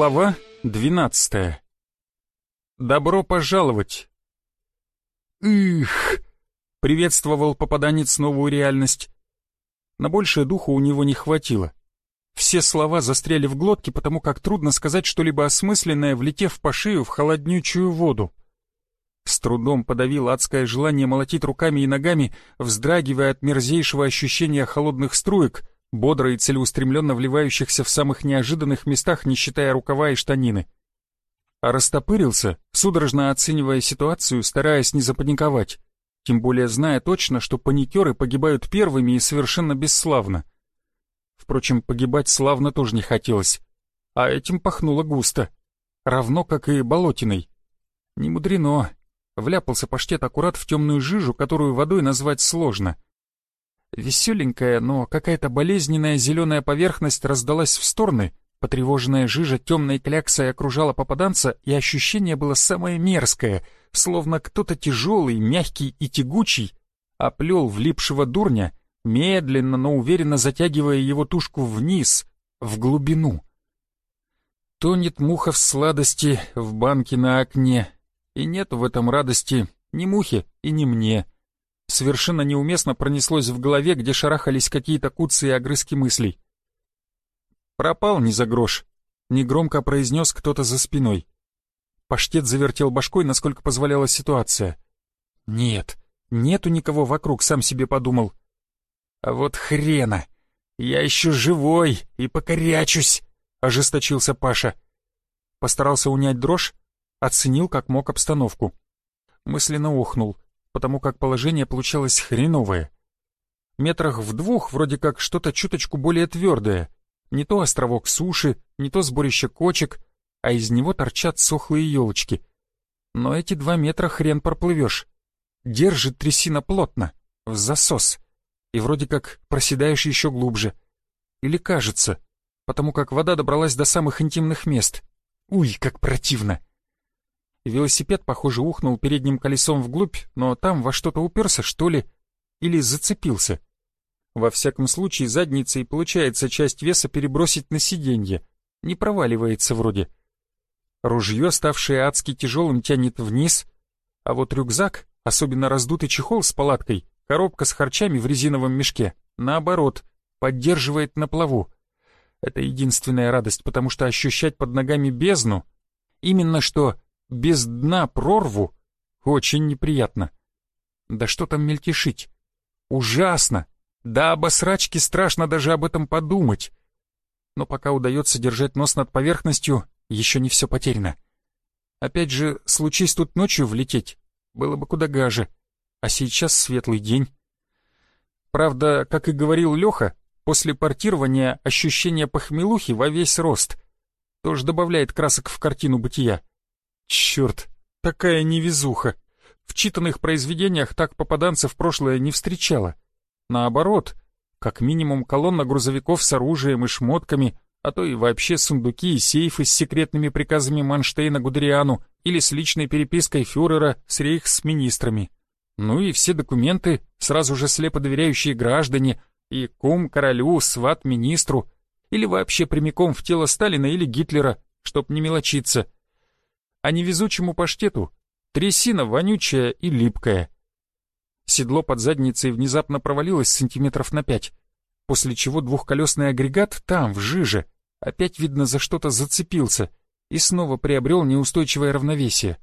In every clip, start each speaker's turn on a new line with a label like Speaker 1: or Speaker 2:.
Speaker 1: Глава 12. Добро пожаловать. Их! Приветствовал попаданец новую реальность. На большее духу у него не хватило. Все слова застряли в глотке, потому как трудно сказать что-либо осмысленное, влетев по шею в холоднючую воду. С трудом подавил адское желание молотить руками и ногами, вздрагивая от мерзейшего ощущения холодных струек, бодро и целеустремленно вливающихся в самых неожиданных местах, не считая рукава и штанины. А растопырился, судорожно оценивая ситуацию, стараясь не запаниковать, тем более зная точно, что паникеры погибают первыми и совершенно бесславно. Впрочем, погибать славно тоже не хотелось, а этим пахнуло густо, равно как и болотиной. Не мудрено, вляпался паштет аккурат в темную жижу, которую водой назвать сложно — Веселенькая, но какая-то болезненная зеленая поверхность раздалась в стороны, потревоженная жижа темной кляксой окружала попаданца, и ощущение было самое мерзкое, словно кто-то тяжелый, мягкий и тягучий оплел влипшего дурня, медленно, но уверенно затягивая его тушку вниз, в глубину. Тонет муха в сладости в банке на окне, и нет в этом радости ни мухи и ни мне — совершенно неуместно пронеслось в голове, где шарахались какие-то куцы и огрызки мыслей. «Пропал не за грош», — негромко произнес кто-то за спиной. Паштет завертел башкой, насколько позволяла ситуация. «Нет, нету никого вокруг», — сам себе подумал. «А вот хрена! Я еще живой и покорячусь!» — ожесточился Паша. Постарался унять дрожь, оценил как мог обстановку. Мысленно охнул — потому как положение получалось хреновое. Метрах в двух вроде как что-то чуточку более твердое. Не то островок суши, не то сборище кочек, а из него торчат сохлые елочки. Но эти два метра хрен проплывешь. Держит трясина плотно, в засос. И вроде как проседаешь еще глубже. Или кажется, потому как вода добралась до самых интимных мест. Уй, как противно! Велосипед, похоже, ухнул передним колесом вглубь, но там во что-то уперся, что ли, или зацепился. Во всяком случае, задницей получается часть веса перебросить на сиденье. Не проваливается вроде. Ружье, ставшее адски тяжелым, тянет вниз, а вот рюкзак, особенно раздутый чехол с палаткой, коробка с харчами в резиновом мешке, наоборот, поддерживает на плаву. Это единственная радость, потому что ощущать под ногами бездну, именно что без дна прорву очень неприятно. Да что там мельтешить? Ужасно! Да обосрачки страшно даже об этом подумать. Но пока удается держать нос над поверхностью, еще не все потеряно. Опять же, случись тут ночью влететь, было бы куда гаже. А сейчас светлый день. Правда, как и говорил Леха, после портирования ощущение похмелухи во весь рост. Тоже добавляет красок в картину бытия. Черт, такая невезуха. В читанных произведениях так попаданцев прошлое не встречало. Наоборот, как минимум колонна грузовиков с оружием и шмотками, а то и вообще сундуки и сейфы с секретными приказами Манштейна Гудериану или с личной перепиской фюрера с рейхсминистрами. Ну и все документы, сразу же слепо доверяющие граждане, и кум королю, сват министру, или вообще прямиком в тело Сталина или Гитлера, чтоб не мелочиться — а невезучему паштету трясина вонючая и липкая. Седло под задницей внезапно провалилось сантиметров на пять, после чего двухколесный агрегат там, в жиже, опять, видно, за что-то зацепился и снова приобрел неустойчивое равновесие.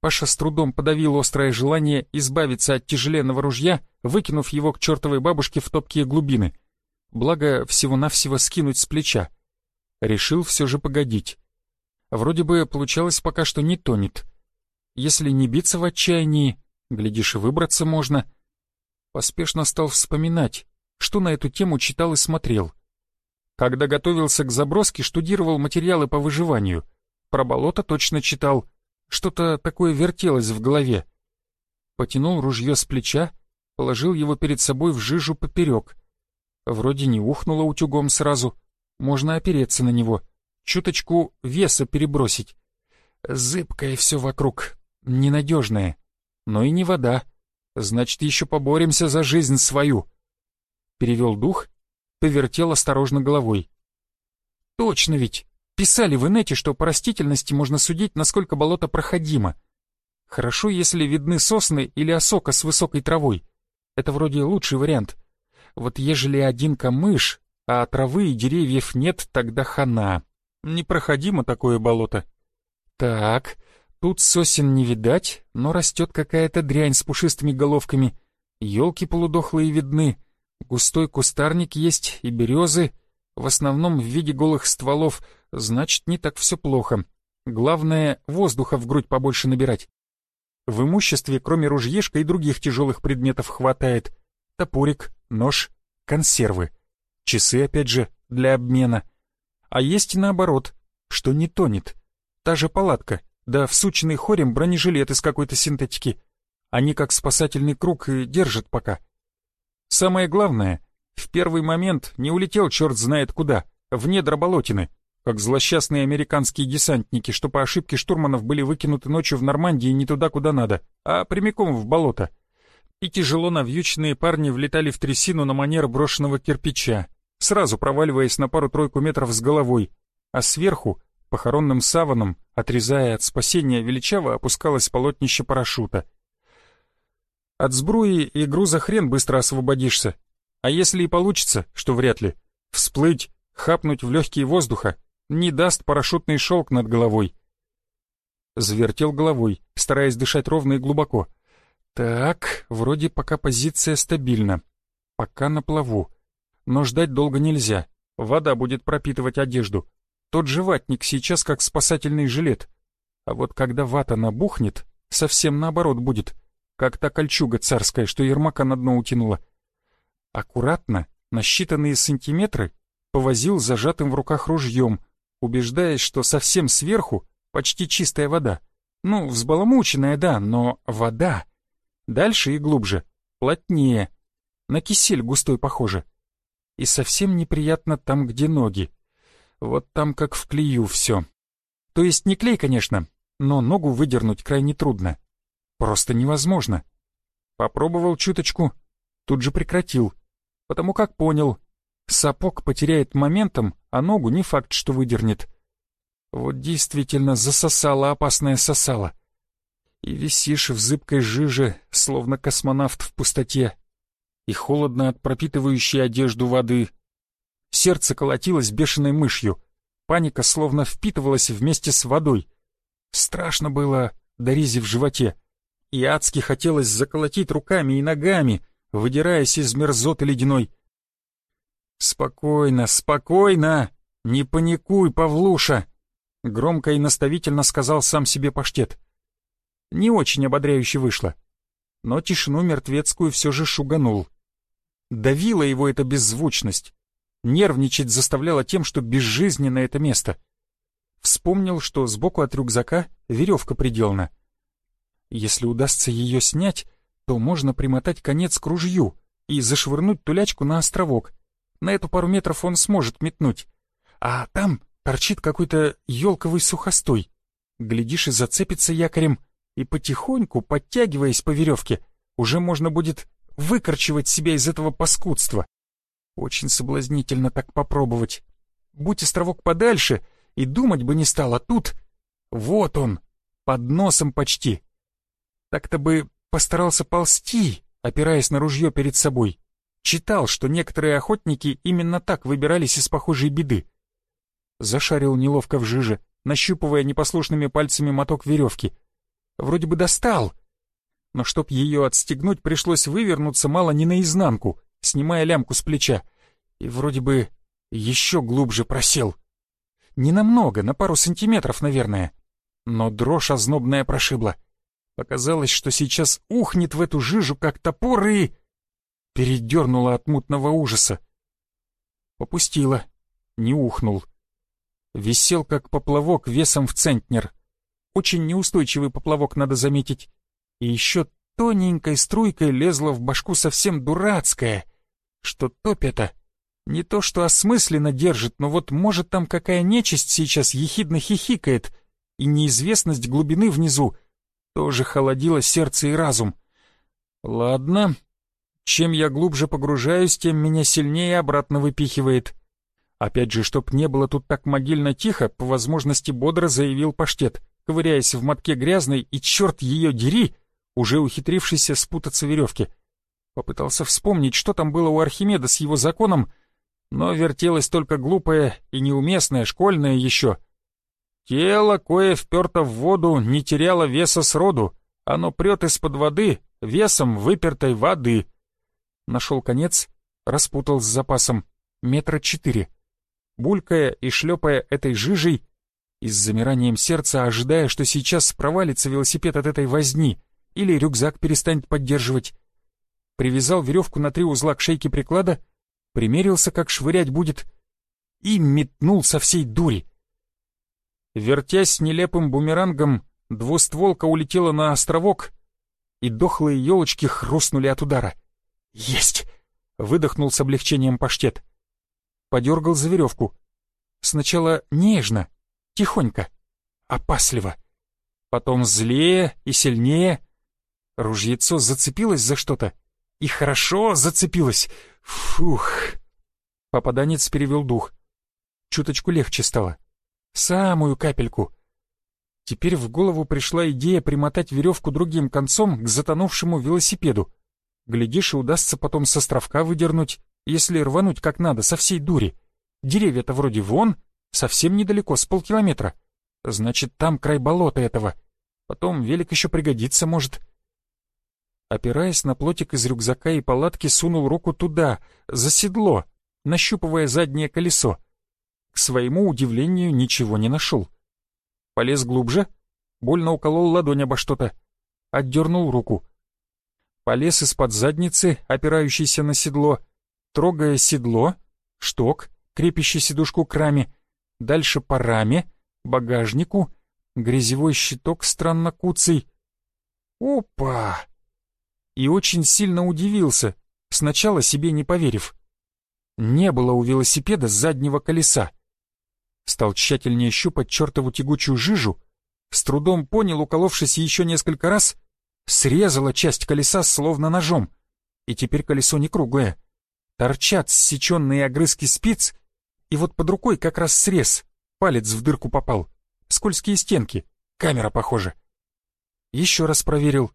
Speaker 1: Паша с трудом подавил острое желание избавиться от тяжеленного ружья, выкинув его к чертовой бабушке в топкие глубины. Благо, всего-навсего скинуть с плеча. Решил все же погодить. Вроде бы получалось пока что не тонет. Если не биться в отчаянии, глядишь, и выбраться можно. Поспешно стал вспоминать, что на эту тему читал и смотрел. Когда готовился к заброске, штудировал материалы по выживанию. Про болото точно читал. Что-то такое вертелось в голове. Потянул ружье с плеча, положил его перед собой в жижу поперек. Вроде не ухнуло утюгом сразу. Можно опереться на него — чуточку веса перебросить. Зыбкое все вокруг, ненадежное. Но и не вода. Значит, еще поборемся за жизнь свою. Перевел дух, повертел осторожно головой. Точно ведь, Писали в инете, что по растительности можно судить, насколько болото проходимо. Хорошо, если видны сосны или осока с высокой травой. Это вроде лучший вариант. Вот ежели один камыш, а травы и деревьев нет, тогда хана. Непроходимо такое болото. Так, тут сосен не видать, но растет какая-то дрянь с пушистыми головками. Елки полудохлые видны, густой кустарник есть и березы, в основном в виде голых стволов, значит, не так все плохо. Главное, воздуха в грудь побольше набирать. В имуществе, кроме ружьешка и других тяжелых предметов, хватает. Топорик, нож, консервы. Часы, опять же, для обмена. А есть и наоборот, что не тонет. Та же палатка, да всученный хорем бронежилет из какой-то синтетики. Они как спасательный круг и держат пока. Самое главное, в первый момент не улетел черт знает куда, в недра болотины, как злосчастные американские десантники, что по ошибке штурманов были выкинуты ночью в Нормандии не туда, куда надо, а прямиком в болото. И тяжело навьюченные парни влетали в трясину на манер брошенного кирпича, сразу проваливаясь на пару-тройку метров с головой, а сверху, похоронным саваном, отрезая от спасения величаво, опускалось полотнище парашюта. От сбруи и груза хрен быстро освободишься, а если и получится, что вряд ли, всплыть, хапнуть в легкие воздуха, не даст парашютный шелк над головой. Завертел головой, стараясь дышать ровно и глубоко. Так, вроде пока позиция стабильна. Пока на плаву. Но ждать долго нельзя. Вода будет пропитывать одежду. Тот же ватник сейчас как спасательный жилет. А вот когда вата набухнет, совсем наоборот будет. Как та кольчуга царская, что Ермака на дно утянула. Аккуратно, на считанные сантиметры, повозил зажатым в руках ружьем, убеждаясь, что совсем сверху почти чистая вода. Ну, взбаламученная, да, но вода. Дальше и глубже, плотнее. На кисель густой похоже. И совсем неприятно там, где ноги. Вот там как вклею все. То есть не клей, конечно, но ногу выдернуть крайне трудно. Просто невозможно. Попробовал чуточку, тут же прекратил, потому как понял, Сапог потеряет моментом, а ногу не факт, что выдернет. Вот действительно засосало опасное сосало. И висишь в зыбкой жиже, словно космонавт в пустоте. И холодно от пропитывающей одежду воды. Сердце колотилось бешеной мышью. Паника словно впитывалась вместе с водой. Страшно было до в животе. И адски хотелось заколотить руками и ногами, выдираясь из мерзоты ледяной. «Спокойно, спокойно! Не паникуй, Павлуша!» Громко и наставительно сказал сам себе паштет. Не очень ободряюще вышло. Но тишину мертвецкую все же шуганул. Давила его эта беззвучность. Нервничать заставляла тем, что безжизненно это место. Вспомнил, что сбоку от рюкзака веревка приделана. Если удастся ее снять, то можно примотать конец к ружью и зашвырнуть тулячку на островок, на эту пару метров он сможет метнуть. А там торчит какой-то елковый сухостой. Глядишь и зацепится якорем, и потихоньку, подтягиваясь по веревке, уже можно будет выкорчевать себя из этого паскудства. Очень соблазнительно так попробовать. Будь островок подальше, и думать бы не стал, а тут... Вот он, под носом почти. Так-то бы постарался ползти, опираясь на ружье перед собой. Читал, что некоторые охотники именно так выбирались из похожей беды. Зашарил неловко в жиже, нащупывая непослушными пальцами моток веревки. Вроде бы достал, но чтоб ее отстегнуть, пришлось вывернуться мало не наизнанку, снимая лямку с плеча, и вроде бы еще глубже просел. Не намного, на пару сантиметров, наверное. Но дрожь ознобная прошибла. Показалось, что сейчас ухнет в эту жижу, как топор, и передернуло от мутного ужаса. Попустила, не ухнул. Висел как поплавок весом в центнер. Очень неустойчивый поплавок, надо заметить. И еще тоненькой струйкой лезла в башку совсем дурацкая, что топь это не то что осмысленно держит, но вот может там какая нечисть сейчас ехидно хихикает, и неизвестность глубины внизу тоже холодила сердце и разум. Ладно, чем я глубже погружаюсь, тем меня сильнее обратно выпихивает. Опять же, чтоб не было тут так могильно тихо, по возможности бодро заявил паштет, ковыряясь в мотке грязной и, черт ее дери, уже ухитрившийся спутаться веревки. Попытался вспомнить, что там было у Архимеда с его законом, но вертелось только глупое и неуместное, школьное еще. Тело, кое вперто в воду, не теряло веса сроду, оно прет из-под воды весом выпертой воды. Нашел конец, распутал с запасом, метра четыре. Булькая и шлепая этой жижей, и с замиранием сердца ожидая, что сейчас провалится велосипед от этой возни или рюкзак перестанет поддерживать. Привязал веревку на три узла к шейке приклада, примерился, как швырять будет, и метнул со всей дури. Вертясь нелепым бумерангом, двустволка улетела на островок, и дохлые елочки хрустнули от удара. «Есть!» — выдохнул с облегчением паштет. Подергал за веревку. Сначала нежно, тихонько, опасливо. Потом злее и сильнее. Ружьецо зацепилось за что-то. И хорошо зацепилось. Фух. Попаданец перевел дух. Чуточку легче стало. Самую капельку. Теперь в голову пришла идея примотать веревку другим концом к затонувшему велосипеду. Глядишь, и удастся потом с островка выдернуть, если рвануть как надо, со всей дури. Деревья-то вроде вон, совсем недалеко, с полкилометра. Значит, там край болота этого. Потом велик еще пригодится, может. Опираясь на плотик из рюкзака и палатки, сунул руку туда, за седло, нащупывая заднее колесо. К своему удивлению, ничего не нашел. Полез глубже, больно уколол ладонь обо что-то. Отдернул руку. Полез из-под задницы, опирающейся на седло, трогая седло, шток, крепящий сидушку к раме, дальше по раме, багажнику, грязевой щиток странно куцый. Опа! И очень сильно удивился, сначала себе не поверив. Не было у велосипеда заднего колеса. Стал тщательнее щупать чертову тягучую жижу, с трудом понял, уколовшись еще несколько раз, срезала часть колеса словно ножом, и теперь колесо не круглое. Торчат ссеченные огрызки спиц, и вот под рукой как раз срез, палец в дырку попал, скользкие стенки, камера похоже. Еще раз проверил.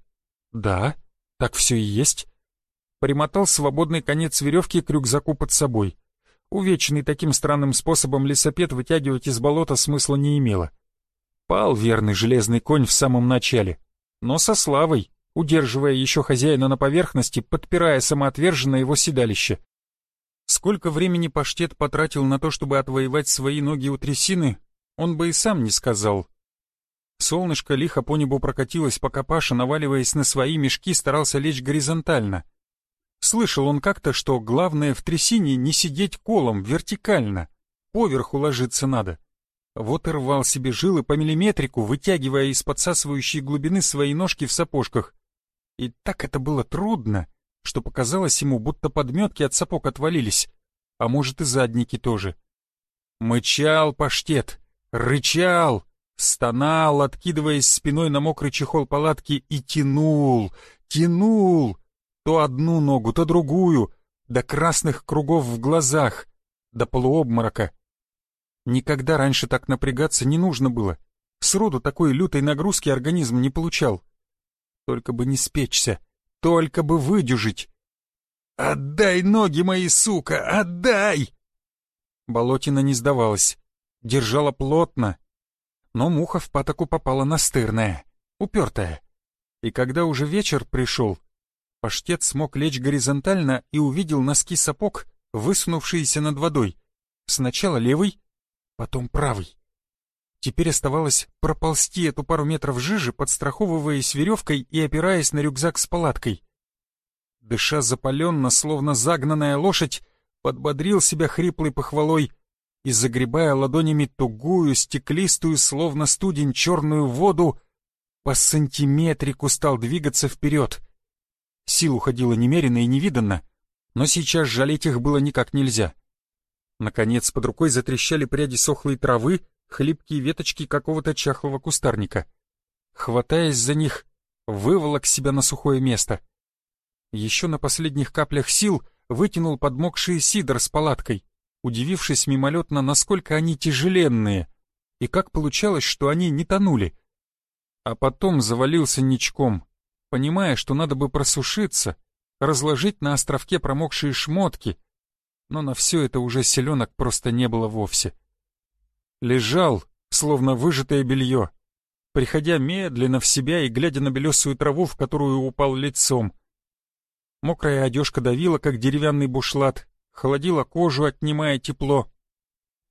Speaker 1: Да, так все и есть. Примотал свободный конец веревки к рюкзаку под собой. Увеченный таким странным способом лесопед вытягивать из болота смысла не имело. Пал верный железный конь в самом начале, но со славой, удерживая еще хозяина на поверхности, подпирая самоотверженно его седалище. Сколько времени паштет потратил на то, чтобы отвоевать свои ноги у трясины, он бы и сам не сказал. Солнышко лихо по небу прокатилось, пока Паша, наваливаясь на свои мешки, старался лечь горизонтально. Слышал он как-то, что главное в трясине не сидеть колом, вертикально. Поверху ложиться надо. Вот и рвал себе жилы по миллиметрику, вытягивая из подсасывающей глубины свои ножки в сапожках. И так это было трудно, что показалось ему, будто подметки от сапог отвалились, а может и задники тоже. Мычал паштет, рычал, стонал, откидываясь спиной на мокрый чехол палатки и тянул, тянул, то одну ногу, то другую, до красных кругов в глазах, до полуобморока. Никогда раньше так напрягаться не нужно было. Сроду такой лютой нагрузки организм не получал. Только бы не спечься, только бы выдюжить. «Отдай ноги мои, сука, отдай!» Болотина не сдавалась, держала плотно, но муха в патоку попала настырная, упертая. И когда уже вечер пришел, паштет смог лечь горизонтально и увидел носки сапог, высунувшиеся над водой. Сначала левый, потом правый. Теперь оставалось проползти эту пару метров жижи, подстраховываясь веревкой и опираясь на рюкзак с палаткой. Дыша запаленно, словно загнанная лошадь, подбодрил себя хриплой похвалой и, загребая ладонями тугую, стеклистую, словно студень, черную воду, по сантиметрику стал двигаться вперед. Сил уходила немерено и невиданно, но сейчас жалеть их было никак нельзя. Наконец под рукой затрещали пряди сохлой травы, хлипкие веточки какого-то чахлого кустарника. Хватаясь за них, выволок себя на сухое место. Еще на последних каплях сил вытянул подмокший сидор с палаткой, удивившись мимолетно, насколько они тяжеленные, и как получалось, что они не тонули. А потом завалился ничком, понимая, что надо бы просушиться, разложить на островке промокшие шмотки, но на все это уже селенок просто не было вовсе. Лежал, словно выжатое белье, приходя медленно в себя и глядя на белесую траву, в которую упал лицом. Мокрая одежка давила, как деревянный бушлат, холодила кожу, отнимая тепло.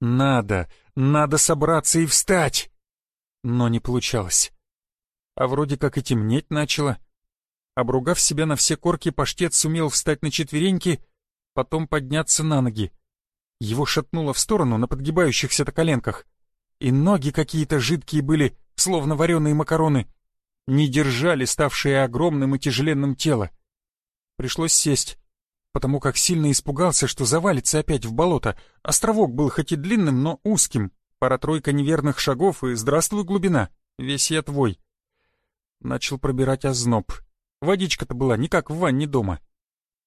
Speaker 1: Надо, надо собраться и встать! Но не получалось. А вроде как и темнеть начало. Обругав себя на все корки, паштет сумел встать на четвереньки, потом подняться на ноги. Его шатнуло в сторону на подгибающихся-то коленках. И ноги какие-то жидкие были, словно вареные макароны. Не держали ставшее огромным и тяжеленным тело. Пришлось сесть, потому как сильно испугался, что завалится опять в болото. Островок был хоть и длинным, но узким. Пара-тройка неверных шагов и здравствуй глубина, весь я твой. Начал пробирать озноб. Водичка-то была не как в ванне дома.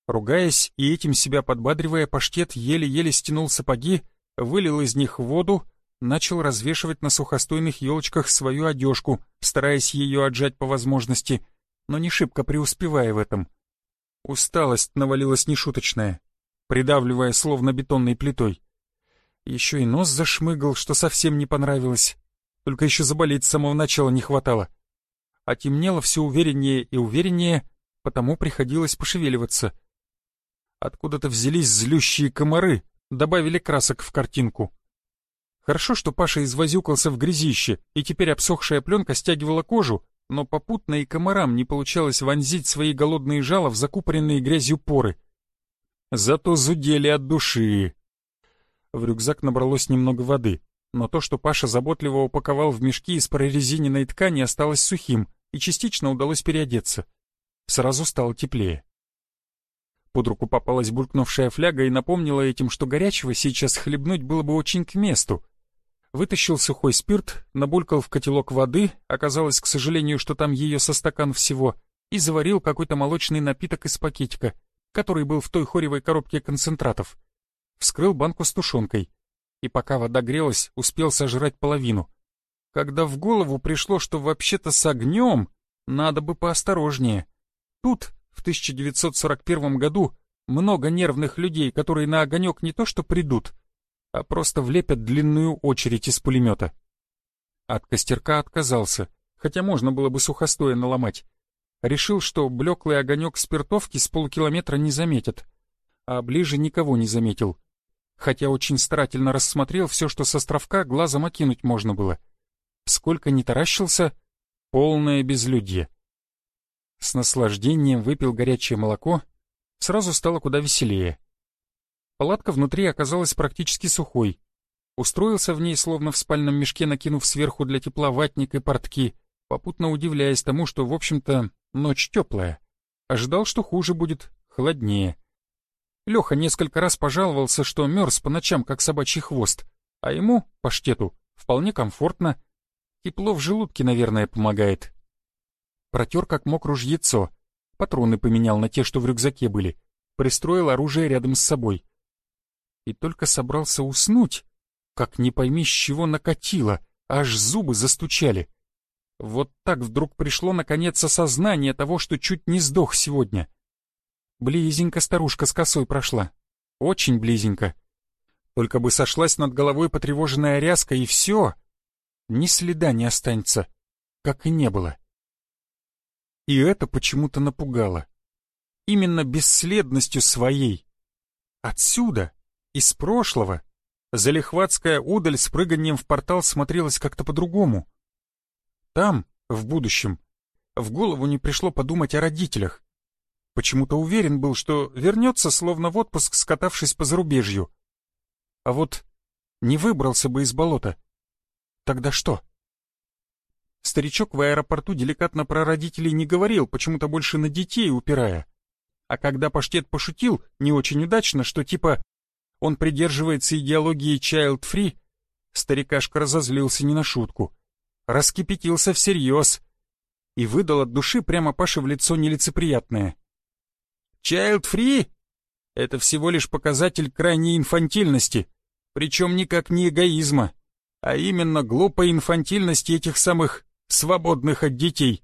Speaker 1: Ругаясь и этим себя подбадривая, паштет еле-еле стянул сапоги, вылил из них воду, начал развешивать на сухостойных елочках свою одежку, стараясь ее отжать по возможности, но не шибко преуспевая в этом. Усталость навалилась нешуточная, придавливая словно бетонной плитой. Еще и нос зашмыгал, что совсем не понравилось. Только еще заболеть с самого начала не хватало. А темнело все увереннее и увереннее, потому приходилось пошевеливаться. Откуда-то взялись злющие комары, добавили красок в картинку. Хорошо, что Паша извозюкался в грязище, и теперь обсохшая пленка стягивала кожу, но попутно и комарам не получалось вонзить свои голодные жало в закупоренные грязью поры. Зато зудели от души. В рюкзак набралось немного воды, но то, что Паша заботливо упаковал в мешки из прорезиненной ткани, осталось сухим, и частично удалось переодеться. Сразу стало теплее. Под руку попалась булькнувшая фляга и напомнила этим, что горячего сейчас хлебнуть было бы очень к месту, Вытащил сухой спирт, набулькал в котелок воды, оказалось, к сожалению, что там ее со стакан всего, и заварил какой-то молочный напиток из пакетика, который был в той хоревой коробке концентратов. Вскрыл банку с тушенкой. И пока вода грелась, успел сожрать половину. Когда в голову пришло, что вообще-то с огнем надо бы поосторожнее. Тут, в 1941 году, много нервных людей, которые на огонек не то что придут, а просто влепят длинную очередь из пулемета. От костерка отказался, хотя можно было бы сухостоя наломать. Решил, что блеклый огонек спиртовки с полукилометра не заметят, а ближе никого не заметил. Хотя очень старательно рассмотрел все, что с островка глазом окинуть можно было. Сколько не таращился, полное безлюдье. С наслаждением выпил горячее молоко, сразу стало куда веселее. Палатка внутри оказалась практически сухой. Устроился в ней, словно в спальном мешке, накинув сверху для тепла ватник и портки, попутно удивляясь тому, что, в общем-то, ночь теплая. Ожидал, что хуже будет, холоднее. Леха несколько раз пожаловался, что мерз по ночам, как собачий хвост, а ему, паштету, вполне комфортно. Тепло в желудке, наверное, помогает. Протер как мог ружьецо, патроны поменял на те, что в рюкзаке были, пристроил оружие рядом с собой — и только собрался уснуть, как не пойми с чего накатило, аж зубы застучали. Вот так вдруг пришло наконец осознание того, что чуть не сдох сегодня. Близенько старушка с косой прошла. Очень близенько. Только бы сошлась над головой потревоженная ряска, и все. Ни следа не останется, как и не было. И это почему-то напугало. Именно бесследностью своей. Отсюда, из прошлого залихватская удаль с прыганием в портал смотрелась как-то по-другому. Там, в будущем, в голову не пришло подумать о родителях. Почему-то уверен был, что вернется, словно в отпуск, скатавшись по зарубежью. А вот не выбрался бы из болота. Тогда что? Старичок в аэропорту деликатно про родителей не говорил, почему-то больше на детей упирая. А когда паштет пошутил, не очень удачно, что типа он придерживается идеологии child-free, старикашка разозлился не на шутку. Раскипятился всерьез и выдал от души прямо Паше в лицо нелицеприятное. «Child-free — это всего лишь показатель крайней инфантильности», Причем никак не эгоизма, а именно глупой инфантильности этих самых свободных от детей.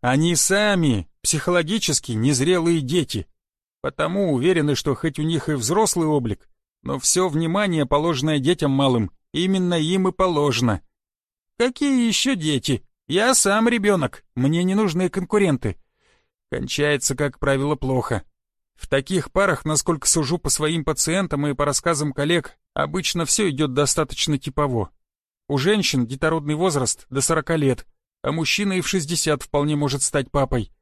Speaker 1: Они сами психологически незрелые дети, потому уверены, что хоть у них и взрослый облик, но все внимание, положенное детям малым, именно им и положено. Какие еще дети? Я сам ребенок, мне не нужны конкуренты. Кончается, как правило, плохо. В таких парах, насколько сужу по своим пациентам и по рассказам коллег, обычно все идет достаточно типово. У женщин детородный возраст до 40 лет, а мужчина и в 60 вполне может стать папой.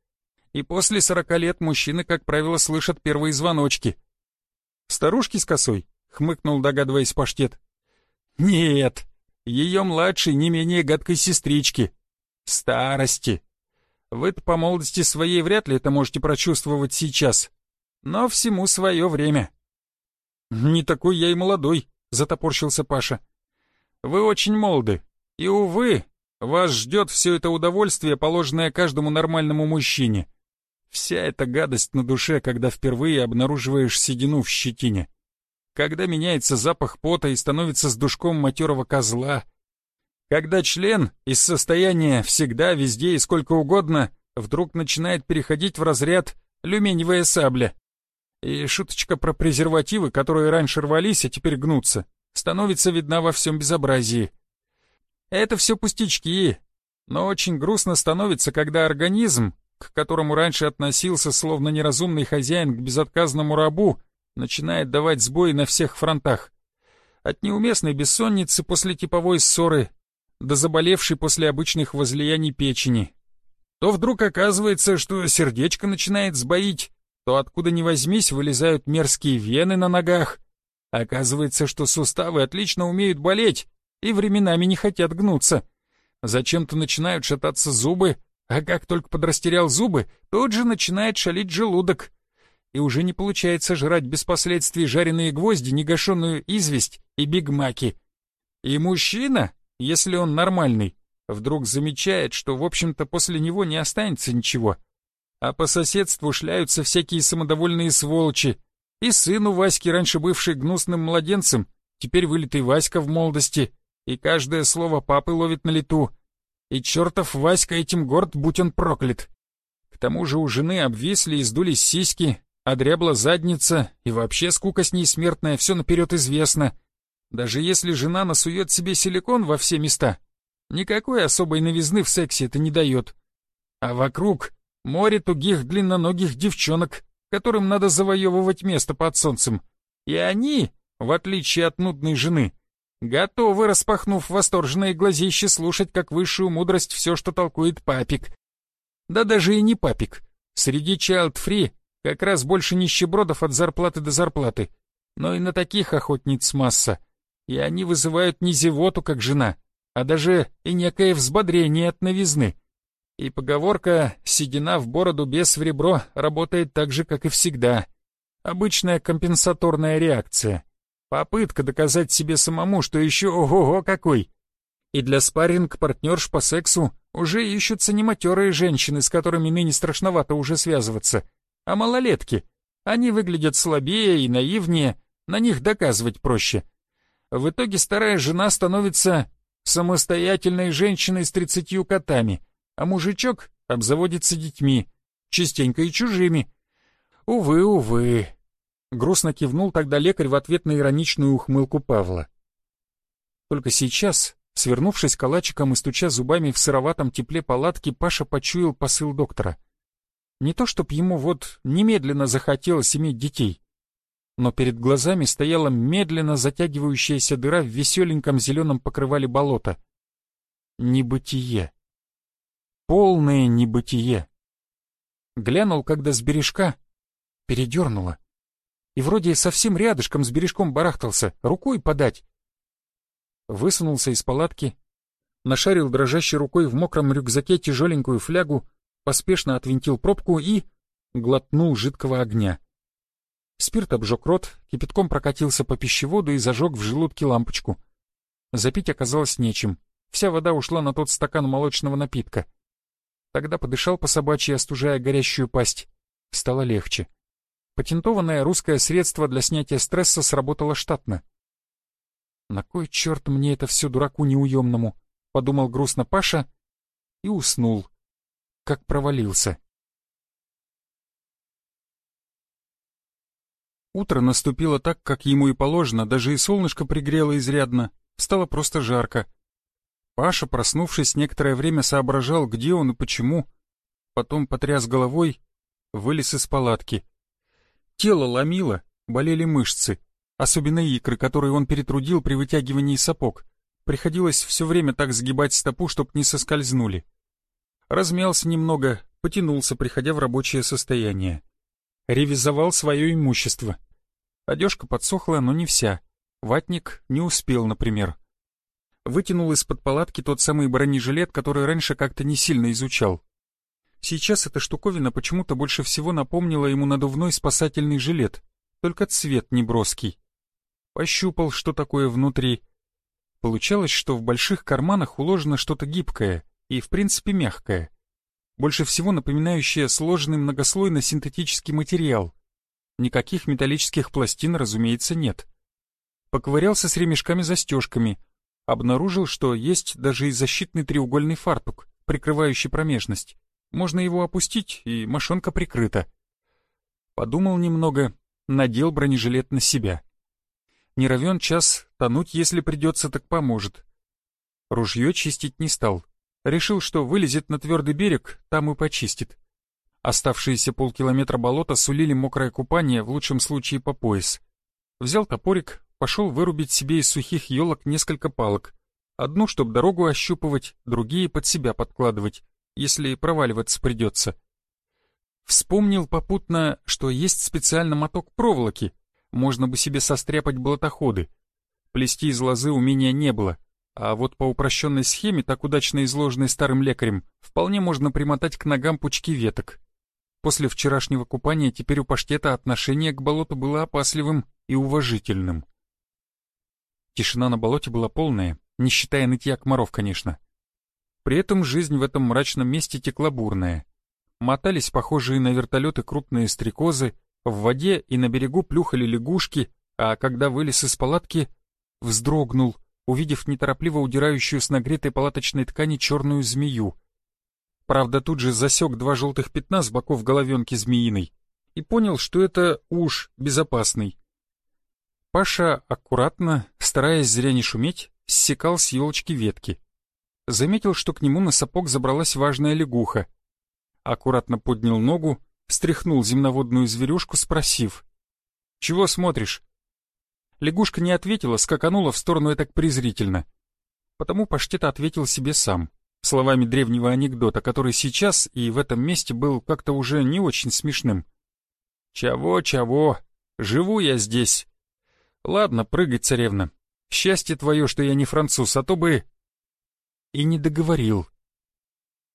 Speaker 1: И после 40 лет мужчины, как правило, слышат первые звоночки. «Старушки с косой?» — хмыкнул, догадываясь паштет. «Нет, ее младшей не менее гадкой сестрички. Старости. Вы-то по молодости своей вряд ли это можете прочувствовать сейчас. Но всему свое время». «Не такой я и молодой», — затопорщился Паша. «Вы очень молоды, и, увы, вас ждет все это удовольствие, положенное каждому нормальному мужчине. Вся эта гадость на душе, когда впервые обнаруживаешь седину в щетине. Когда меняется запах пота и становится с душком матерого козла. Когда член из состояния всегда, везде и сколько угодно вдруг начинает переходить в разряд люминевая сабля. И шуточка про презервативы, которые раньше рвались, а теперь гнутся, становится видна во всем безобразии. Это все пустячки, но очень грустно становится, когда организм, к которому раньше относился словно неразумный хозяин к безотказному рабу, начинает давать сбои на всех фронтах. От неуместной бессонницы после типовой ссоры до заболевшей после обычных возлияний печени. То вдруг оказывается, что сердечко начинает сбоить, то откуда ни возьмись вылезают мерзкие вены на ногах. Оказывается, что суставы отлично умеют болеть, и временами не хотят гнуться. Зачем-то начинают шататься зубы, а как только подрастерял зубы, тут же начинает шалить желудок. И уже не получается жрать без последствий жареные гвозди, негашенную известь и бигмаки. И мужчина, если он нормальный, вдруг замечает, что, в общем-то, после него не останется ничего. А по соседству шляются всякие самодовольные сволочи. И сыну Васьки, раньше бывший гнусным младенцем, теперь вылитый Васька в молодости — и каждое слово папы ловит на лету. И чертов Васька этим горд, будь он проклят. К тому же у жены обвисли и сдулись сиськи, одрябла задница, и вообще скука с ней смертная, все наперед известно. Даже если жена насует себе силикон во все места, никакой особой новизны в сексе это не дает. А вокруг море тугих длинноногих девчонок, которым надо завоевывать место под солнцем. И они, в отличие от нудной жены, готовы, распахнув восторженные глазища, слушать как высшую мудрость все, что толкует папик. Да даже и не папик. Среди child-free как раз больше нищебродов от зарплаты до зарплаты. Но и на таких охотниц масса. И они вызывают не зевоту, как жена, а даже и некое взбодрение от новизны. И поговорка «седина в бороду, без в ребро» работает так же, как и всегда. Обычная компенсаторная реакция. Попытка доказать себе самому, что еще ого-го какой. И для спарринг-партнерш по сексу уже ищутся не матерые женщины, с которыми ныне страшновато уже связываться, а малолетки. Они выглядят слабее и наивнее, на них доказывать проще. В итоге старая жена становится самостоятельной женщиной с тридцатью котами, а мужичок обзаводится детьми, частенько и чужими. Увы, увы. Грустно кивнул тогда лекарь в ответ на ироничную ухмылку Павла. Только сейчас, свернувшись калачиком и стуча зубами в сыроватом тепле палатки, Паша почуял посыл доктора. Не то чтоб ему вот немедленно захотелось иметь детей, но перед глазами стояла медленно затягивающаяся дыра в веселеньком зеленом покрывале болота. Небытие. Полное небытие. Глянул, когда с бережка передернуло и вроде совсем рядышком с бережком барахтался, рукой подать. Высунулся из палатки, нашарил дрожащей рукой в мокром рюкзаке тяжеленькую флягу, поспешно отвинтил пробку и глотнул жидкого огня. Спирт обжег рот, кипятком прокатился по пищеводу и зажег в желудке лампочку. Запить оказалось нечем. Вся вода ушла на тот стакан молочного напитка. Тогда подышал по собачьи, остужая горящую пасть. Стало легче. Патентованное русское средство для снятия стресса сработало штатно. «На кой черт мне это все дураку неуемному?» — подумал грустно Паша и уснул, как провалился. Утро наступило так, как ему и положено, даже и солнышко пригрело изрядно, стало просто жарко. Паша, проснувшись, некоторое время соображал, где он и почему, потом потряс головой, вылез из палатки. Тело ломило, болели мышцы, особенно икры, которые он перетрудил при вытягивании сапог. Приходилось все время так сгибать стопу, чтоб не соскользнули. Размялся немного, потянулся, приходя в рабочее состояние. Ревизовал свое имущество. Одежка подсохла, но не вся. Ватник не успел, например. Вытянул из-под палатки тот самый бронежилет, который раньше как-то не сильно изучал. Сейчас эта штуковина почему-то больше всего напомнила ему надувной спасательный жилет, только цвет неброский. Пощупал, что такое внутри. Получалось, что в больших карманах уложено что-то гибкое и, в принципе, мягкое. Больше всего напоминающее сложный многослойно-синтетический материал. Никаких металлических пластин, разумеется, нет. Поковырялся с ремешками-застежками. Обнаружил, что есть даже и защитный треугольный фартук, прикрывающий промежность. Можно его опустить, и мошонка прикрыта. Подумал немного, надел бронежилет на себя. Не равен час, тонуть, если придется, так поможет. Ружье чистить не стал. Решил, что вылезет на твердый берег, там и почистит. Оставшиеся полкилометра болота сулили мокрое купание, в лучшем случае по пояс. Взял топорик, пошел вырубить себе из сухих елок несколько палок. Одну, чтобы дорогу ощупывать, другие под себя подкладывать если проваливаться придется. Вспомнил попутно, что есть специально моток проволоки, можно бы себе состряпать болотоходы. Плести из лозы умения не было, а вот по упрощенной схеме, так удачно изложенной старым лекарем, вполне можно примотать к ногам пучки веток. После вчерашнего купания теперь у паштета отношение к болоту было опасливым и уважительным. Тишина на болоте была полная, не считая нытья комаров, конечно. При этом жизнь в этом мрачном месте текла бурная. Мотались похожие на вертолеты крупные стрекозы, в воде и на берегу плюхали лягушки, а когда вылез из палатки, вздрогнул, увидев неторопливо удирающую с нагретой палаточной ткани черную змею. Правда, тут же засек два желтых пятна с боков головенки змеиной и понял, что это уж безопасный. Паша аккуратно, стараясь зря не шуметь, ссекал с елочки ветки заметил, что к нему на сапог забралась важная лягуха. Аккуратно поднял ногу, встряхнул земноводную зверюшку, спросив. «Чего смотришь?» Лягушка не ответила, скаканула в сторону так презрительно. Потому паштет ответил себе сам, словами древнего анекдота, который сейчас и в этом месте был как-то уже не очень смешным. «Чего, чего? Живу я здесь. Ладно, прыгай, царевна. Счастье твое, что я не француз, а то бы и не договорил.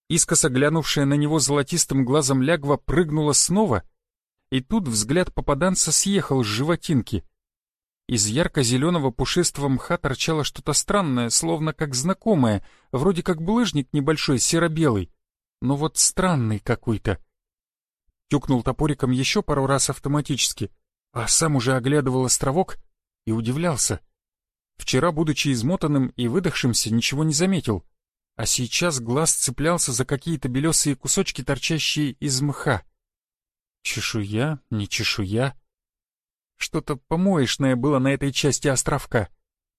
Speaker 1: Искоса глянувшая на него золотистым глазом лягва прыгнула снова, и тут взгляд попаданца съехал с животинки. Из ярко-зеленого пушистого мха торчало что-то странное, словно как знакомое, вроде как булыжник небольшой, серо-белый, но вот странный какой-то. Тюкнул топориком еще пару раз автоматически, а сам уже оглядывал островок и удивлялся. Вчера, будучи измотанным и выдохшимся, ничего не заметил а сейчас глаз цеплялся за какие-то белесые кусочки, торчащие из мха. Чешуя, не чешуя. Что-то помоечное было на этой части островка,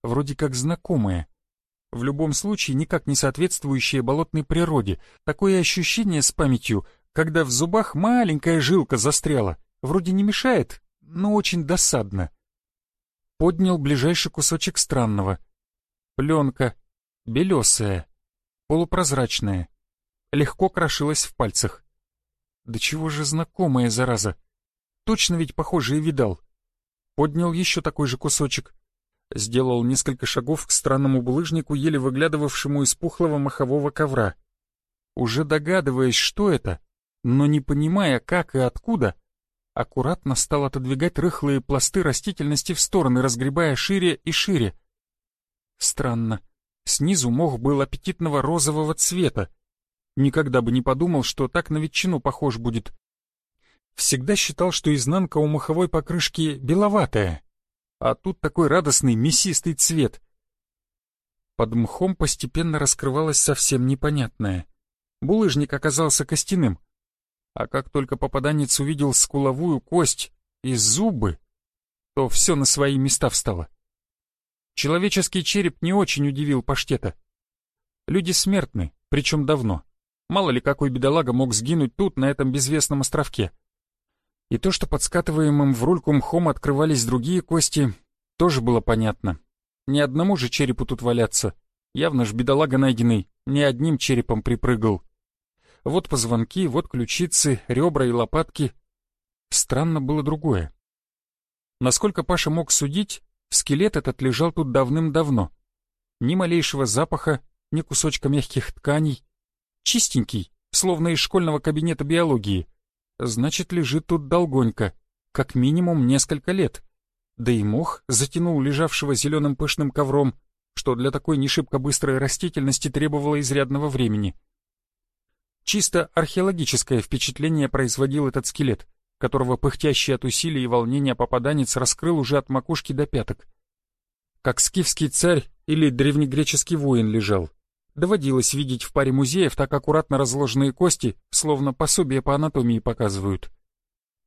Speaker 1: вроде как знакомое. В любом случае, никак не соответствующее болотной природе. Такое ощущение с памятью, когда в зубах маленькая жилка застряла. Вроде не мешает, но очень досадно. Поднял ближайший кусочек странного. Пленка, белесая полупрозрачная, легко крошилась в пальцах. Да чего же знакомая, зараза! Точно ведь похожее видал. Поднял еще такой же кусочек. Сделал несколько шагов к странному булыжнику, еле выглядывавшему из пухлого махового ковра. Уже догадываясь, что это, но не понимая, как и откуда, аккуратно стал отодвигать рыхлые пласты растительности в стороны, разгребая шире и шире. Странно. Снизу мох был аппетитного розового цвета. Никогда бы не подумал, что так на ветчину похож будет. Всегда считал, что изнанка у маховой покрышки беловатая. А тут такой радостный мясистый цвет, Под мхом постепенно раскрывалось совсем непонятное. Булыжник оказался костяным. А как только попаданец увидел скуловую кость и зубы, то все на свои места встало. Человеческий череп не очень удивил паштета. Люди смертны, причем давно. Мало ли какой бедолага мог сгинуть тут, на этом безвестном островке. И то, что под скатываемым в рульку мхом открывались другие кости, тоже было понятно. Ни одному же черепу тут валяться. Явно ж бедолага найденный, ни одним черепом припрыгал. Вот позвонки, вот ключицы, ребра и лопатки. Странно было другое. Насколько Паша мог судить, скелет этот лежал тут давным-давно. Ни малейшего запаха, ни кусочка мягких тканей. Чистенький, словно из школьного кабинета биологии. Значит, лежит тут долгонько, как минимум несколько лет. Да и мох затянул лежавшего зеленым пышным ковром, что для такой не шибко быстрой растительности требовало изрядного времени. Чисто археологическое впечатление производил этот скелет, которого пыхтящий от усилий и волнения попаданец раскрыл уже от макушки до пяток. Как скифский царь или древнегреческий воин лежал. Доводилось видеть в паре музеев так аккуратно разложенные кости, словно пособие по анатомии показывают.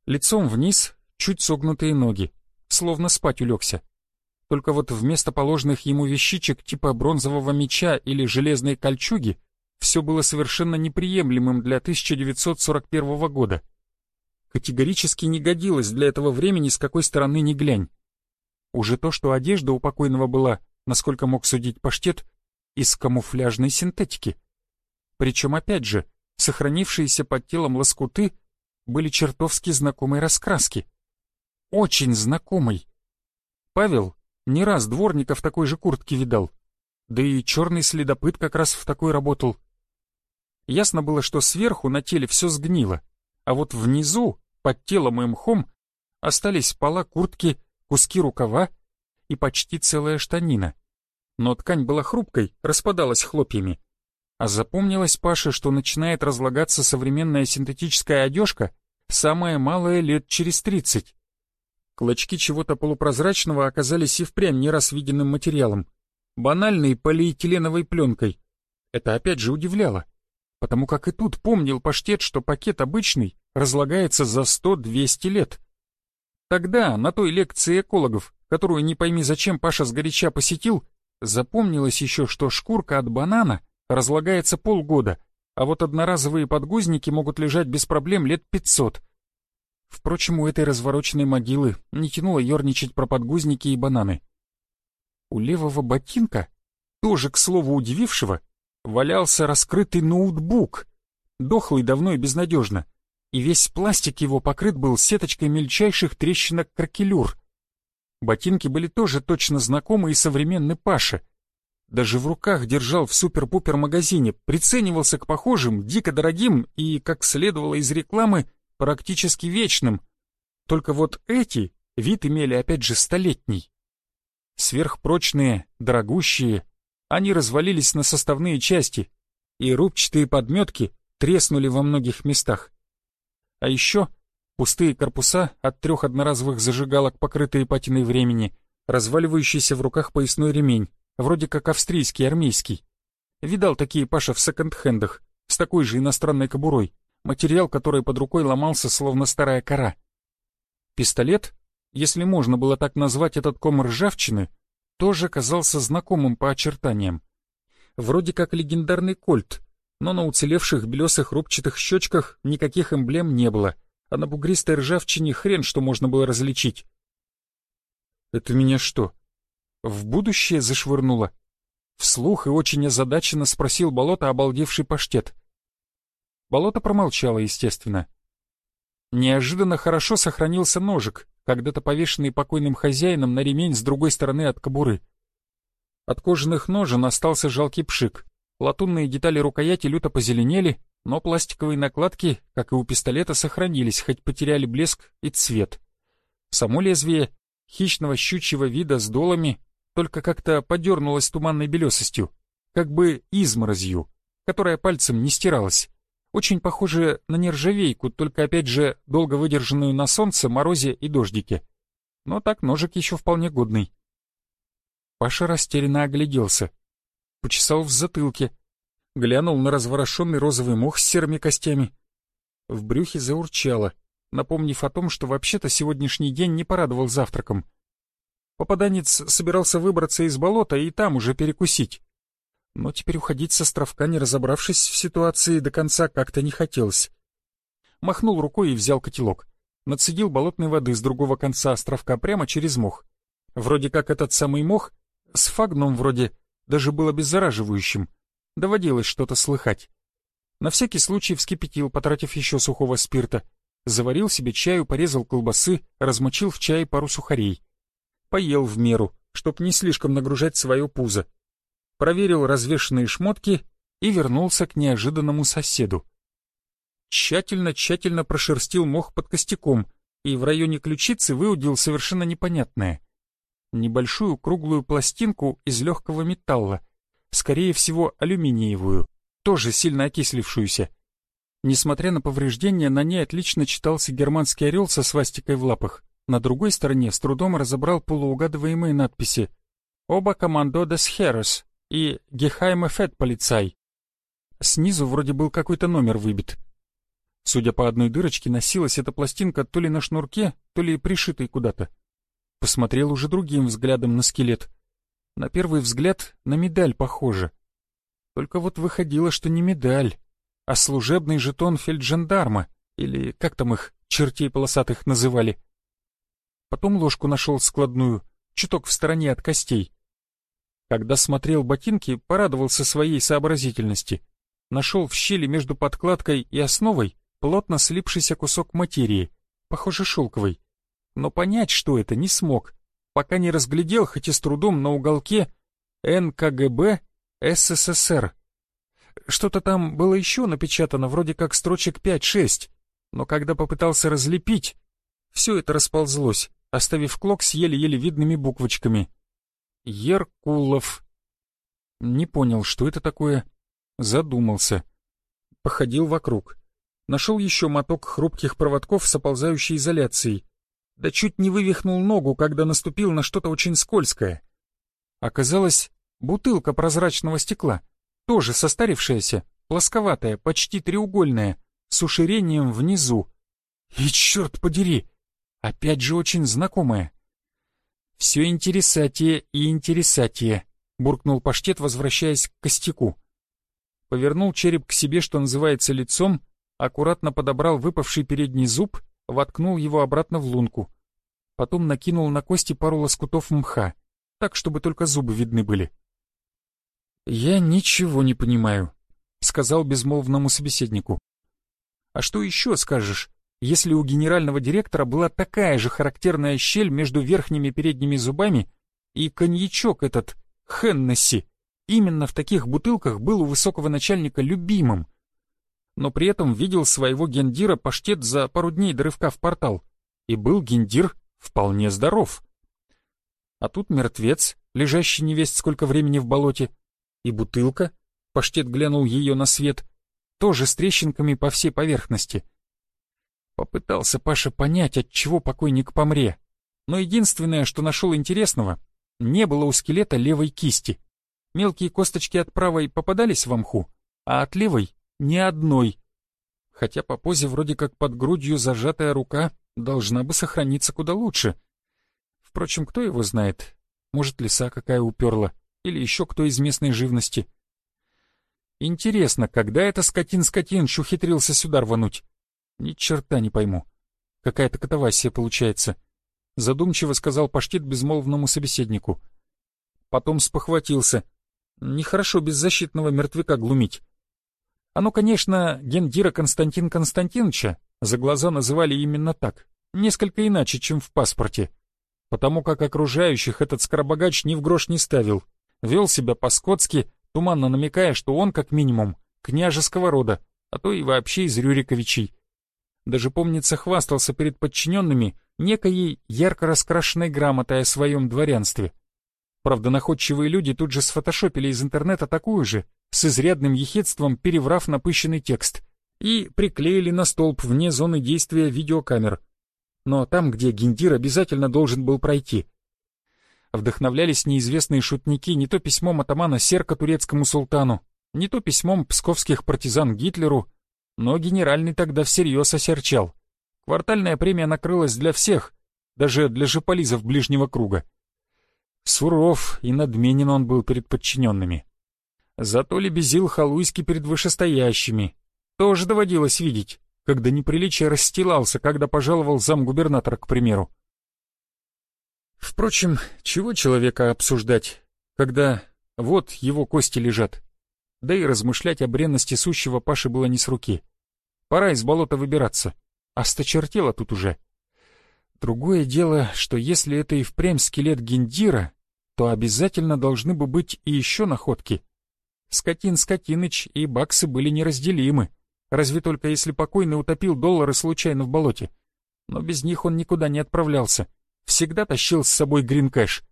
Speaker 1: Лицом вниз, чуть согнутые ноги, словно спать улегся. Только вот вместо положенных ему вещичек типа бронзового меча или железной кольчуги все было совершенно неприемлемым для 1941 года. Категорически не годилось для этого времени с какой стороны ни глянь. Уже то, что одежда у покойного была, насколько мог судить паштет, из камуфляжной синтетики. Причем, опять же, сохранившиеся под телом лоскуты были чертовски знакомой раскраски. Очень знакомой. Павел не раз дворника в такой же куртке видал. Да и черный следопыт как раз в такой работал. Ясно было, что сверху на теле все сгнило, а вот внизу, под телом и мхом, остались пола куртки, куски рукава и почти целая штанина. Но ткань была хрупкой, распадалась хлопьями. А запомнилось Паше, что начинает разлагаться современная синтетическая одежка самое малое лет через тридцать. Клочки чего-то полупрозрачного оказались и впрямь не раз виденным материалом. Банальной полиэтиленовой пленкой. Это опять же удивляло потому как и тут помнил паштет, что пакет обычный разлагается за 100-200 лет. Тогда, на той лекции экологов, которую не пойми зачем Паша сгоряча посетил, запомнилось еще, что шкурка от банана разлагается полгода, а вот одноразовые подгузники могут лежать без проблем лет 500. Впрочем, у этой развороченной могилы не тянуло ерничать про подгузники и бананы. У левого ботинка, тоже, к слову, удивившего, валялся раскрытый ноутбук, дохлый давно и безнадежно, и весь пластик его покрыт был сеточкой мельчайших трещинок кракелюр. Ботинки были тоже точно знакомы и современны Паше. Даже в руках держал в супер-пупер магазине, приценивался к похожим, дико дорогим и, как следовало из рекламы, практически вечным. Только вот эти вид имели опять же столетний. Сверхпрочные, дорогущие, они развалились на составные части, и рубчатые подметки треснули во многих местах. А еще пустые корпуса от трех одноразовых зажигалок, покрытые патиной времени, разваливающийся в руках поясной ремень, вроде как австрийский, армейский. Видал такие Паша в секонд-хендах, с такой же иностранной кобурой, материал, который под рукой ломался, словно старая кора. Пистолет, если можно было так назвать этот ком ржавчины, тоже казался знакомым по очертаниям. Вроде как легендарный кольт, но на уцелевших белесых рубчатых щечках никаких эмблем не было, а на бугристой ржавчине хрен что можно было различить. «Это меня что, в будущее зашвырнуло?» Вслух и очень озадаченно спросил Болото обалдевший паштет. Болото промолчало, естественно. Неожиданно хорошо сохранился ножик, когда-то повешенный покойным хозяином на ремень с другой стороны от кобуры. От кожаных ножен остался жалкий пшик. Латунные детали рукояти люто позеленели, но пластиковые накладки, как и у пистолета, сохранились, хоть потеряли блеск и цвет. Само лезвие, хищного щучьего вида с долами, только как-то подернулось туманной белесостью, как бы изморозью, которая пальцем не стиралась очень похоже на нержавейку, только опять же долго выдержанную на солнце, морозе и дождике. Но так ножик еще вполне годный. Паша растерянно огляделся. почесал в затылке, глянул на разворошенный розовый мох с серыми костями. В брюхе заурчало, напомнив о том, что вообще-то сегодняшний день не порадовал завтраком. Попаданец собирался выбраться из болота и там уже перекусить. Но теперь уходить с островка, не разобравшись в ситуации до конца, как-то не хотелось. Махнул рукой и взял котелок. Нацедил болотной воды с другого конца островка прямо через мох. Вроде как этот самый мох, с фагном вроде, даже был обеззараживающим. Доводилось что-то слыхать. На всякий случай вскипятил, потратив еще сухого спирта. Заварил себе чаю, порезал колбасы, размочил в чай пару сухарей. Поел в меру, чтоб не слишком нагружать свое пузо проверил развешанные шмотки и вернулся к неожиданному соседу. Тщательно-тщательно прошерстил мох под костяком и в районе ключицы выудил совершенно непонятное. Небольшую круглую пластинку из легкого металла, скорее всего алюминиевую, тоже сильно окислившуюся. Несмотря на повреждения, на ней отлично читался германский орел со свастикой в лапах. На другой стороне с трудом разобрал полуугадываемые надписи «Оба командо des Heeres», и Гехайм Эфет полицай. Снизу вроде был какой-то номер выбит. Судя по одной дырочке, носилась эта пластинка то ли на шнурке, то ли пришитой куда-то. Посмотрел уже другим взглядом на скелет. На первый взгляд на медаль похоже. Только вот выходило, что не медаль, а служебный жетон фельджандарма, или как там их, чертей полосатых называли. Потом ложку нашел складную, чуток в стороне от костей. Когда смотрел ботинки, порадовался своей сообразительности. Нашел в щели между подкладкой и основой плотно слипшийся кусок материи, похоже шелковый. Но понять, что это, не смог, пока не разглядел, хоть и с трудом, на уголке НКГБ СССР. Что-то там было еще напечатано, вроде как строчек 5-6, но когда попытался разлепить, все это расползлось, оставив клок с еле-еле видными буквочками. Еркулов. Не понял, что это такое. Задумался. Походил вокруг. Нашел еще моток хрупких проводков с оползающей изоляцией. Да чуть не вывихнул ногу, когда наступил на что-то очень скользкое. Оказалось, бутылка прозрачного стекла, тоже состарившаяся, плосковатая, почти треугольная, с уширением внизу. И черт подери, опять же очень знакомая. «Все интересатие и интересатие», — буркнул паштет, возвращаясь к костяку. Повернул череп к себе, что называется, лицом, аккуратно подобрал выпавший передний зуб, воткнул его обратно в лунку. Потом накинул на кости пару лоскутов мха, так, чтобы только зубы видны были. «Я ничего не понимаю», — сказал безмолвному собеседнику. «А что еще скажешь? если у генерального директора была такая же характерная щель между верхними передними зубами, и коньячок этот, Хеннесси, именно в таких бутылках был у высокого начальника любимым. Но при этом видел своего гендира паштет за пару дней до рывка в портал, и был гендир вполне здоров. А тут мертвец, лежащий невесть сколько времени в болоте, и бутылка, паштет глянул ее на свет, тоже с трещинками по всей поверхности — Попытался Паша понять, от чего покойник помре. Но единственное, что нашел интересного, не было у скелета левой кисти. Мелкие косточки от правой попадались в мху, а от левой — ни одной. Хотя по позе вроде как под грудью зажатая рука должна бы сохраниться куда лучше. Впрочем, кто его знает? Может, лиса какая уперла, или еще кто из местной живности. Интересно, когда это скотин-скотинч ухитрился сюда рвануть? Ни черта не пойму. Какая-то катавасия получается. Задумчиво сказал паштет безмолвному собеседнику. Потом спохватился. Нехорошо беззащитного мертвяка глумить. Оно, конечно, гендира Константин Константиновича за глаза называли именно так, несколько иначе, чем в паспорте. Потому как окружающих этот скоробогач ни в грош не ставил. Вел себя по-скотски, туманно намекая, что он, как минимум, княжеского рода, а то и вообще из Рюриковичей. Даже, помнится, хвастался перед подчиненными некоей ярко раскрашенной грамотой о своем дворянстве. Правда, находчивые люди тут же сфотошопили из интернета такую же, с изрядным ехидством переврав напыщенный текст, и приклеили на столб вне зоны действия видеокамер. Но там, где Гендир обязательно должен был пройти. Вдохновлялись неизвестные шутники не то письмом атамана Серка турецкому султану, не то письмом псковских партизан Гитлеру, но генеральный тогда всерьез осерчал. Квартальная премия накрылась для всех, даже для жополизов ближнего круга. Суров и надменен он был перед подчиненными. Зато лебезил халуйски перед вышестоящими. Тоже доводилось видеть, когда неприличие расстилался, когда пожаловал замгубернатора, к примеру. Впрочем, чего человека обсуждать, когда вот его кости лежат? Да и размышлять о бренности сущего Паши было не с руки. Пора из болота выбираться. Осточертело тут уже. Другое дело, что если это и впрямь скелет Гендира, то обязательно должны бы быть и еще находки. Скотин Скотиныч и баксы были неразделимы, разве только если покойный утопил доллары случайно в болоте. Но без них он никуда не отправлялся, всегда тащил с собой гринкэш,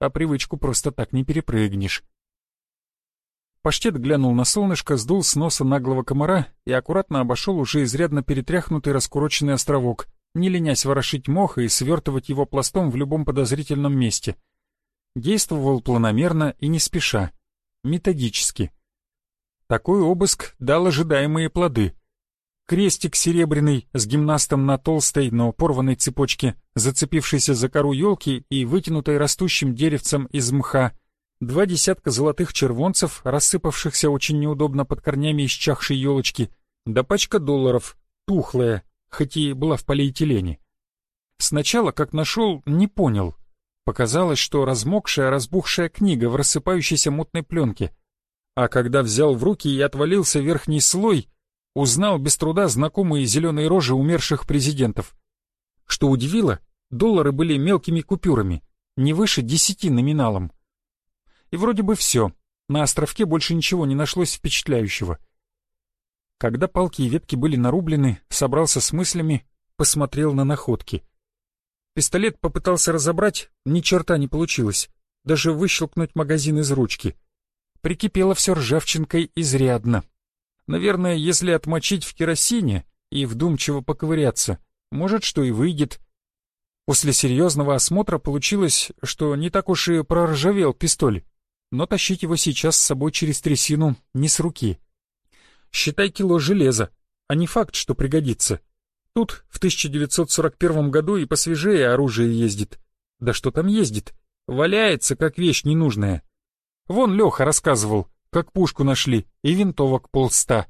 Speaker 1: а привычку просто так не перепрыгнешь. Паштет глянул на солнышко, сдул с носа наглого комара и аккуратно обошел уже изрядно перетряхнутый раскуроченный островок, не ленясь ворошить мох и свертывать его пластом в любом подозрительном месте. Действовал планомерно и не спеша, методически. Такой обыск дал ожидаемые плоды. Крестик серебряный с гимнастом на толстой, но порванной цепочке, зацепившейся за кору елки и вытянутой растущим деревцем из мха — два десятка золотых червонцев, рассыпавшихся очень неудобно под корнями исчахшей елочки, да пачка долларов, тухлая, хоть и была в полиэтилене. Сначала, как нашел, не понял. Показалось, что размокшая, разбухшая книга в рассыпающейся мутной пленке. А когда взял в руки и отвалился верхний слой, узнал без труда знакомые зеленые рожи умерших президентов. Что удивило, доллары были мелкими купюрами, не выше десяти номиналом. И вроде бы все. На островке больше ничего не нашлось впечатляющего. Когда палки и ветки были нарублены, собрался с мыслями, посмотрел на находки. Пистолет попытался разобрать, ни черта не получилось. Даже выщелкнуть магазин из ручки. Прикипело все ржавчинкой изрядно. Наверное, если отмочить в керосине и вдумчиво поковыряться, может, что и выйдет. После серьезного осмотра получилось, что не так уж и проржавел пистоль но тащить его сейчас с собой через трясину не с руки. Считай кило железа, а не факт, что пригодится. Тут в 1941 году и посвежее оружие ездит. Да что там ездит? Валяется, как вещь ненужная. Вон Леха рассказывал, как пушку нашли, и винтовок полста.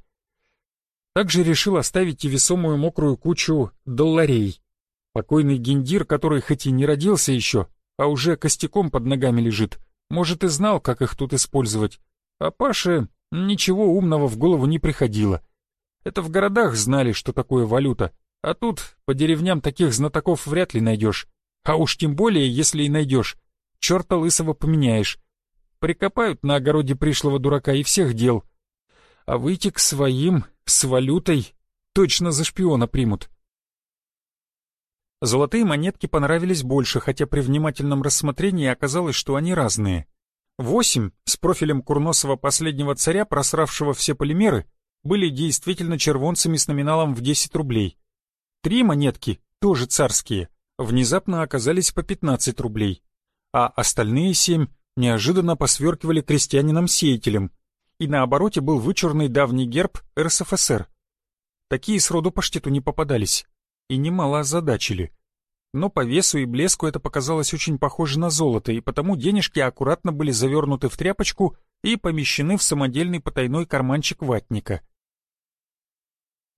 Speaker 1: Также решил оставить и весомую мокрую кучу долларей. Покойный гендир, который хоть и не родился еще, а уже костяком под ногами лежит, может, и знал, как их тут использовать. А Паше ничего умного в голову не приходило. Это в городах знали, что такое валюта, а тут по деревням таких знатоков вряд ли найдешь. А уж тем более, если и найдешь, черта лысого поменяешь. Прикопают на огороде пришлого дурака и всех дел. А выйти к своим с валютой точно за шпиона примут. Золотые монетки понравились больше, хотя при внимательном рассмотрении оказалось, что они разные. Восемь с профилем курносого последнего царя, просравшего все полимеры, были действительно червонцами с номиналом в 10 рублей. Три монетки, тоже царские, внезапно оказались по 15 рублей, а остальные семь неожиданно посверкивали крестьянином-сеятелем, и на обороте был вычурный давний герб РСФСР. Такие сроду паштету не попадались и немало озадачили. Но по весу и блеску это показалось очень похоже на золото, и потому денежки аккуратно были завернуты в тряпочку и помещены в самодельный потайной карманчик ватника.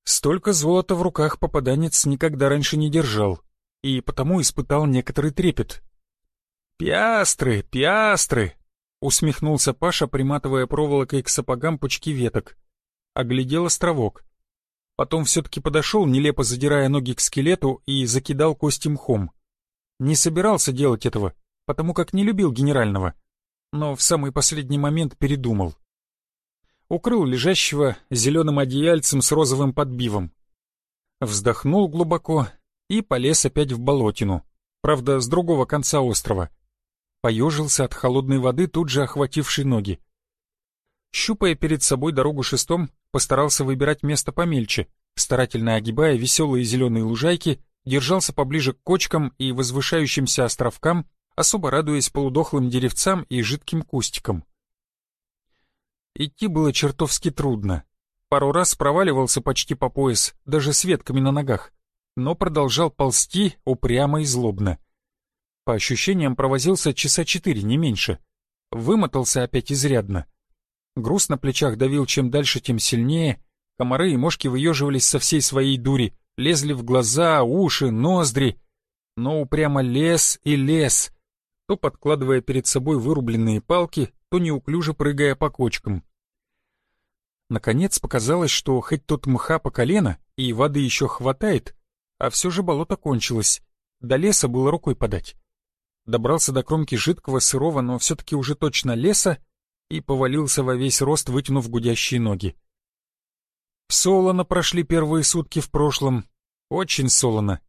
Speaker 1: Столько золота в руках попаданец никогда раньше не держал, и потому испытал некоторый трепет. «Пиастры, пиастры!» — усмехнулся Паша, приматывая проволокой к сапогам пучки веток. Оглядел островок. Потом все-таки подошел, нелепо задирая ноги к скелету, и закидал кости мхом. Не собирался делать этого, потому как не любил генерального, но в самый последний момент передумал. Укрыл лежащего зеленым одеяльцем с розовым подбивом. Вздохнул глубоко и полез опять в болотину, правда, с другого конца острова. Поежился от холодной воды, тут же охватившей ноги. Щупая перед собой дорогу шестом, постарался выбирать место помельче, старательно огибая веселые зеленые лужайки, держался поближе к кочкам и возвышающимся островкам, особо радуясь полудохлым деревцам и жидким кустикам. Идти было чертовски трудно. Пару раз проваливался почти по пояс, даже с ветками на ногах, но продолжал ползти упрямо и злобно. По ощущениям провозился часа четыре, не меньше. Вымотался опять изрядно. Груз на плечах давил чем дальше, тем сильнее. Комары и мошки выеживались со всей своей дури, лезли в глаза, уши, ноздри. Но упрямо лес и лес, то подкладывая перед собой вырубленные палки, то неуклюже прыгая по кочкам. Наконец показалось, что хоть тут мха по колено и воды еще хватает, а все же болото кончилось. До леса было рукой подать. Добрался до кромки жидкого, сырого, но все-таки уже точно леса и повалился во весь рост, вытянув гудящие ноги. Солоно прошли первые сутки в прошлом. Очень солоно.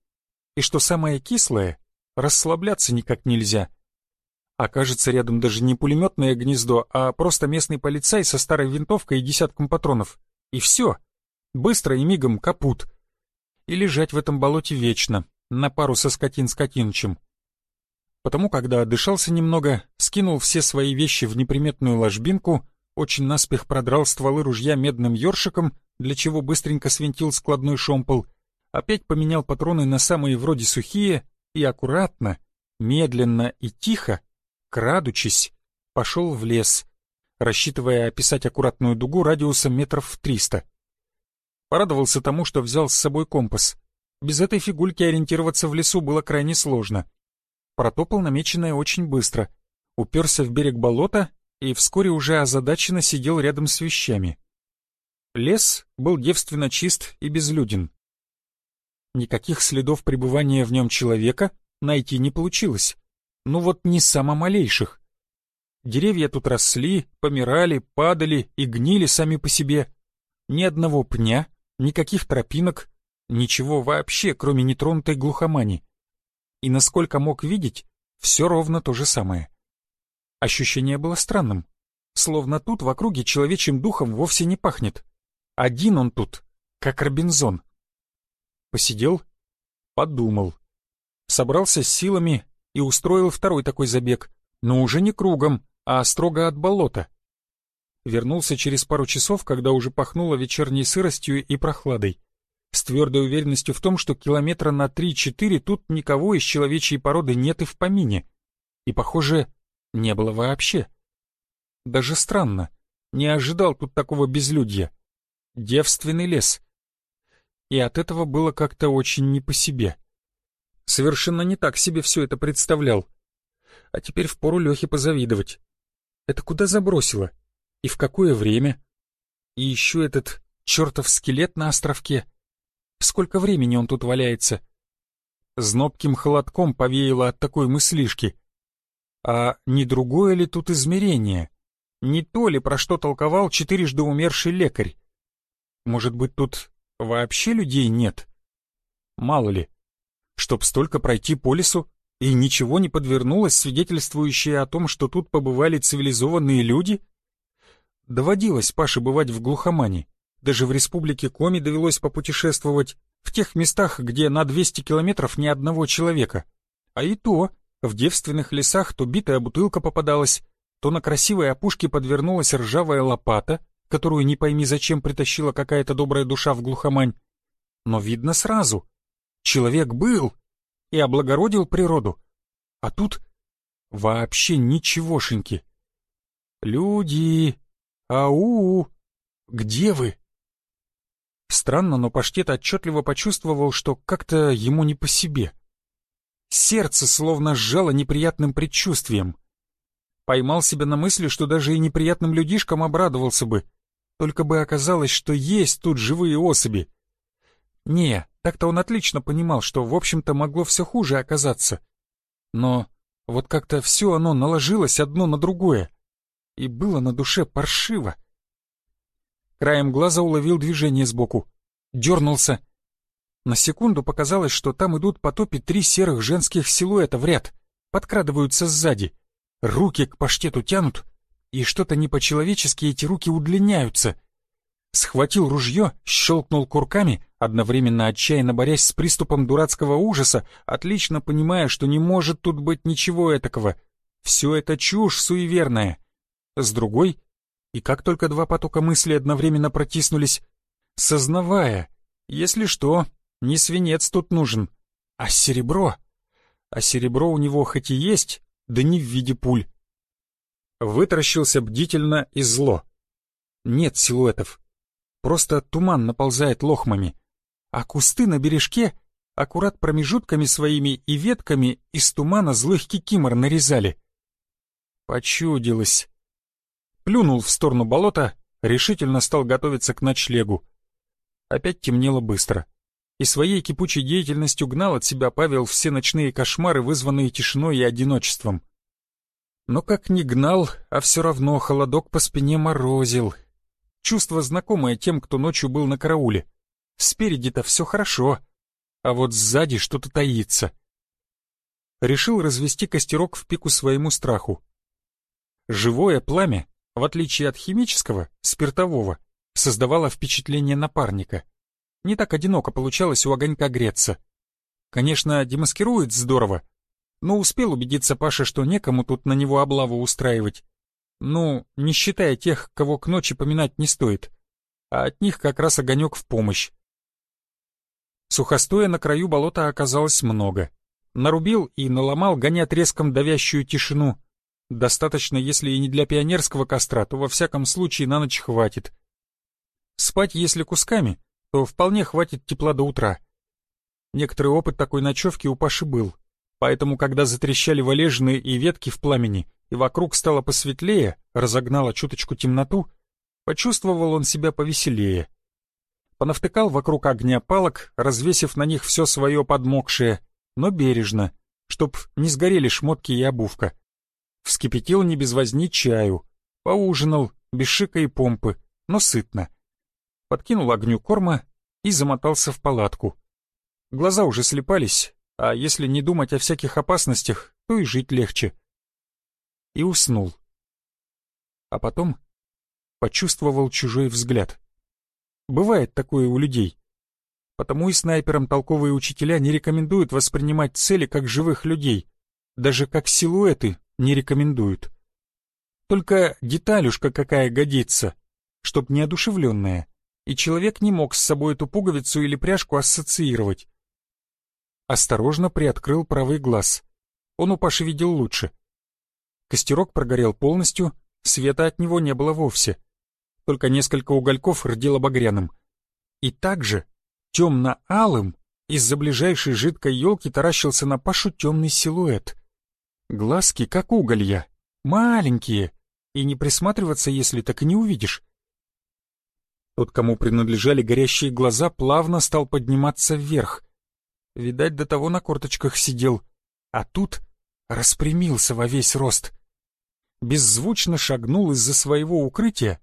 Speaker 1: И что самое кислое, расслабляться никак нельзя — Окажется рядом даже не пулеметное гнездо, а просто местный полицай со старой винтовкой и десятком патронов. И все. Быстро и мигом капут. И лежать в этом болоте вечно, на пару со скотин-скотинчем. Потому, когда отдышался немного, скинул все свои вещи в неприметную ложбинку, очень наспех продрал стволы ружья медным ёршиком, для чего быстренько свинтил складной шомпол, опять поменял патроны на самые вроде сухие и аккуратно, медленно и тихо крадучись, пошел в лес, рассчитывая описать аккуратную дугу радиусом метров в триста. Порадовался тому, что взял с собой компас. Без этой фигульки ориентироваться в лесу было крайне сложно. Протопал намеченное очень быстро, уперся в берег болота и вскоре уже озадаченно сидел рядом с вещами. Лес был девственно чист и безлюден. Никаких следов пребывания в нем человека найти не получилось ну вот не само малейших. Деревья тут росли, помирали, падали и гнили сами по себе. Ни одного пня, никаких тропинок, ничего вообще, кроме нетронутой глухомани. И насколько мог видеть, все ровно то же самое. Ощущение было странным, словно тут в округе человечьим духом вовсе не пахнет. Один он тут, как Робинзон. Посидел, подумал. Собрался с силами и устроил второй такой забег, но уже не кругом, а строго от болота. Вернулся через пару часов, когда уже пахнуло вечерней сыростью и прохладой, с твердой уверенностью в том, что километра на 3-4 тут никого из человечьей породы нет и в помине. И, похоже, не было вообще. Даже странно, не ожидал тут такого безлюдья. Девственный лес. И от этого было как-то очень не по себе. Совершенно не так себе все это представлял. А теперь впору Лехе позавидовать. Это куда забросило? И в какое время? И еще этот чертов скелет на островке. Сколько времени он тут валяется? Знобким холодком повеяло от такой мыслишки. А не другое ли тут измерение? Не то ли, про что толковал четырежды умерший лекарь? Может быть, тут вообще людей нет? Мало ли чтоб столько пройти по лесу, и ничего не подвернулось, свидетельствующее о том, что тут побывали цивилизованные люди? Доводилось Паше бывать в глухомане. Даже в республике Коми довелось попутешествовать, в тех местах, где на 200 километров ни одного человека. А и то, в девственных лесах то битая бутылка попадалась, то на красивой опушке подвернулась ржавая лопата, которую не пойми зачем притащила какая-то добрая душа в глухомань. Но видно сразу, Человек был и облагородил природу. А тут вообще ничегошеньки. Люди, ау, где вы? Странно, но Паштет отчетливо почувствовал, что как-то ему не по себе. Сердце словно сжало неприятным предчувствием. Поймал себя на мысли, что даже и неприятным людишкам обрадовался бы, только бы оказалось, что есть тут живые особи. Не, так-то он отлично понимал, что, в общем-то, могло все хуже оказаться. Но вот как-то все оно наложилось одно на другое, и было на душе паршиво. Краем глаза уловил движение сбоку, дернулся. На секунду показалось, что там идут по топе три серых женских силуэта в ряд, подкрадываются сзади, руки к паштету тянут, и что-то не по-человечески эти руки удлиняются. Схватил ружье, щелкнул курками — одновременно отчаянно борясь с приступом дурацкого ужаса, отлично понимая, что не может тут быть ничего этакого. Все это чушь суеверная. С другой, и как только два потока мысли одновременно протиснулись, сознавая, если что, не свинец тут нужен, а серебро. А серебро у него хоть и есть, да не в виде пуль. Вытаращился бдительно и зло. Нет силуэтов. Просто туман наползает лохмами. А кусты на бережке аккурат промежутками своими и ветками из тумана злых кикимор нарезали. Почудилось. Плюнул в сторону болота, решительно стал готовиться к ночлегу. Опять темнело быстро. И своей кипучей деятельностью гнал от себя Павел все ночные кошмары, вызванные тишиной и одиночеством. Но как ни гнал, а все равно холодок по спине морозил. Чувство знакомое тем, кто ночью был на карауле. Спереди-то все хорошо, а вот сзади что-то таится. Решил развести костерок в пику своему страху. Живое пламя, в отличие от химического, спиртового, создавало впечатление напарника. Не так одиноко получалось у огонька греться. Конечно, демаскирует здорово, но успел убедиться Паша, что некому тут на него облаву устраивать. Ну, не считая тех, кого к ночи поминать не стоит. А от них как раз огонек в помощь. Сухостоя на краю болота оказалось много. Нарубил и наломал, гоня треском давящую тишину. Достаточно, если и не для пионерского костра, то во всяком случае на ночь хватит. Спать, если кусками, то вполне хватит тепла до утра. Некоторый опыт такой ночевки у Паши был. Поэтому, когда затрещали валежины и ветки в пламени, и вокруг стало посветлее, разогнало чуточку темноту, почувствовал он себя повеселее. Понавтыкал вокруг огня палок, развесив на них все свое подмокшее, но бережно, чтоб не сгорели шмотки и обувка. Вскипятил не без возни чаю, поужинал, без шика и помпы, но сытно. Подкинул огню корма и замотался в палатку. Глаза уже слепались, а если не думать о всяких опасностях, то и жить легче. И уснул. А потом почувствовал чужой взгляд. Бывает такое у людей. Потому и снайперам толковые учителя не рекомендуют воспринимать цели как живых людей, даже как силуэты не рекомендуют. Только деталюшка какая годится, чтоб неодушевленная, и человек не мог с собой эту пуговицу или пряжку ассоциировать осторожно приоткрыл правый глаз. Он у Паши видел лучше. Костерок прогорел полностью, света от него не было вовсе. Только несколько угольков рдело багряным. И также темно-алым из-за ближайшей жидкой елки таращился на Пашу темный силуэт. Глазки, как уголья, маленькие, и не присматриваться, если так и не увидишь. Тот, кому принадлежали горящие глаза, плавно стал подниматься вверх — Видать, до того на корточках сидел. А тут распрямился во весь рост. Беззвучно шагнул из-за своего укрытия.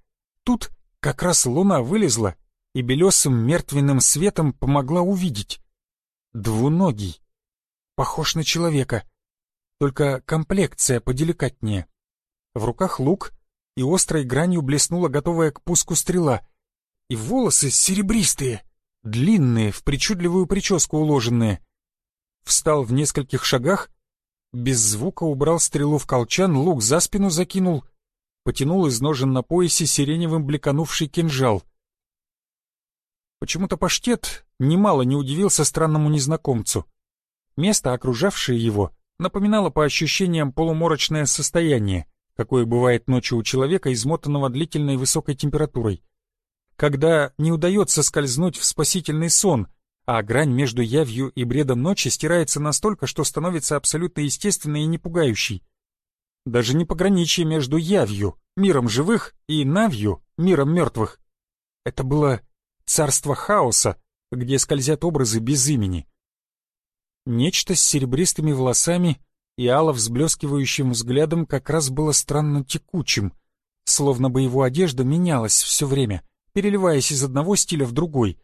Speaker 1: Тут как раз луна вылезла и белесым мертвенным светом помогла увидеть. Двуногий. Похож на человека. Только комплекция поделикатнее. В руках лук, и острой гранью блеснула готовая к пуску стрела. И волосы серебристые длинные, в причудливую прическу уложенные. Встал в нескольких шагах, без звука убрал стрелу в колчан, лук за спину закинул, потянул из ножен на поясе сиреневым блеканувший кинжал. Почему-то паштет немало не удивился странному незнакомцу. Место, окружавшее его, напоминало по ощущениям полуморочное состояние, какое бывает ночью у человека, измотанного длительной высокой температурой когда не удается скользнуть в спасительный сон, а грань между явью и бредом ночи стирается настолько, что становится абсолютно естественной и не пугающей. Даже не пограничие между явью, миром живых, и навью, миром мертвых. Это было царство хаоса, где скользят образы без имени. Нечто с серебристыми волосами и ало взблескивающим взглядом как раз было странно текучим, словно бы его одежда менялась все время — переливаясь из одного стиля в другой.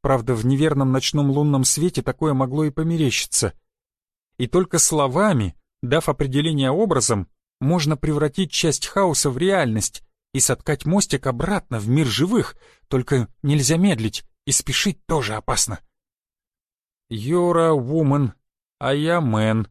Speaker 1: Правда, в неверном ночном лунном свете такое могло и померещиться. И только словами, дав определение образом, можно превратить часть хаоса в реальность и соткать мостик обратно в мир живых, только нельзя медлить, и спешить тоже опасно. «You're a woman, а я man»,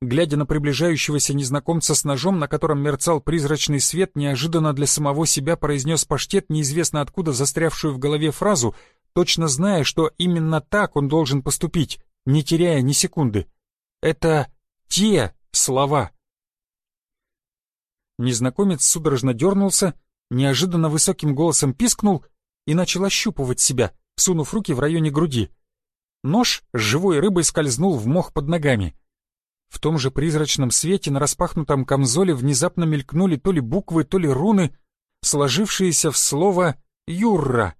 Speaker 1: глядя на приближающегося незнакомца с ножом, на котором мерцал призрачный свет, неожиданно для самого себя произнес паштет, неизвестно откуда застрявшую в голове фразу, точно зная, что именно так он должен поступить, не теряя ни секунды. Это те слова. Незнакомец судорожно дернулся, неожиданно высоким голосом пискнул и начал ощупывать себя, сунув руки в районе груди. Нож с живой рыбой скользнул в мох под ногами — в том же призрачном свете на распахнутом камзоле внезапно мелькнули то ли буквы, то ли руны, сложившиеся в слово «Юрра».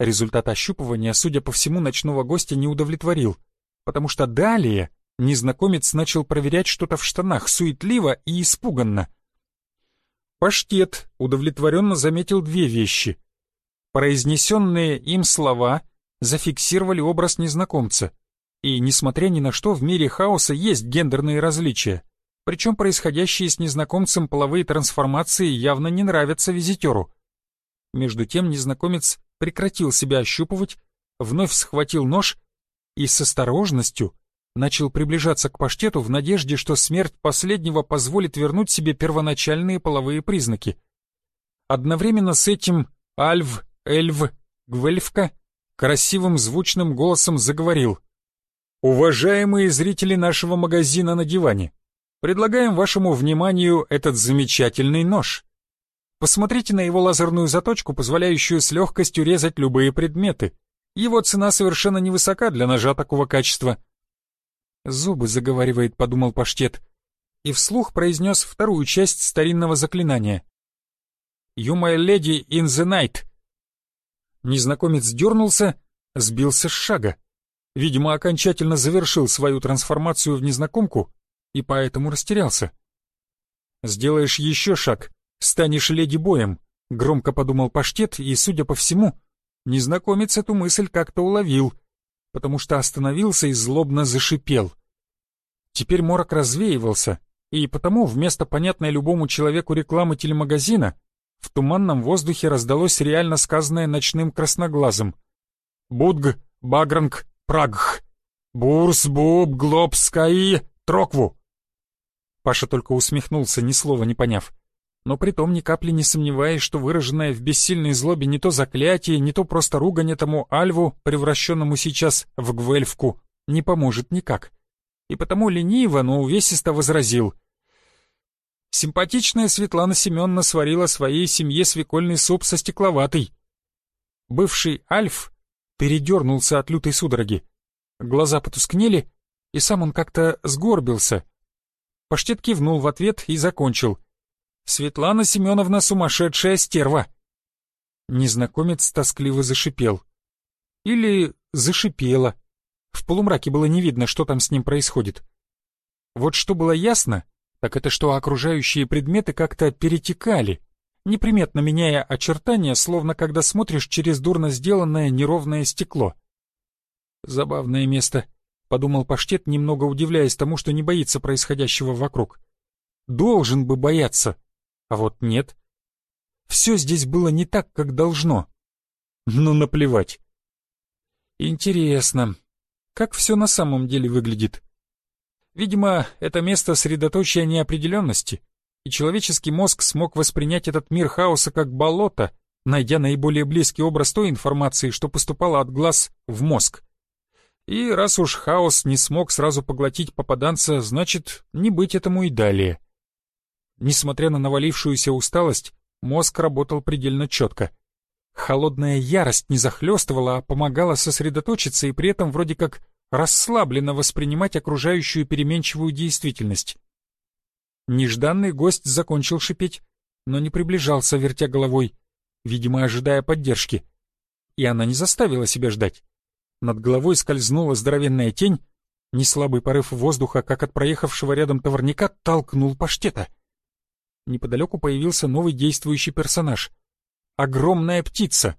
Speaker 1: Результат ощупывания, судя по всему, ночного гостя не удовлетворил, потому что далее незнакомец начал проверять что-то в штанах, суетливо и испуганно. Паштет удовлетворенно заметил две вещи. Произнесенные им слова зафиксировали образ незнакомца — и, несмотря ни на что, в мире хаоса есть гендерные различия. Причем происходящие с незнакомцем половые трансформации явно не нравятся визитеру. Между тем незнакомец прекратил себя ощупывать, вновь схватил нож и с осторожностью начал приближаться к паштету в надежде, что смерть последнего позволит вернуть себе первоначальные половые признаки. Одновременно с этим Альв, Эльв, Гвельфка красивым звучным голосом заговорил — Уважаемые зрители нашего магазина на диване, предлагаем вашему вниманию этот замечательный нож. Посмотрите на его лазерную заточку, позволяющую с легкостью резать любые предметы. Его цена совершенно невысока для ножа такого качества. Зубы заговаривает, подумал паштет, и вслух произнес вторую часть старинного заклинания. «You my lady in the night». Незнакомец дернулся, сбился с шага видимо, окончательно завершил свою трансформацию в незнакомку и поэтому растерялся. «Сделаешь еще шаг, станешь леди-боем», — громко подумал паштет, и, судя по всему, незнакомец эту мысль как-то уловил, потому что остановился и злобно зашипел. Теперь морок развеивался, и потому вместо понятной любому человеку рекламы телемагазина в туманном воздухе раздалось реально сказанное ночным красноглазом. «Будг, Багранг, Прагх, Бурс, Буб, Глобскаи, Трокву. Паша только усмехнулся, ни слова не поняв. Но притом ни капли не сомневаясь, что выраженное в бессильной злобе не то заклятие, не то просто ругань этому Альву, превращенному сейчас в Гвельфку, не поможет никак. И потому лениво, но увесисто возразил. Симпатичная Светлана Семеновна сварила своей семье свекольный суп со стекловатой. Бывший Альф передернулся от лютой судороги. Глаза потускнели, и сам он как-то сгорбился. Паштет кивнул в ответ и закончил. «Светлана Семеновна сумасшедшая стерва!» Незнакомец тоскливо зашипел. Или зашипела. В полумраке было не видно, что там с ним происходит. Вот что было ясно, так это что окружающие предметы как-то перетекали, неприметно меняя очертания, словно когда смотришь через дурно сделанное неровное стекло. «Забавное место», — подумал Паштет, немного удивляясь тому, что не боится происходящего вокруг. «Должен бы бояться, а вот нет. Все здесь было не так, как должно. Ну, наплевать. Интересно, как все на самом деле выглядит?» Видимо, это место средоточия неопределенности — и человеческий мозг смог воспринять этот мир хаоса как болото, найдя наиболее близкий образ той информации, что поступала от глаз в мозг. И раз уж хаос не смог сразу поглотить попаданца, значит, не быть этому и далее. Несмотря на навалившуюся усталость, мозг работал предельно четко. Холодная ярость не захлестывала, а помогала сосредоточиться и при этом вроде как расслабленно воспринимать окружающую переменчивую действительность. Нежданный гость закончил шипеть, но не приближался, вертя головой, видимо, ожидая поддержки. И она не заставила себя ждать. Над головой скользнула здоровенная тень, неслабый порыв воздуха, как от проехавшего рядом товарника, толкнул паштета. Неподалеку появился новый действующий персонаж. Огромная птица.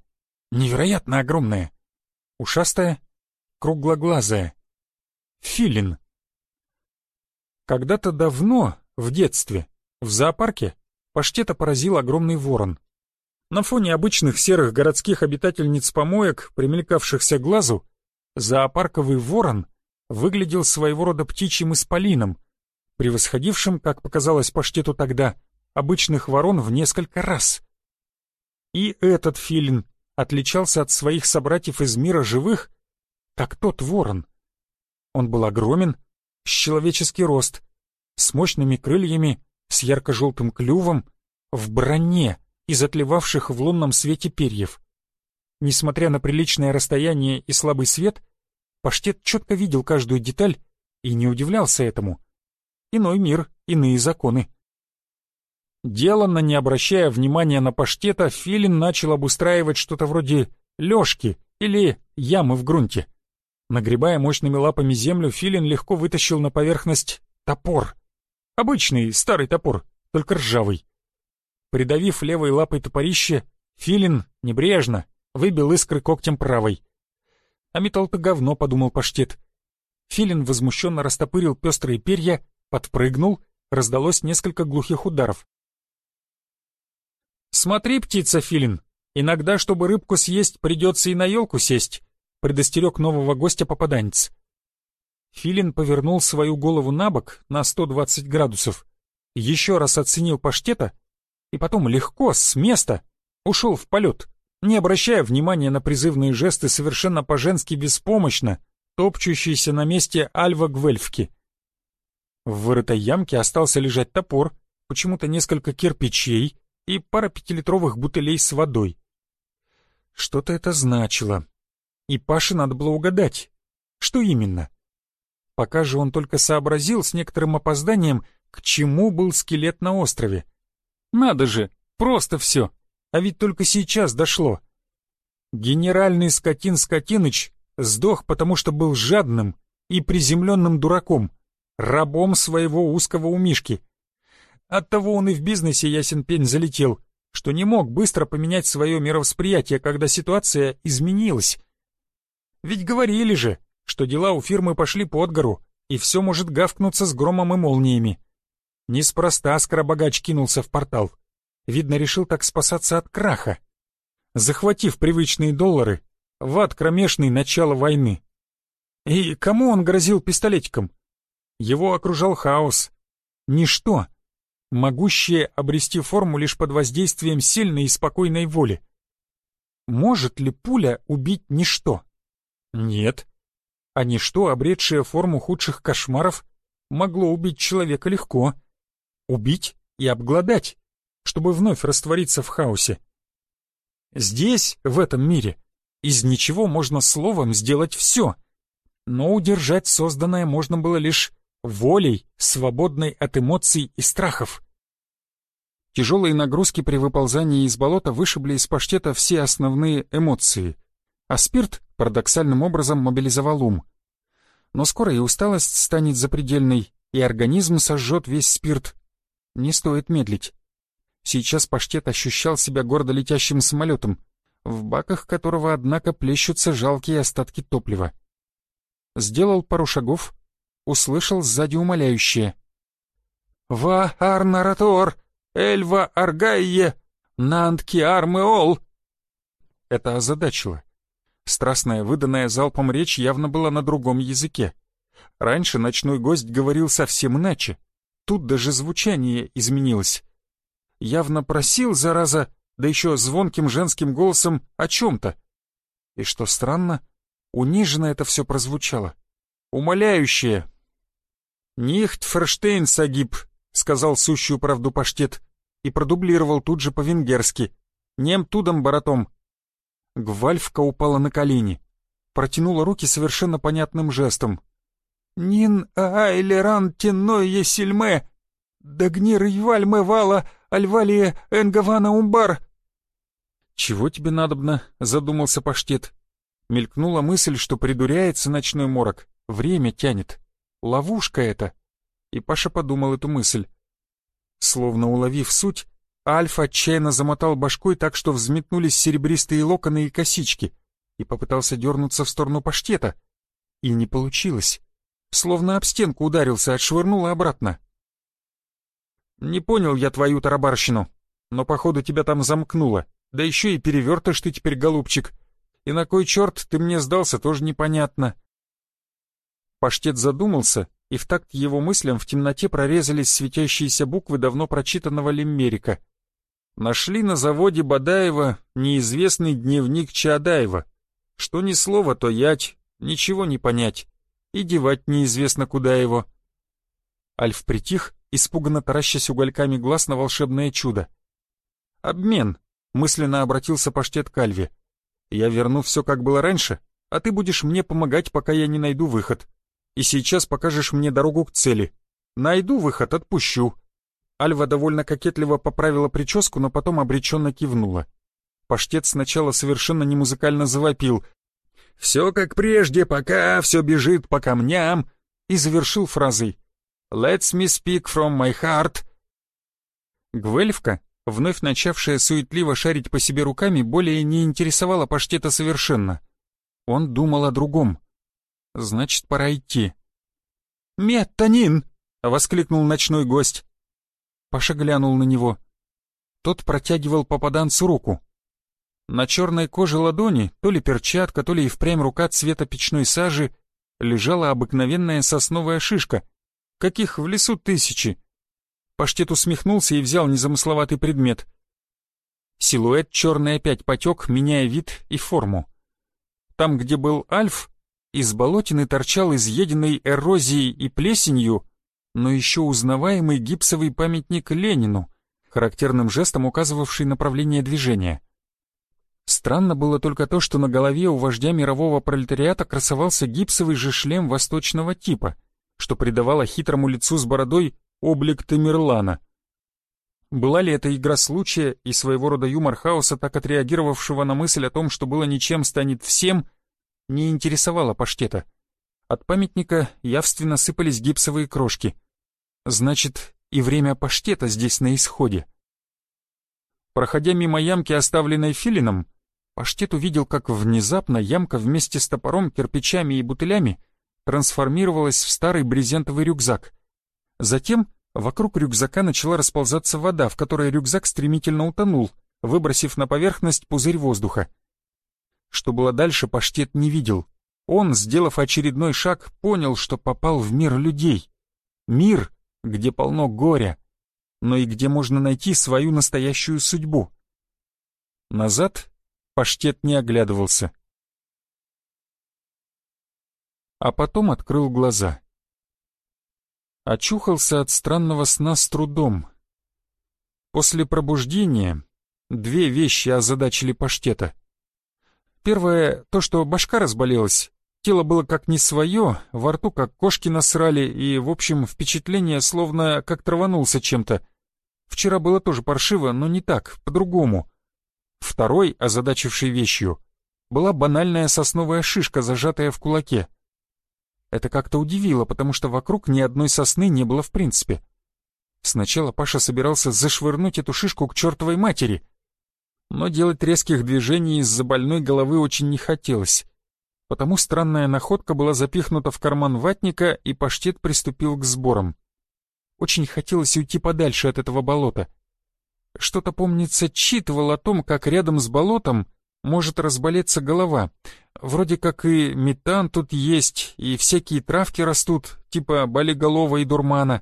Speaker 1: Невероятно огромная. Ушастая, круглоглазая. Филин. Когда-то давно в детстве, в зоопарке, паштета поразил огромный ворон. На фоне обычных серых городских обитательниц помоек, примелькавшихся глазу, зоопарковый ворон выглядел своего рода птичьим исполином, превосходившим, как показалось паштету тогда, обычных ворон в несколько раз. И этот филин отличался от своих собратьев из мира живых, как тот ворон. Он был огромен, с человеческий рост, с мощными крыльями, с ярко-желтым клювом, в броне, из отливавших в лунном свете перьев. Несмотря на приличное расстояние и слабый свет, паштет четко видел каждую деталь и не удивлялся этому. Иной мир, иные законы. Деланно, не обращая внимания на паштета, Филин начал обустраивать что-то вроде лёжки или ямы в грунте. Нагребая мощными лапами землю, Филин легко вытащил на поверхность топор. Обычный старый топор, только ржавый. Придавив левой лапой топорище, Филин небрежно выбил искры когтем правой. А металл-то говно, подумал паштет. Филин возмущенно растопырил пестрые перья, подпрыгнул, раздалось несколько глухих ударов. «Смотри, птица Филин, иногда, чтобы рыбку съесть, придется и на елку сесть», предостерег нового гостя попаданец. Филин повернул свою голову на бок на 120 градусов, еще раз оценил паштета и потом легко, с места, ушел в полет, не обращая внимания на призывные жесты совершенно по-женски беспомощно, топчущийся на месте Альва Гвельфки. В вырытой ямке остался лежать топор, почему-то несколько кирпичей и пара пятилитровых бутылей с водой. Что-то это значило. И Паше надо было угадать. Что именно? Пока же он только сообразил с некоторым опозданием, к чему был скелет на острове. Надо же, просто все. А ведь только сейчас дошло. Генеральный скотин Скотиныч сдох, потому что был жадным и приземленным дураком, рабом своего узкого умишки. Оттого он и в бизнесе ясен пень залетел, что не мог быстро поменять свое мировосприятие, когда ситуация изменилась. Ведь говорили же, что дела у фирмы пошли под гору, и все может гавкнуться с громом и молниями. Неспроста Скоробогач кинулся в портал. Видно, решил так спасаться от краха. Захватив привычные доллары, в ад кромешный начало войны. И кому он грозил пистолетиком? Его окружал хаос. Ничто, могущее обрести форму лишь под воздействием сильной и спокойной воли. Может ли пуля убить ничто? Нет. А ничто, обретшее форму худших кошмаров, могло убить человека легко убить и обглодать, чтобы вновь раствориться в хаосе. Здесь, в этом мире, из ничего можно словом сделать все, но удержать созданное можно было лишь волей, свободной от эмоций и страхов. Тяжелые нагрузки при выползании из болота вышибли из паштета все основные эмоции, а спирт парадоксальным образом мобилизовал ум. Но скоро и усталость станет запредельной, и организм сожжет весь спирт, не стоит медлить. Сейчас паштет ощущал себя гордо летящим самолетом, в баках которого, однако, плещутся жалкие остатки топлива. Сделал пару шагов, услышал сзади умоляющее. «Ва арнаратор, эльва аргайе, нантки армеол!» Это озадачило. Страстная, выданная залпом речь явно была на другом языке. Раньше ночной гость говорил совсем иначе. Тут даже звучание изменилось. Явно просил, зараза, да еще звонким женским голосом о чем-то. И что странно, униженно это все прозвучало. Умоляющее. «Нихт Ферштейн Сагиб», — сказал сущую правду паштет, и продублировал тут же по-венгерски. «Нем тудом баратом». Гвальфка упала на колени, протянула руки совершенно понятным жестом. Нин айлеран тенное сильме, дагнир юальме вала альвалия энгавана умбар. «Чего тебе надобно?» — задумался паштет. Мелькнула мысль, что придуряется ночной морок, время тянет. Ловушка это. И Паша подумал эту мысль. Словно уловив суть, Альф отчаянно замотал башкой так, что взметнулись серебристые локоны и косички, и попытался дернуться в сторону паштета. И не получилось словно об стенку ударился, отшвырнула обратно. «Не понял я твою тарабарщину, но, походу, тебя там замкнуло», Да еще и перевертыш ты теперь, голубчик. И на кой черт ты мне сдался, тоже непонятно. Паштет задумался, и в такт его мыслям в темноте прорезались светящиеся буквы давно прочитанного лиммерика. Нашли на заводе Бадаева неизвестный дневник Чаадаева. Что ни слово, то ять, ничего не понять. И девать неизвестно куда его. Альф притих, испуганно таращась угольками глаз на волшебное чудо. «Обмен», — мысленно обратился паштет к Альве. «Я верну все, как было раньше, а ты будешь мне помогать, пока я не найду выход. И сейчас покажешь мне дорогу к цели. Найду выход, отпущу». Альва довольно кокетливо поправила прическу, но потом обреченно кивнула. Паштет сначала совершенно немузыкально завопил. «Все как прежде, пока все бежит по камням», и завершил фразой «Let's me speak from my heart». Гвельфка, вновь начавшая суетливо шарить по себе руками, более не интересовала паштета совершенно. Он думал о другом. Значит, пора идти. «Меттанин!» — воскликнул ночной гость. Паша глянул на него. Тот протягивал попаданцу руку. На черной коже ладони, то ли перчатка, то ли и впрямь рука цвета печной сажи, лежала обыкновенная сосновая шишка, каких в лесу тысячи. Паштет усмехнулся и взял незамысловатый предмет. Силуэт черный опять потек, меняя вид и форму. Там, где был Альф, из болотины торчал изъеденный эрозией и плесенью, но еще узнаваемый гипсовый памятник Ленину, характерным жестом указывавший направление движения. Странно было только то, что на голове у вождя мирового пролетариата красовался гипсовый же шлем восточного типа, что придавало хитрому лицу с бородой облик Тамерлана. Была ли это игра случая и своего рода юмор хаоса, так отреагировавшего на мысль о том, что было ничем станет всем, не интересовало паштета. От памятника явственно сыпались гипсовые крошки. Значит, и время паштета здесь на исходе. Проходя мимо ямки, оставленной филином, Паштет увидел, как внезапно ямка вместе с топором, кирпичами и бутылями трансформировалась в старый брезентовый рюкзак. Затем вокруг рюкзака начала расползаться вода, в которой рюкзак стремительно утонул, выбросив на поверхность пузырь воздуха. Что было дальше, Паштет не видел. Он, сделав очередной шаг, понял, что попал в мир людей. Мир, где полно горя, но и где можно найти свою настоящую судьбу. Назад Паштет не оглядывался. А потом открыл глаза. Очухался от странного сна с трудом. После пробуждения две вещи озадачили Паштета. Первое — то, что башка разболелась. Тело было как не свое, во рту как кошки насрали, и, в общем, впечатление словно как траванулся чем-то. Вчера было тоже паршиво, но не так, по-другому. Второй, озадачившей вещью, была банальная сосновая шишка, зажатая в кулаке. Это как-то удивило, потому что вокруг ни одной сосны не было в принципе. Сначала Паша собирался зашвырнуть эту шишку к чертовой матери, но делать резких движений из-за больной головы очень не хотелось. Потому странная находка была запихнута в карман ватника, и паштет приступил к сборам. Очень хотелось уйти подальше от этого болота — что-то, помнится, читывал о том, как рядом с болотом может разболеться голова. Вроде как и метан тут есть, и всякие травки растут, типа болиголова и дурмана.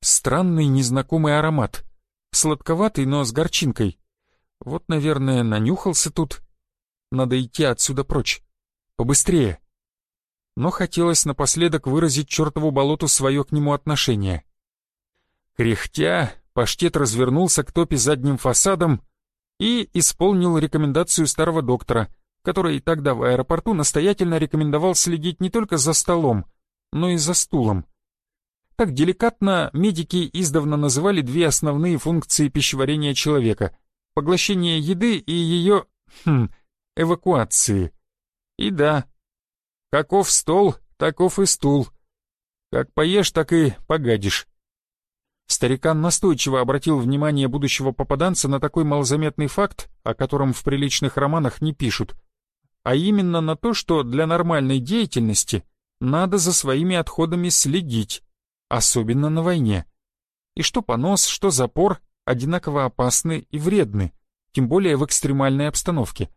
Speaker 1: Странный незнакомый аромат. Сладковатый, но с горчинкой. Вот, наверное, нанюхался тут. Надо идти отсюда прочь. Побыстрее. Но хотелось напоследок выразить чертову болоту свое к нему отношение. Кряхтя, паштет развернулся к топе задним фасадом и исполнил рекомендацию старого доктора, который тогда в аэропорту настоятельно рекомендовал следить не только за столом, но и за стулом. Так деликатно медики издавна называли две основные функции пищеварения человека — поглощение еды и ее, хм, эвакуации. И да, каков стол, таков и стул. Как поешь, так и погадишь. Старикан настойчиво обратил внимание будущего попаданца на такой малозаметный факт, о котором в приличных романах не пишут, а именно на то, что для нормальной деятельности надо за своими отходами следить, особенно на войне, и что понос, что запор одинаково опасны и вредны, тем более в экстремальной обстановке.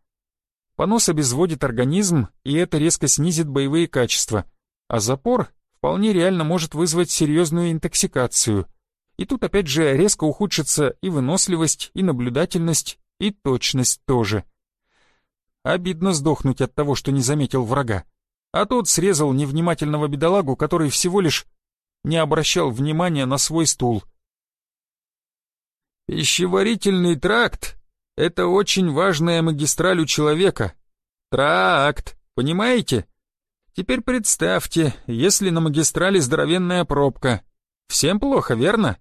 Speaker 1: Понос обезводит организм, и это резко снизит боевые качества, а запор вполне реально может вызвать серьезную интоксикацию. И тут опять же резко ухудшится и выносливость, и наблюдательность, и точность тоже. Обидно сдохнуть от того, что не заметил врага. А тот срезал невнимательного бедолагу, который всего лишь не обращал внимания на свой стул. Пищеварительный тракт — это очень важная магистраль у человека. Тракт, понимаете? Теперь представьте, если на магистрали здоровенная пробка. Всем плохо, верно?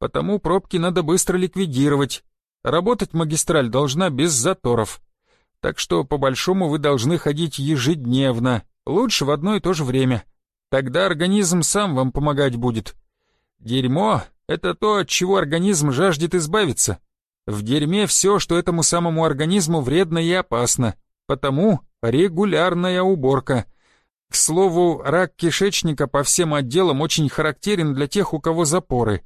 Speaker 1: Потому пробки надо быстро ликвидировать. Работать магистраль должна без заторов. Так что, по-большому, вы должны ходить ежедневно, лучше в одно и то же время. Тогда организм сам вам помогать будет. Дерьмо — это то, от чего организм жаждет избавиться. В дерьме все, что этому самому организму вредно и опасно. Потому регулярная уборка. К слову, рак кишечника по всем отделам очень характерен для тех, у кого запоры.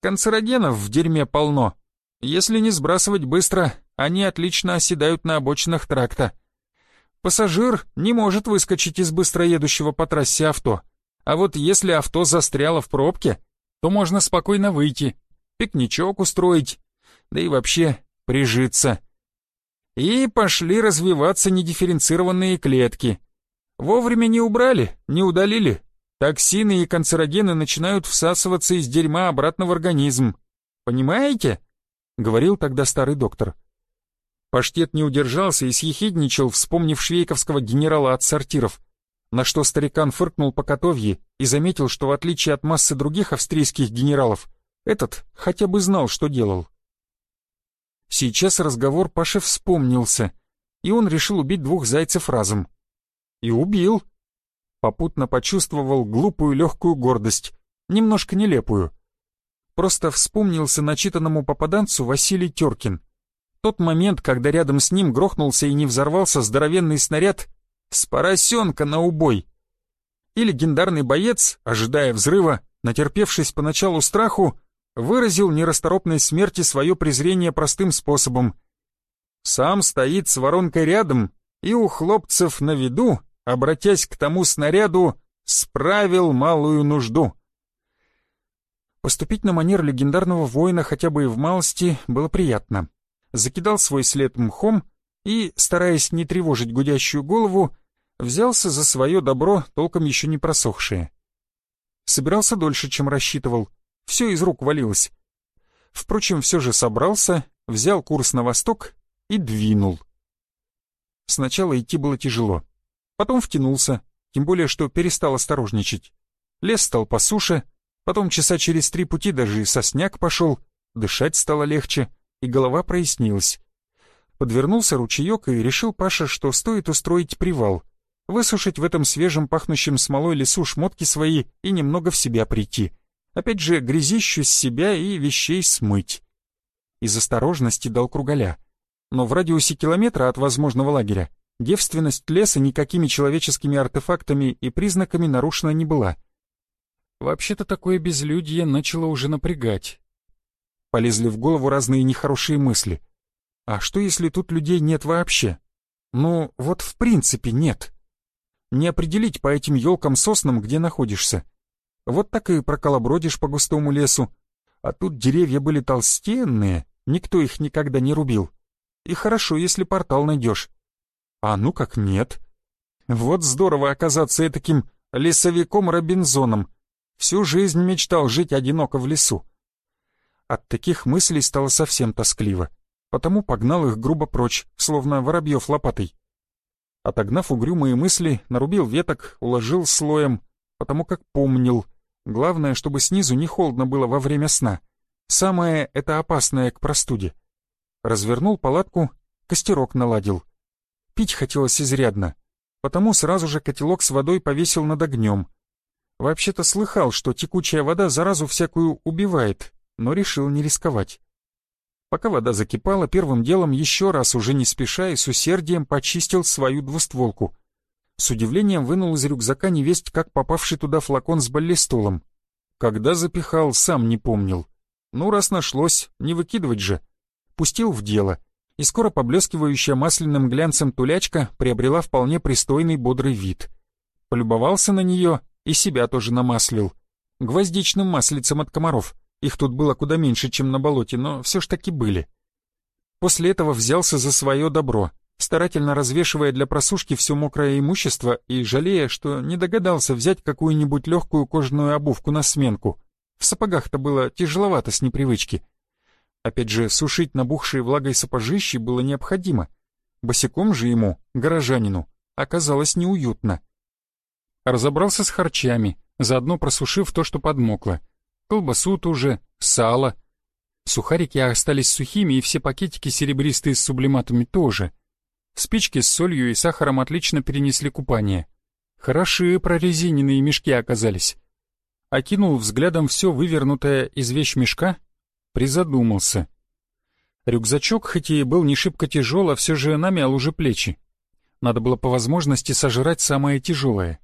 Speaker 1: Канцерогенов в дерьме полно. Если не сбрасывать быстро, они отлично оседают на обочинах тракта. Пассажир не может выскочить из быстроедущего по трассе авто. А вот если авто застряло в пробке, то можно спокойно выйти, пикничок устроить, да и вообще прижиться. И пошли развиваться недифференцированные клетки. Вовремя не убрали, не удалили. Токсины и канцерогены начинают всасываться из дерьма обратно в организм. Понимаете? Говорил тогда старый доктор. Паштет не удержался и съехидничал, вспомнив швейковского генерала от сортиров, на что старикан фыркнул по котовье и заметил, что в отличие от массы других австрийских генералов, этот хотя бы знал, что делал. Сейчас разговор Паше вспомнился, и он решил убить двух зайцев разом. И убил. Попутно почувствовал глупую легкую гордость, немножко нелепую. Просто вспомнился начитанному попаданцу Василий Теркин — тот момент, когда рядом с ним грохнулся и не взорвался здоровенный снаряд с поросенка на убой. И легендарный боец, ожидая взрыва, натерпевшись поначалу страху, выразил нерасторопной смерти свое презрение простым способом. Сам стоит с воронкой рядом и у хлопцев на виду, обратясь к тому снаряду, справил малую нужду. Поступить на манер легендарного воина хотя бы и в малости было приятно закидал свой след мхом и, стараясь не тревожить гудящую голову, взялся за свое добро, толком еще не просохшее. Собирался дольше, чем рассчитывал, все из рук валилось. Впрочем, все же собрался, взял курс на восток и двинул. Сначала идти было тяжело, потом втянулся, тем более, что перестал осторожничать. Лес стал по суше, потом часа через три пути даже и сосняк пошел, дышать стало легче — и голова прояснилась. Подвернулся ручеек, и решил Паша, что стоит устроить привал, высушить в этом свежем пахнущем смолой лесу шмотки свои и немного в себя прийти. Опять же, грязищу с себя и вещей смыть. Из осторожности дал кругаля. Но в радиусе километра от возможного лагеря девственность леса никакими человеческими артефактами и признаками нарушена не была. Вообще-то такое безлюдье начало уже напрягать. Полезли в голову разные нехорошие мысли. А что, если тут людей нет вообще? Ну, вот в принципе нет. Не определить по этим елкам-соснам, где находишься. Вот так и проколобродишь по густому лесу. А тут деревья были толстенные, никто их никогда не рубил. И хорошо, если портал найдешь. А ну как нет. Вот здорово оказаться таким лесовиком-робинзоном. Всю жизнь мечтал жить одиноко в лесу. От таких мыслей стало совсем тоскливо, потому погнал их грубо прочь, словно воробьев лопатой. Отогнав угрюмые мысли, нарубил веток, уложил слоем, потому как помнил. Главное, чтобы снизу не холодно было во время сна. Самое это опасное к простуде. Развернул палатку, костерок наладил. Пить хотелось изрядно, потому сразу же котелок с водой повесил над огнем. Вообще-то слыхал, что текучая вода заразу всякую убивает, но решил не рисковать. Пока вода закипала, первым делом еще раз, уже не спеша и с усердием, почистил свою двустволку. С удивлением вынул из рюкзака невесть, как попавший туда флакон с баллистолом. Когда запихал, сам не помнил. Ну, раз нашлось, не выкидывать же. Пустил в дело. и скоро поблескивающая масляным глянцем тулячка приобрела вполне пристойный бодрый вид. Полюбовался на нее и себя тоже намаслил. Гвоздичным маслицем от комаров. Их тут было куда меньше, чем на болоте, но все ж таки были. После этого взялся за свое добро, старательно развешивая для просушки все мокрое имущество и жалея, что не догадался взять какую-нибудь легкую кожаную обувку на сменку. В сапогах-то было тяжеловато с непривычки. Опять же, сушить набухшие влагой сапожищи было необходимо. Босиком же ему, горожанину, оказалось неуютно. Разобрался с харчами, заодно просушив то, что подмокло. Колбасу ту же, сало. Сухарики остались сухими, и все пакетики серебристые с сублиматами тоже. Спички с солью и сахаром отлично перенесли купание. Хорошие прорезиненные мешки оказались. Окинул взглядом все вывернутое из вещмешка призадумался. Рюкзачок, хоть и был не шибко тяжел, а все же намял уже плечи. Надо было по возможности сожрать самое тяжелое,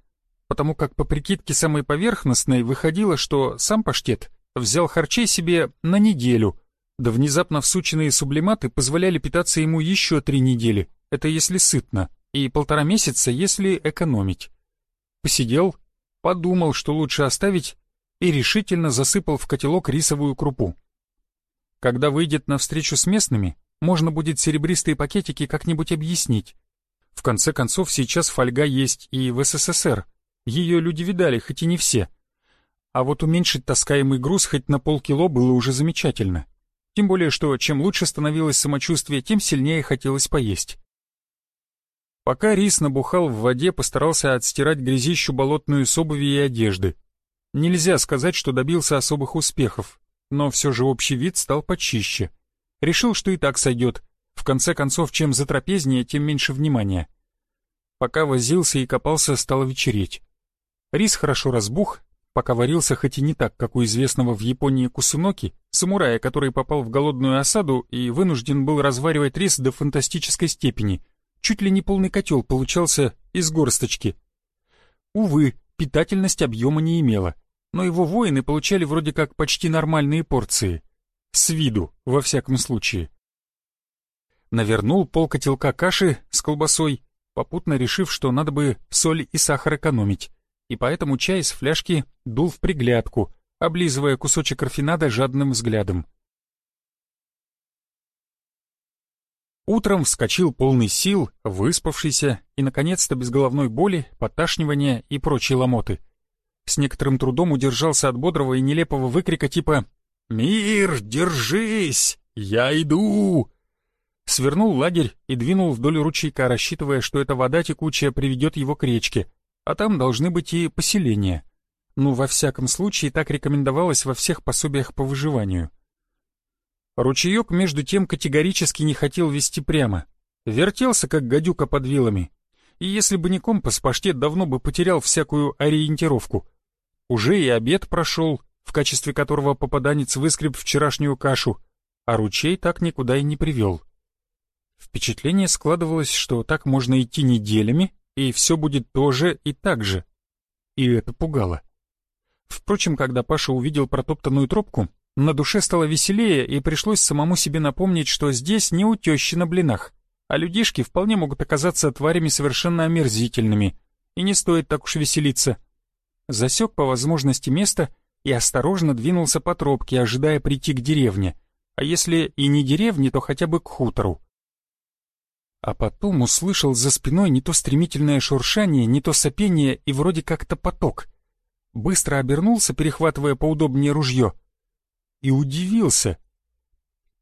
Speaker 1: потому как по прикидке самой поверхностной выходило, что сам паштет взял харчей себе на неделю, да внезапно всученные сублиматы позволяли питаться ему еще три недели, это если сытно, и полтора месяца, если экономить. Посидел, подумал, что лучше оставить, и решительно засыпал в котелок рисовую крупу. Когда выйдет на встречу с местными, можно будет серебристые пакетики как-нибудь объяснить. В конце концов, сейчас фольга есть и в СССР. Ее люди видали, хоть и не все. А вот уменьшить таскаемый груз хоть на полкило было уже замечательно. Тем более, что чем лучше становилось самочувствие, тем сильнее хотелось поесть. Пока рис набухал в воде, постарался отстирать грязищу болотную с обуви и одежды. Нельзя сказать, что добился особых успехов но все же общий вид стал почище. Решил, что и так сойдет. В конце концов, чем затрапезнее, тем меньше внимания. Пока возился и копался, стало вечереть. Рис хорошо разбух, пока варился хоть и не так, как у известного в Японии Кусуноки, самурая, который попал в голодную осаду и вынужден был разваривать рис до фантастической степени. Чуть ли не полный котел получался из горсточки. Увы, питательность объема не имела — но его воины получали вроде как почти нормальные порции. С виду, во всяком случае. Навернул пол котелка каши с колбасой, попутно решив, что надо бы соль и сахар экономить, и поэтому чай из фляжки дул в приглядку, облизывая кусочек рафинада жадным взглядом. Утром вскочил полный сил, выспавшийся и, наконец-то, без головной боли, поташнивания и прочей ломоты с некоторым трудом удержался от бодрого и нелепого выкрика типа «Мир, держись! Я иду!» Свернул лагерь и двинул вдоль ручейка, рассчитывая, что эта вода текучая приведет его к речке, а там должны быть и поселения. Ну, во всяком случае, так рекомендовалось во всех пособиях по выживанию. Ручеек, между тем, категорически не хотел вести прямо. Вертелся, как гадюка под вилами. И если бы не компас, паштет давно бы потерял всякую ориентировку — уже и обед прошел, в качестве которого попаданец выскреб вчерашнюю кашу, а ручей так никуда и не привел. Впечатление складывалось, что так можно идти неделями, и все будет тоже и так же. И это пугало. Впрочем, когда Паша увидел протоптанную тропку, на душе стало веселее, и пришлось самому себе напомнить, что здесь не у на блинах, а людишки вполне могут оказаться тварями совершенно омерзительными, и не стоит так уж веселиться засек по возможности место и осторожно двинулся по тропке, ожидая прийти к деревне, а если и не деревне, то хотя бы к хутору. А потом услышал за спиной не то стремительное шуршание, не то сопение и вроде как-то поток. Быстро обернулся, перехватывая поудобнее ружье, и удивился.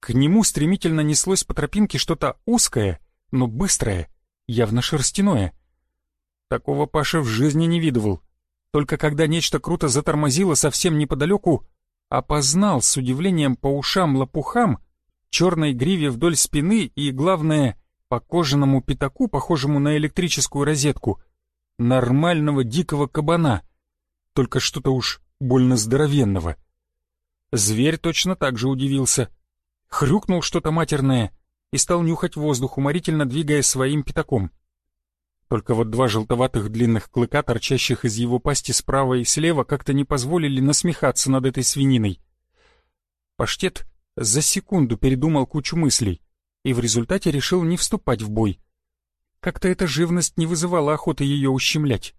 Speaker 1: К нему стремительно неслось по тропинке что-то узкое, но быстрое, явно шерстяное. Такого Паша в жизни не видывал. Только когда нечто круто затормозило совсем неподалеку, опознал с удивлением по ушам-лопухам, черной гриве вдоль спины и, главное, по кожаному пятаку, похожему на электрическую розетку, нормального дикого кабана, только что-то уж больно здоровенного. Зверь точно так же удивился. Хрюкнул что-то матерное и стал нюхать воздух, уморительно двигая своим пятаком. Только вот два желтоватых длинных клыка, торчащих из его пасти справа и слева, как-то не позволили насмехаться над этой свининой. Паштет за секунду передумал кучу мыслей и в результате решил не вступать в бой. Как-то эта живность не вызывала охоты ее ущемлять.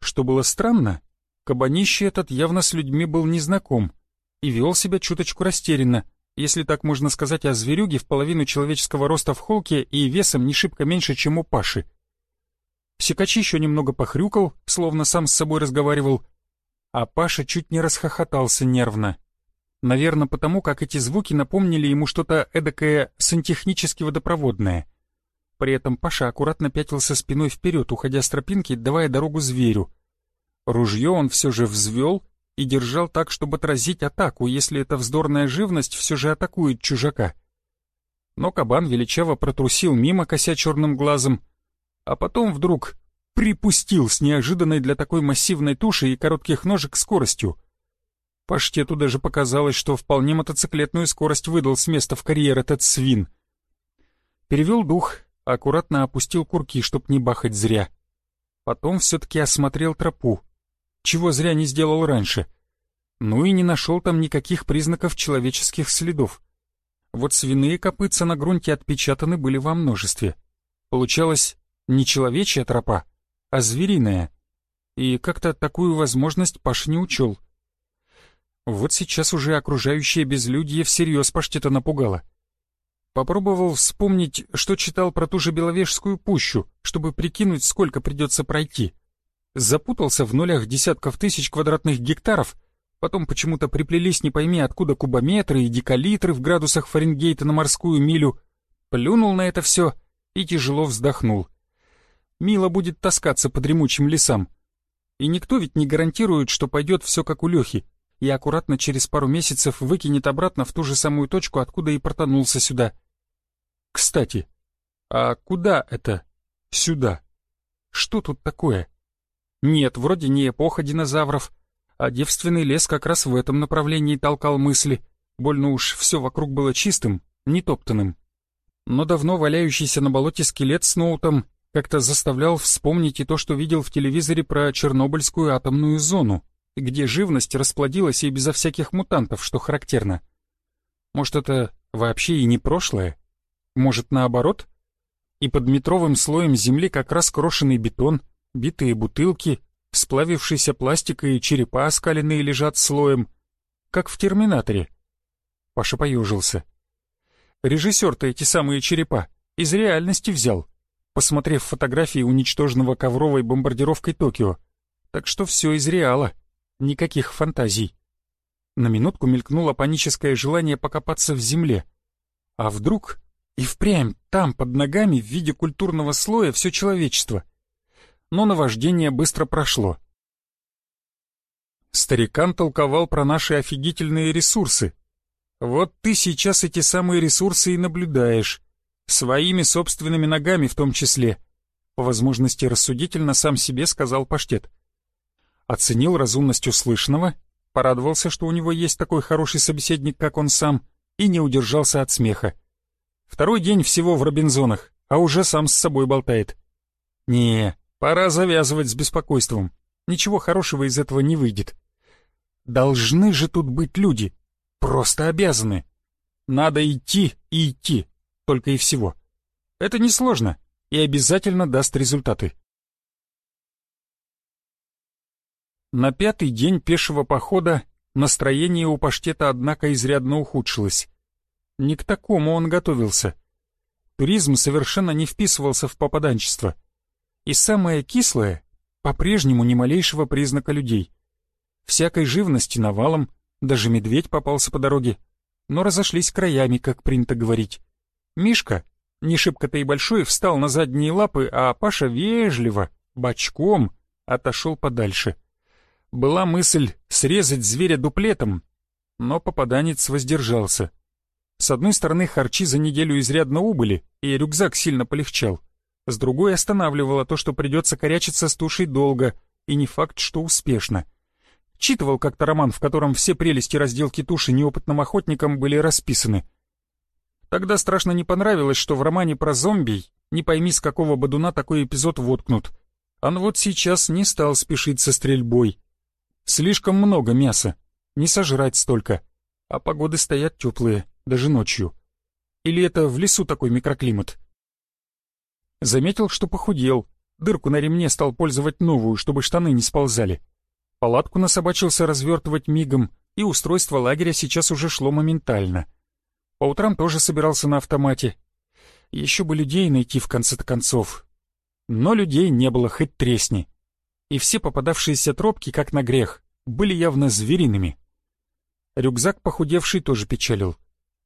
Speaker 1: Что было странно, кабанище этот явно с людьми был незнаком и вел себя чуточку растерянно, если так можно сказать о зверюге в половину человеческого роста в холке и весом не шибко меньше, чем у Паши. Секач еще немного похрюкал, словно сам с собой разговаривал, а Паша чуть не расхохотался нервно. Наверное, потому как эти звуки напомнили ему что-то эдакое сантехнически водопроводное. При этом Паша аккуратно пятился спиной вперед, уходя с тропинки, давая дорогу зверю. Ружье он все же взвел и держал так, чтобы отразить атаку, если эта вздорная живность все же атакует чужака. Но кабан величаво протрусил мимо, кося черным глазом, а потом вдруг припустил с неожиданной для такой массивной туши и коротких ножек скоростью. Паштету даже показалось, что вполне мотоциклетную скорость выдал с места в карьер этот свин. Перевел дух, аккуратно опустил курки, чтоб не бахать зря. Потом все-таки осмотрел тропу, чего зря не сделал раньше. Ну и не нашел там никаких признаков человеческих следов. Вот свиные копытца на грунте отпечатаны были во множестве. Получалось, не человечья тропа, а звериная. И как-то такую возможность Паш не учел. Вот сейчас уже окружающее безлюдье всерьез Паштета напугало. Попробовал вспомнить, что читал про ту же Беловежскую пущу, чтобы прикинуть, сколько придется пройти. Запутался в нулях десятков тысяч квадратных гектаров, потом почему-то приплелись не пойми откуда кубометры и декалитры в градусах Фаренгейта на морскую милю, плюнул на это все и тяжело вздохнул. Мило будет таскаться по дремучим лесам. И никто ведь не гарантирует, что пойдет все как у Лехи, и аккуратно через пару месяцев выкинет обратно в ту же самую точку, откуда и протонулся сюда — кстати, а куда это сюда? Что тут такое? Нет, вроде не эпоха динозавров, а девственный лес как раз в этом направлении толкал мысли. Больно уж все вокруг было чистым, нетоптанным. Но давно валяющийся на болоте скелет с ноутом как-то заставлял вспомнить и то, что видел в телевизоре про Чернобыльскую атомную зону, где живность расплодилась и безо всяких мутантов, что характерно. Может, это вообще и не прошлое? Может, наоборот? И под метровым слоем земли как раз крошенный бетон, битые бутылки, сплавившийся пластик и черепа оскаленные лежат слоем, как в «Терминаторе». Паша поежился. Режиссер-то эти самые черепа из реальности взял, посмотрев фотографии уничтоженного ковровой бомбардировкой Токио. Так что все из реала, никаких фантазий. На минутку мелькнуло паническое желание покопаться в земле. А вдруг и впрямь там, под ногами, в виде культурного слоя, все человечество. Но наваждение быстро прошло. Старикан толковал про наши офигительные ресурсы. Вот ты сейчас эти самые ресурсы и наблюдаешь. Своими собственными ногами в том числе. По возможности рассудительно сам себе сказал Паштет. Оценил разумность услышанного, порадовался, что у него есть такой хороший собеседник, как он сам, и не удержался от смеха. Второй день всего в Робинзонах, а уже сам с собой болтает. Не, пора завязывать с беспокойством. Ничего хорошего из этого не выйдет. Должны же тут быть люди. Просто обязаны. Надо идти и идти. Только и всего. Это несложно и обязательно даст результаты. На пятый день пешего похода настроение у паштета, однако, изрядно ухудшилось. Не к такому он готовился. Туризм совершенно не вписывался в попаданчество. И самое кислое — по-прежнему ни малейшего признака людей. Всякой живности навалом, даже медведь попался по дороге, но разошлись краями, как принято говорить. Мишка, не шибко-то и большой, встал на задние лапы, а Паша вежливо, бочком, отошел подальше. Была мысль срезать зверя дуплетом, но попаданец воздержался. С одной стороны, харчи за неделю изрядно убыли, и рюкзак сильно полегчал. С другой останавливало то, что придется корячиться с тушей долго, и не факт, что успешно. Читывал как-то роман, в котором все прелести разделки туши неопытным охотникам были расписаны. Тогда страшно не понравилось, что в романе про зомби не пойми с какого бодуна такой эпизод воткнут. А вот сейчас не стал спешить со стрельбой. Слишком много мяса, не сожрать столько, а погоды стоят теплые даже ночью. Или это в лесу такой микроклимат? Заметил, что похудел. Дырку на ремне стал пользовать новую, чтобы штаны не сползали. Палатку насобачился развертывать мигом, и устройство лагеря сейчас уже шло моментально. По утрам тоже собирался на автомате. Еще бы людей найти в конце концов. Но людей не было хоть тресни. И все попадавшиеся тропки, как на грех, были явно звериными. Рюкзак похудевший тоже печалил.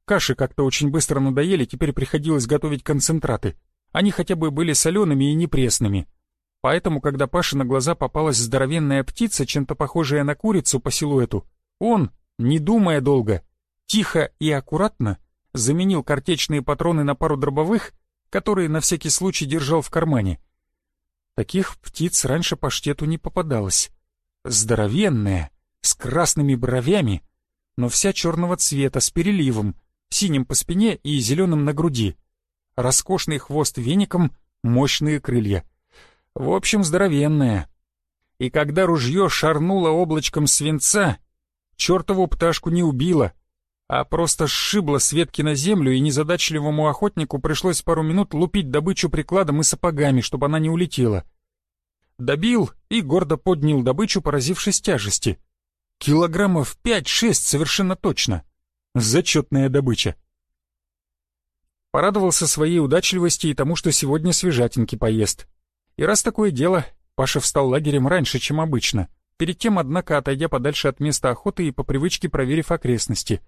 Speaker 1: Каши как-то очень быстро надоели, теперь приходилось готовить концентраты. Они хотя бы были солеными и непресными. Поэтому, когда Паше на глаза попалась здоровенная птица, чем-то похожая на курицу по силуэту, он, не думая долго, тихо и аккуратно заменил картечные патроны на пару дробовых, которые на всякий случай держал в кармане. Таких птиц раньше по штету не попадалось. Здоровенная, с красными бровями, но вся черного цвета, с переливом, синим по спине и зеленым на груди. Роскошный хвост веником, мощные крылья. В общем, здоровенная. И когда ружье шарнуло облачком свинца, чертову пташку не убило, а просто сшибло с ветки на землю, и незадачливому охотнику пришлось пару минут лупить добычу прикладом и сапогами, чтобы она не улетела. Добил и гордо поднял добычу, поразившись тяжести. Килограммов пять-шесть совершенно точно. Зачетная добыча. Порадовался своей удачливости и тому, что сегодня свежатинки поест. И раз такое дело, Паша встал лагерем раньше, чем обычно — Перед тем, однако, отойдя подальше от места охоты и по привычке проверив окрестности.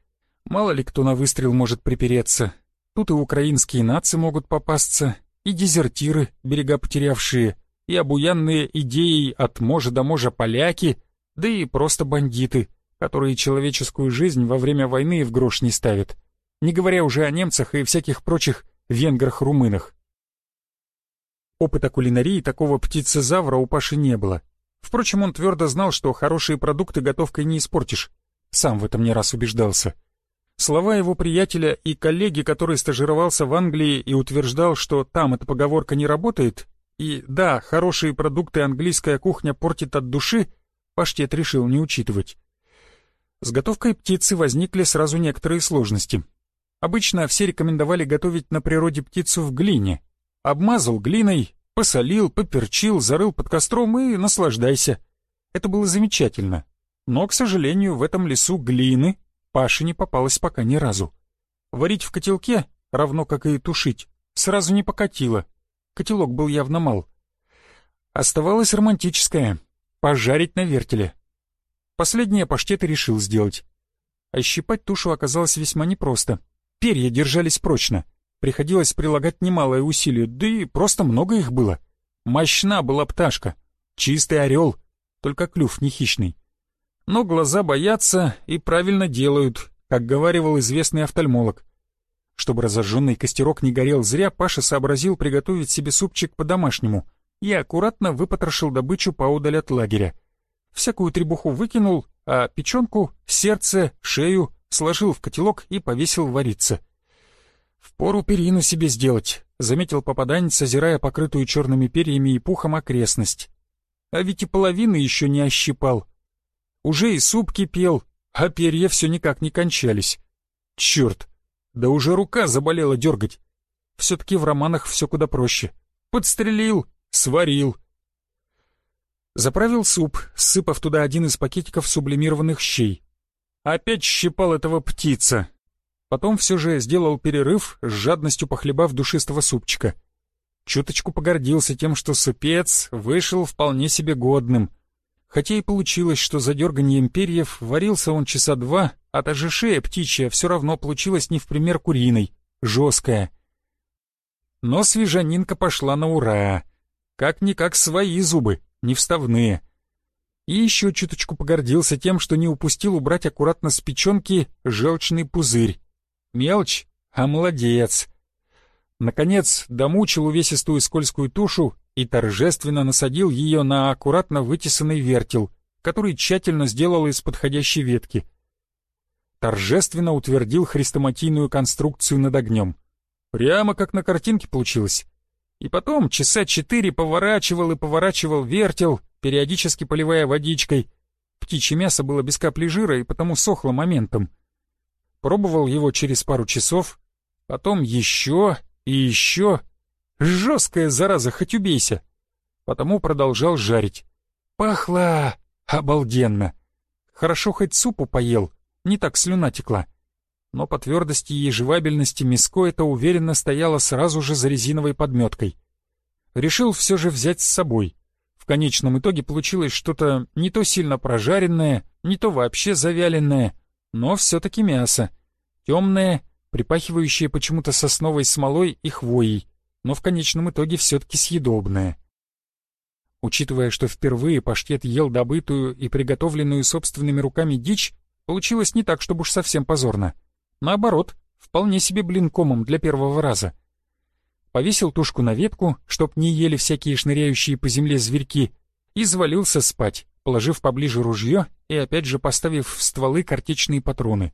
Speaker 1: Мало ли кто на выстрел может припереться. Тут и украинские нации могут попасться, и дезертиры, берега потерявшие, и обуянные идеей от можа до можа поляки, да и просто бандиты, которые человеческую жизнь во время войны в грош не ставят, не говоря уже о немцах и всяких прочих венграх-румынах. Опыта кулинарии такого птицезавра у Паши не было, Впрочем, он твердо знал, что хорошие продукты готовкой не испортишь. Сам в этом не раз убеждался. Слова его приятеля и коллеги, который стажировался в Англии и утверждал, что там эта поговорка не работает, и да, хорошие продукты английская кухня портит от души, паштет решил не учитывать. С готовкой птицы возникли сразу некоторые сложности. Обычно все рекомендовали готовить на природе птицу в глине. Обмазал глиной, Посолил, поперчил, зарыл под костром и наслаждайся. Это было замечательно. Но, к сожалению, в этом лесу глины Паше не попалось пока ни разу. Варить в котелке, равно как и тушить, сразу не покатило. Котелок был явно мал. Оставалось романтическое — пожарить на вертеле. Последнее паштет и решил сделать. А щипать тушу оказалось весьма непросто. Перья держались прочно — приходилось прилагать немалое усилие, да и просто много их было. Мощна была пташка, чистый орел, только клюв не хищный. Но глаза боятся и правильно делают, как говаривал известный офтальмолог. Чтобы разожженный костерок не горел зря, Паша сообразил приготовить себе супчик по-домашнему и аккуратно выпотрошил добычу поодаль от лагеря. Всякую требуху выкинул, а печенку, сердце, шею сложил в котелок и повесил вариться — «Впору перину себе сделать», — заметил попаданец, озирая покрытую черными перьями и пухом окрестность. «А ведь и половины еще не ощипал. Уже и суп кипел, а перья все никак не кончались. Черт, да уже рука заболела дергать. Все-таки в романах все куда проще. Подстрелил, сварил». Заправил суп, сыпав туда один из пакетиков сублимированных щей. Опять щипал этого птица, Потом все же сделал перерыв, с жадностью похлебав душистого супчика. Чуточку погордился тем, что супец вышел вполне себе годным. Хотя и получилось, что за дерганием перьев варился он часа два, а та же шея птичья все равно получилась не в пример куриной, жесткая. Но свежанинка пошла на ура. Как-никак свои зубы, не вставные. И еще чуточку погордился тем, что не упустил убрать аккуратно с печенки желчный пузырь. Мелочь, а молодец. Наконец, домучил увесистую скользкую тушу и торжественно насадил ее на аккуратно вытесанный вертел, который тщательно сделал из подходящей ветки. Торжественно утвердил хрестоматийную конструкцию над огнем. Прямо как на картинке получилось. И потом часа четыре поворачивал и поворачивал вертел, периодически поливая водичкой. Птичье мясо было без капли жира и потому сохло моментом. Пробовал его через пару часов, Потом еще и еще. Жесткая зараза, хоть убейся. Потому продолжал жарить. Пахло обалденно. Хорошо хоть супу поел, не так слюна текла. Но по твердости и жевабельности миско это уверенно стояло сразу же за резиновой подметкой. Решил все же взять с собой. В конечном итоге получилось что-то не то сильно прожаренное, не то вообще завяленное, но все-таки мясо. Темное, припахивающее почему-то сосновой смолой и хвоей, но в конечном итоге все-таки съедобное. Учитывая, что впервые паштет ел добытую и приготовленную собственными руками дичь, получилось не так, чтобы уж совсем позорно. Наоборот, вполне себе блинкомом для первого раза. Повесил тушку на ветку, чтоб не ели всякие шныряющие по земле зверьки, и завалился спать, положив поближе ружье и опять же поставив в стволы картечные патроны.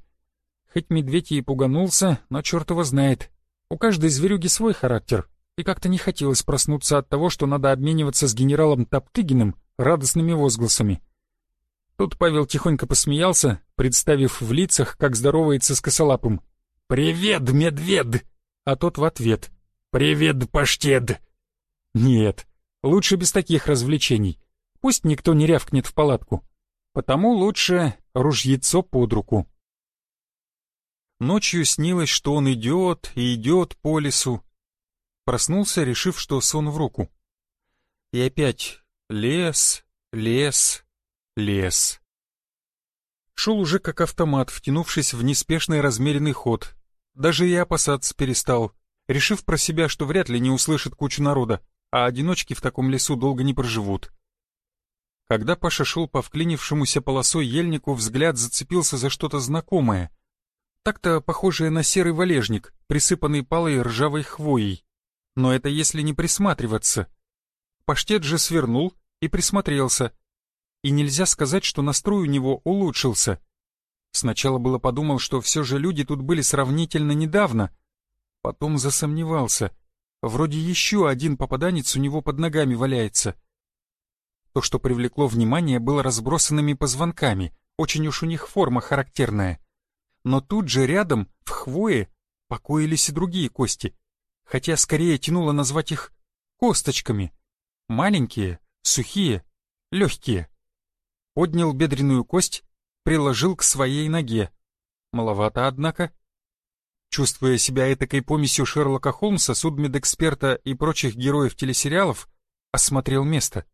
Speaker 1: Хоть медведь и пуганулся, но черт его знает. У каждой зверюги свой характер, и как-то не хотелось проснуться от того, что надо обмениваться с генералом Топтыгиным радостными возгласами. Тут Павел тихонько посмеялся, представив в лицах, как здоровается с косолапым. «Привет, медведь!» А тот в ответ. «Привет, паштет!» Нет, лучше без таких развлечений. Пусть никто не рявкнет в палатку. Потому лучше ружьецо под руку. Ночью снилось, что он идет и идет по лесу, Проснулся, решив, что сон в руку. И опять лес, лес, лес. Шел уже как автомат, втянувшись в неспешный размеренный ход. Даже и опасаться перестал, решив про себя, что вряд ли не услышит кучу народа, а одиночки в таком лесу долго не проживут. Когда Паша шел по вклинившемуся полосой ельнику, взгляд зацепился за что-то знакомое. Так-то похожее на серый валежник, присыпанный палой ржавой хвоей но это если не присматриваться. Паштет же свернул и присмотрелся. И нельзя сказать, что настрой у него улучшился. Сначала было подумал, что все же люди тут были сравнительно недавно. Потом засомневался. Вроде еще один попаданец у него под ногами валяется. То, что привлекло внимание, было разбросанными позвонками. Очень уж у них форма характерная. Но тут же рядом, в хвое, покоились и другие кости — хотя скорее тянуло назвать их косточками. Маленькие, сухие, легкие. Поднял бедренную кость, приложил к своей ноге. Маловато, однако. Чувствуя себя этакой помесью Шерлока Холмса, судмедэксперта и прочих героев телесериалов, осмотрел место.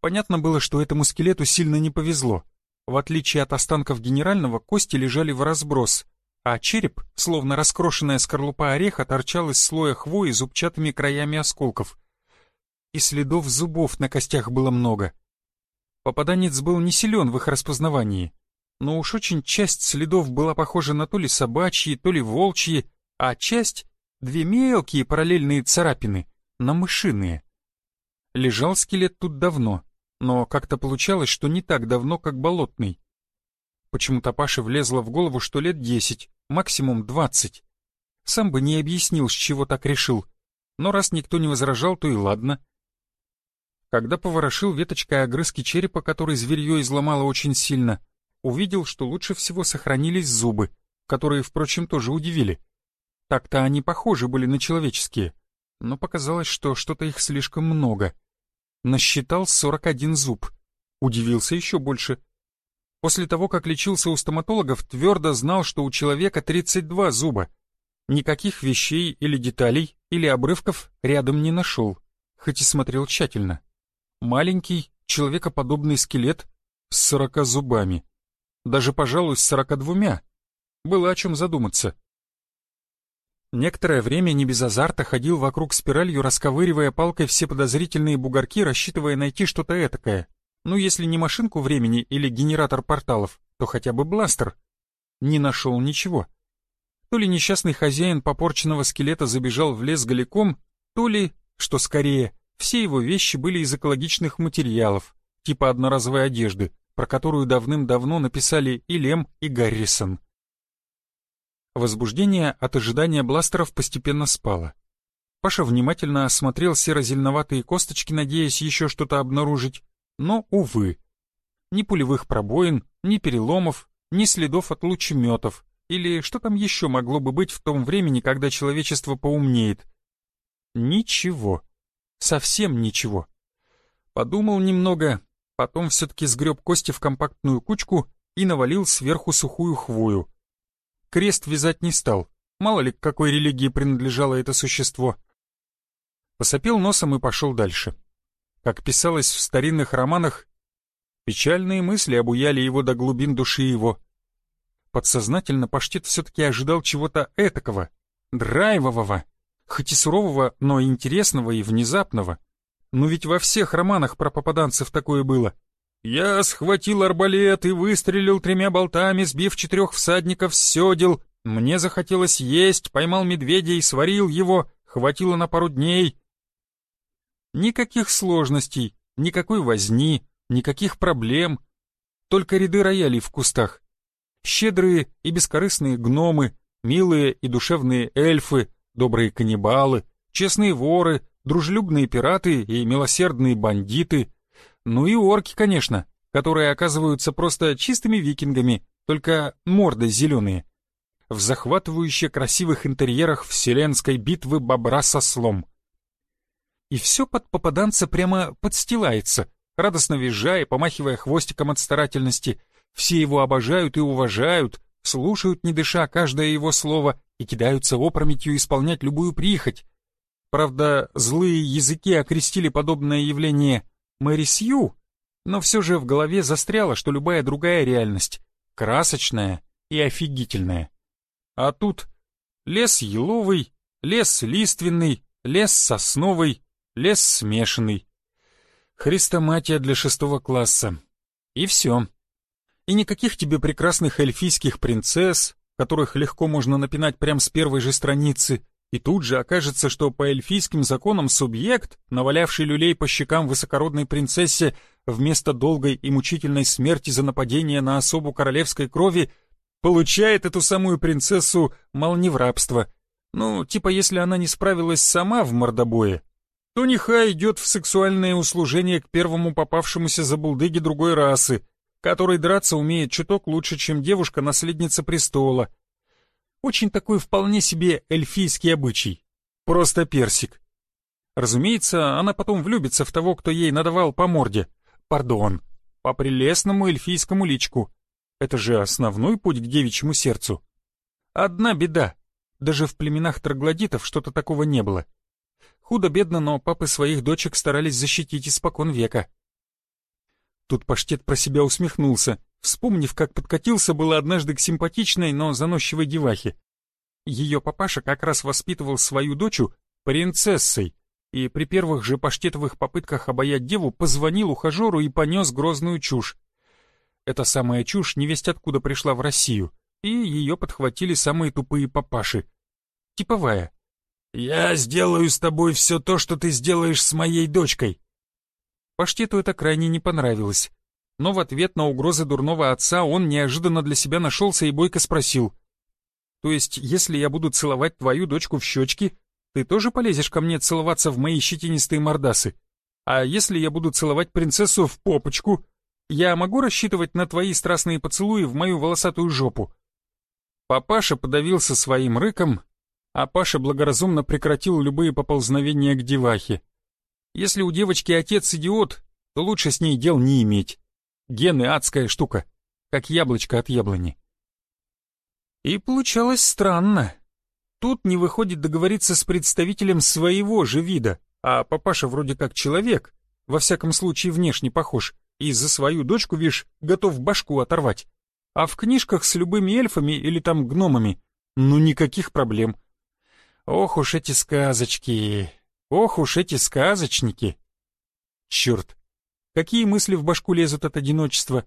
Speaker 1: Понятно было, что этому скелету сильно не повезло. В отличие от останков генерального, кости лежали в разброс, а череп, словно раскрошенная скорлупа ореха, торчал из слоя хвои зубчатыми краями осколков. И следов зубов на костях было много. Попаданец был не силен в их распознавании, но уж очень часть следов была похожа на то ли собачьи, то ли волчьи, а часть — две мелкие параллельные царапины, на мышиные. Лежал скелет тут давно, но как-то получалось, что не так давно, как болотный. Почему-то Паше влезло в голову, что лет десять, максимум двадцать. Сам бы не объяснил, с чего так решил. Но раз никто не возражал, то и ладно. Когда поворошил веточкой огрызки черепа, который зверье изломало очень сильно, увидел, что лучше всего сохранились зубы, которые, впрочем, тоже удивили. Так-то они похожи были на человеческие, но показалось, что что-то их слишком много. Насчитал сорок один зуб. Удивился еще больше — После того, как лечился у стоматологов, твердо знал, что у человека 32 зуба. Никаких вещей или деталей, или обрывков рядом не нашел, хоть и смотрел тщательно. Маленький, человекоподобный скелет с 40 зубами. Даже, пожалуй, с 42. Было о чем задуматься. Некоторое время не без азарта ходил вокруг спиралью, расковыривая палкой все подозрительные бугорки, рассчитывая найти что-то этакое. Ну, если не машинку времени или генератор порталов, то хотя бы бластер. Не нашел ничего. То ли несчастный хозяин попорченного скелета забежал в лес голиком, то ли, что скорее, все его вещи были из экологичных материалов, типа одноразовой одежды, про которую давным-давно написали и Лем, и Гаррисон. Возбуждение от ожидания бластеров постепенно спало. Паша внимательно осмотрел серо-зеленоватые косточки, надеясь еще что-то обнаружить, но, увы, ни пулевых пробоин, ни переломов, ни следов от лучеметов, Или что там еще могло бы быть в том времени, когда человечество поумнеет? Ничего. Совсем ничего. Подумал немного, потом все-таки сгреб кости в компактную кучку и навалил сверху сухую хвою. Крест вязать не стал, мало ли к какой религии принадлежало это существо. Посопел носом и пошел дальше. Как писалось в старинных романах, печальные мысли обуяли его до глубин души его. Подсознательно Паштет все-таки ожидал чего-то этакого, драйвового, хоть и сурового, но интересного и внезапного. Ну ведь во всех романах про попаданцев такое было. «Я схватил арбалет и выстрелил тремя болтами, сбив четырех всадников с седел. Мне захотелось есть, поймал медведя и сварил его, хватило на пару дней». Никаких сложностей, никакой возни, никаких проблем. Только ряды роялей в кустах щедрые и бескорыстные гномы, милые и душевные эльфы, добрые каннибалы, честные воры, дружелюбные пираты и милосердные бандиты, ну и орки, конечно, которые оказываются просто чистыми викингами, только морды зеленые. В захватывающе красивых интерьерах вселенской битвы бобра со слом. И все под попаданца прямо подстилается, радостно визжая, помахивая хвостиком от старательности — все его обожают и уважают, слушают, не дыша, каждое его слово и кидаются опрометью исполнять любую прихоть. Правда, злые языки окрестили подобное явление Мэри Сью, но все же в голове застряло, что любая другая реальность красочная и офигительная. А тут лес еловый, лес лиственный, лес сосновый, лес смешанный. Хрестоматия для шестого класса. И все. И никаких тебе прекрасных эльфийских принцесс, которых легко можно напинать прямо с первой же страницы, и тут же окажется, что по эльфийским законам субъект, навалявший люлей по щекам высокородной принцессе вместо долгой и мучительной смерти за нападение на особу королевской крови, получает эту самую принцессу мало не в рабство. Ну, типа если она не справилась сама в мордобое, то нехай идет в сексуальное услужение к первому попавшемуся за булдыги другой расы, который драться умеет чуток лучше, чем девушка-наследница престола. Очень такой вполне себе эльфийский обычай. Просто персик. Разумеется, она потом влюбится в того, кто ей надавал по морде. Пардон, по прелестному эльфийскому личку. Это же основной путь к девичьему сердцу. Одна беда. Даже в племенах троглодитов что-то такого не было. Худо-бедно, но папы своих дочек старались защитить испокон века. Тут паштет про себя усмехнулся, вспомнив, как подкатился было однажды к симпатичной, но заносчивой девахе. Ее папаша как раз воспитывал свою дочу принцессой, и при первых же паштетовых попытках обаять деву позвонил ухажеру и понес грозную чушь. Эта самая чушь невесть откуда пришла в Россию, и ее подхватили самые тупые папаши. Типовая. «Я сделаю с тобой все то, что ты сделаешь с моей дочкой», Паштету это крайне не понравилось. Но в ответ на угрозы дурного отца он неожиданно для себя нашелся и бойко спросил. «То есть, если я буду целовать твою дочку в щечки, ты тоже полезешь ко мне целоваться в мои щетинистые мордасы? А если я буду целовать принцессу в попочку, я могу рассчитывать на твои страстные поцелуи в мою волосатую жопу?» Папаша подавился своим рыком, а Паша благоразумно прекратил любые поползновения к девахе. Если у девочки отец идиот, то лучше с ней дел не иметь. Гены адская штука, как яблочко от яблони. И получалось странно. Тут не выходит договориться с представителем своего же вида, а папаша вроде как человек, во всяком случае внешне похож, и за свою дочку, вишь, готов башку оторвать. А в книжках с любыми эльфами или там гномами, ну никаких проблем. Ох уж эти сказочки, Ох уж эти сказочники! Черт, какие мысли в башку лезут от одиночества?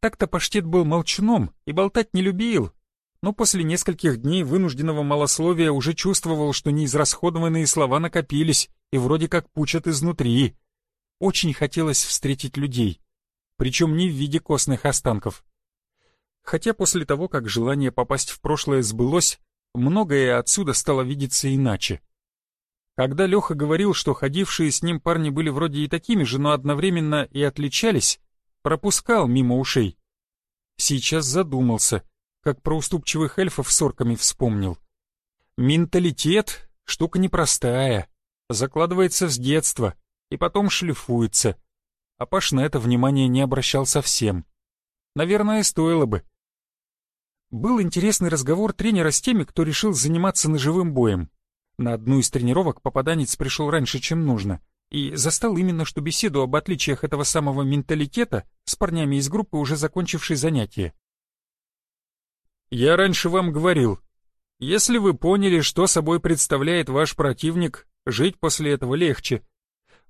Speaker 1: Так-то паштет был молчуном и болтать не любил, но после нескольких дней вынужденного малословия уже чувствовал, что неизрасходованные слова накопились и вроде как пучат изнутри. Очень хотелось встретить людей, причем не в виде костных останков. Хотя после того, как желание попасть в прошлое сбылось, многое отсюда стало видеться иначе. Когда Леха говорил, что ходившие с ним парни были вроде и такими же, но одновременно и отличались, пропускал мимо ушей. Сейчас задумался, как про уступчивых эльфов с орками вспомнил. Менталитет — штука непростая, закладывается с детства и потом шлифуется. А Паш на это внимание не обращал совсем. Наверное, стоило бы. Был интересный разговор тренера с теми, кто решил заниматься ножевым боем. На одну из тренировок попаданец пришел раньше, чем нужно, и застал именно что беседу об отличиях этого самого менталитета с парнями из группы, уже закончившей занятие. «Я раньше вам говорил, если вы поняли, что собой представляет ваш противник, жить после этого легче.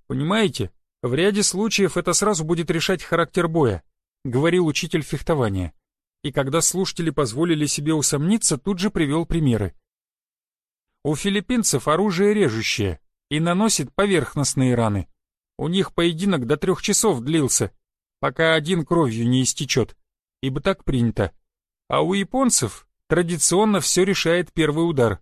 Speaker 1: Понимаете, в ряде случаев это сразу будет решать характер боя, говорил учитель фехтования. И когда слушатели позволили себе усомниться, тут же привел примеры. У филиппинцев оружие режущее и наносит поверхностные раны. У них поединок до трех часов длился, пока один кровью не истечет, ибо так принято. А у японцев традиционно все решает первый удар.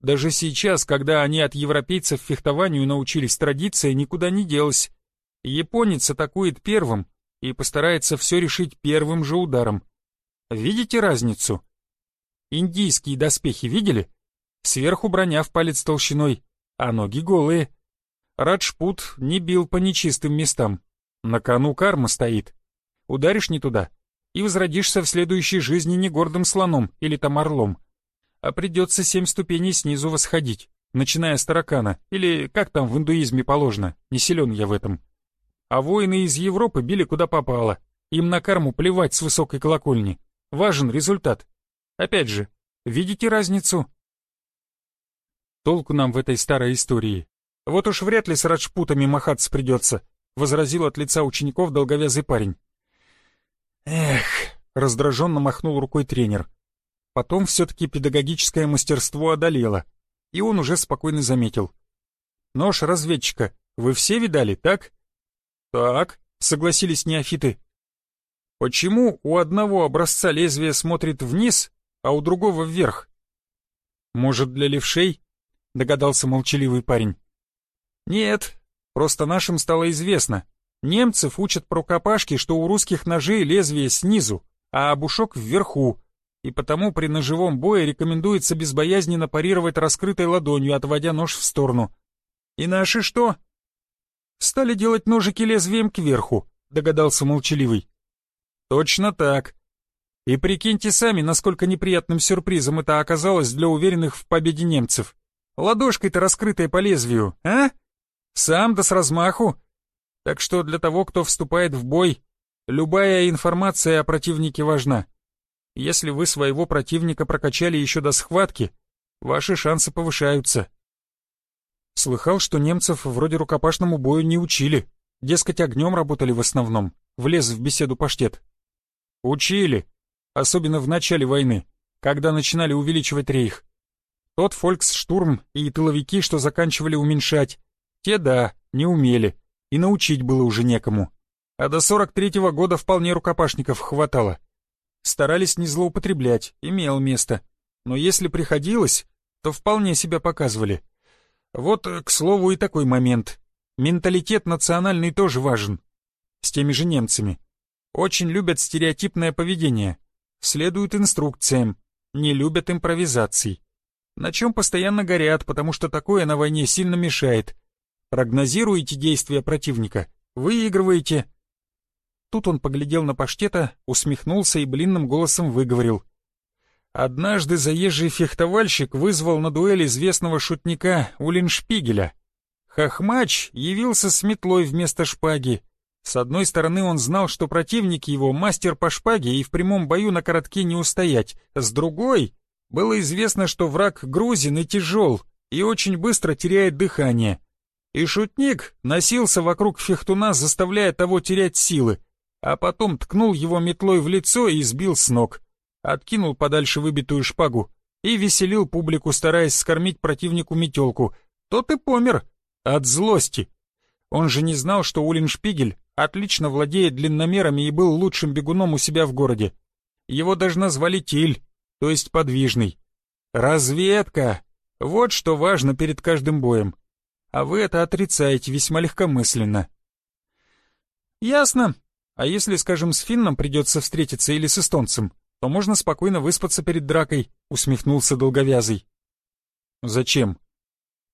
Speaker 1: Даже сейчас, когда они от европейцев фехтованию научились, традиция никуда не делась. Японец атакует первым и постарается все решить первым же ударом. Видите разницу? Индийские доспехи видели? Сверху броня в палец толщиной, а ноги голые. Раджпут не бил по нечистым местам. На кону карма стоит. Ударишь не туда, и возродишься в следующей жизни не гордым слоном или там орлом, а придется семь ступеней снизу восходить, начиная с таракана, или как там в индуизме положено, не силен я в этом. А воины из Европы били куда попало, им на карму плевать с высокой колокольни, важен результат. Опять же, видите разницу? Толку нам в этой старой истории. Вот уж вряд ли с раджпутами махаться придется, возразил от лица учеников долговязый парень. Эх, раздраженно махнул рукой тренер. Потом все-таки педагогическое мастерство одолело, и он уже спокойно заметил. Нож разведчика вы все видали, так? Так, согласились неофиты. Почему у одного образца лезвие смотрит вниз, а у другого вверх? Может, для левшей? Догадался молчаливый парень. Нет, просто нашим стало известно, Немцев учат про рукопашки, что у русских ножей лезвие снизу, а обушок вверху, и потому при ножевом бое рекомендуется безбоязненно парировать раскрытой ладонью, отводя нож в сторону. И наши что? Стали делать ножики лезвием кверху, догадался молчаливый. Точно так. И прикиньте сами, насколько неприятным сюрпризом это оказалось для уверенных в победе немцев. Ладошкой-то раскрытой по лезвию, а? Сам да с размаху, так что для того, кто вступает в бой, любая информация о противнике важна. Если вы своего противника прокачали еще до схватки, ваши шансы повышаются. Слыхал, что немцев вроде рукопашному бою не учили. Дескать, огнем работали в основном. Влез в беседу паштет. Учили. Особенно в начале войны, когда начинали увеличивать рейх. Тот фольксштурм и тыловики, что заканчивали уменьшать, те, да, не умели и научить было уже некому. А до 43-го года вполне рукопашников хватало. Старались не злоупотреблять, имел место. Но если приходилось, то вполне себя показывали. Вот, к слову, и такой момент. Менталитет национальный тоже важен. С теми же немцами. Очень любят стереотипное поведение. Следуют инструкциям. Не любят импровизаций. На чем постоянно горят, потому что такое на войне сильно мешает. Прогнозируете действия противника, выигрываете. Тут он поглядел на паштета, усмехнулся и блинным голосом выговорил. Однажды заезжий фехтовальщик вызвал на дуэль известного шутника Улиншпигеля. Хохмач явился с метлой вместо шпаги. С одной стороны он знал, что противник его мастер по шпаге и в прямом бою на коротке не устоять. С другой, было известно, что враг грузин и тяжел, и очень быстро теряет дыхание. И шутник носился вокруг фехтуна, заставляя того терять силы, а потом ткнул его метлой в лицо и сбил с ног. Откинул подальше выбитую шпагу и веселил публику, стараясь скормить противнику метелку. Тот и помер от злости. Он же не знал, что Улиншпигель отлично владеет длинномерами и был лучшим бегуном у себя в городе. Его даже назвали Тиль, то есть подвижный. Разведка! Вот что важно перед каждым боем а вы это отрицаете весьма легкомысленно. Ясно. А если, скажем, с финном придется встретиться или с эстонцем, то можно спокойно выспаться перед дракой», — усмехнулся долговязый. «Зачем?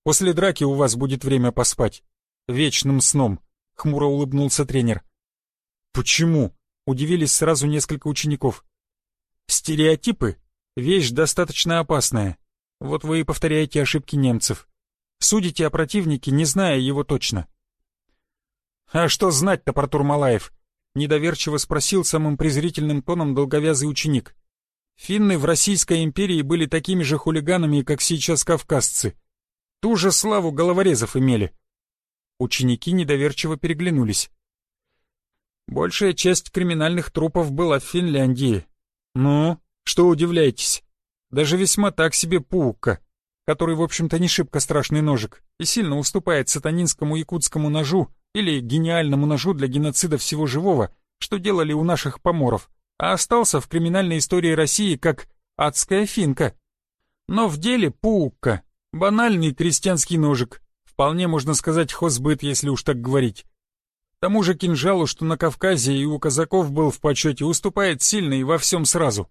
Speaker 1: После драки у вас будет время поспать. Вечным сном», — хмуро улыбнулся тренер. «Почему?» — удивились сразу несколько учеников. «Стереотипы — вещь достаточно опасная. Вот вы и повторяете ошибки немцев. Судите о противнике, не зная его точно». «А что знать-то про Турмалаев?» — недоверчиво спросил самым презрительным тоном долговязый ученик. «Финны в Российской империи были такими же хулиганами, как сейчас кавказцы. Ту же славу головорезов имели». Ученики недоверчиво переглянулись. Большая часть криминальных трупов была в Финляндии. Ну, что удивляетесь? Даже весьма так себе паука, который, в общем-то, не шибко страшный ножик и сильно уступает сатанинскому якутскому ножу, или гениальному ножу для геноцида всего живого, что делали у наших поморов, а остался в криминальной истории России как адская финка. Но в деле паукка, банальный крестьянский ножик, вполне можно сказать хозбыт, если уж так говорить. Тому же кинжалу, что на Кавказе и у казаков был в почете, уступает сильно и во всем сразу.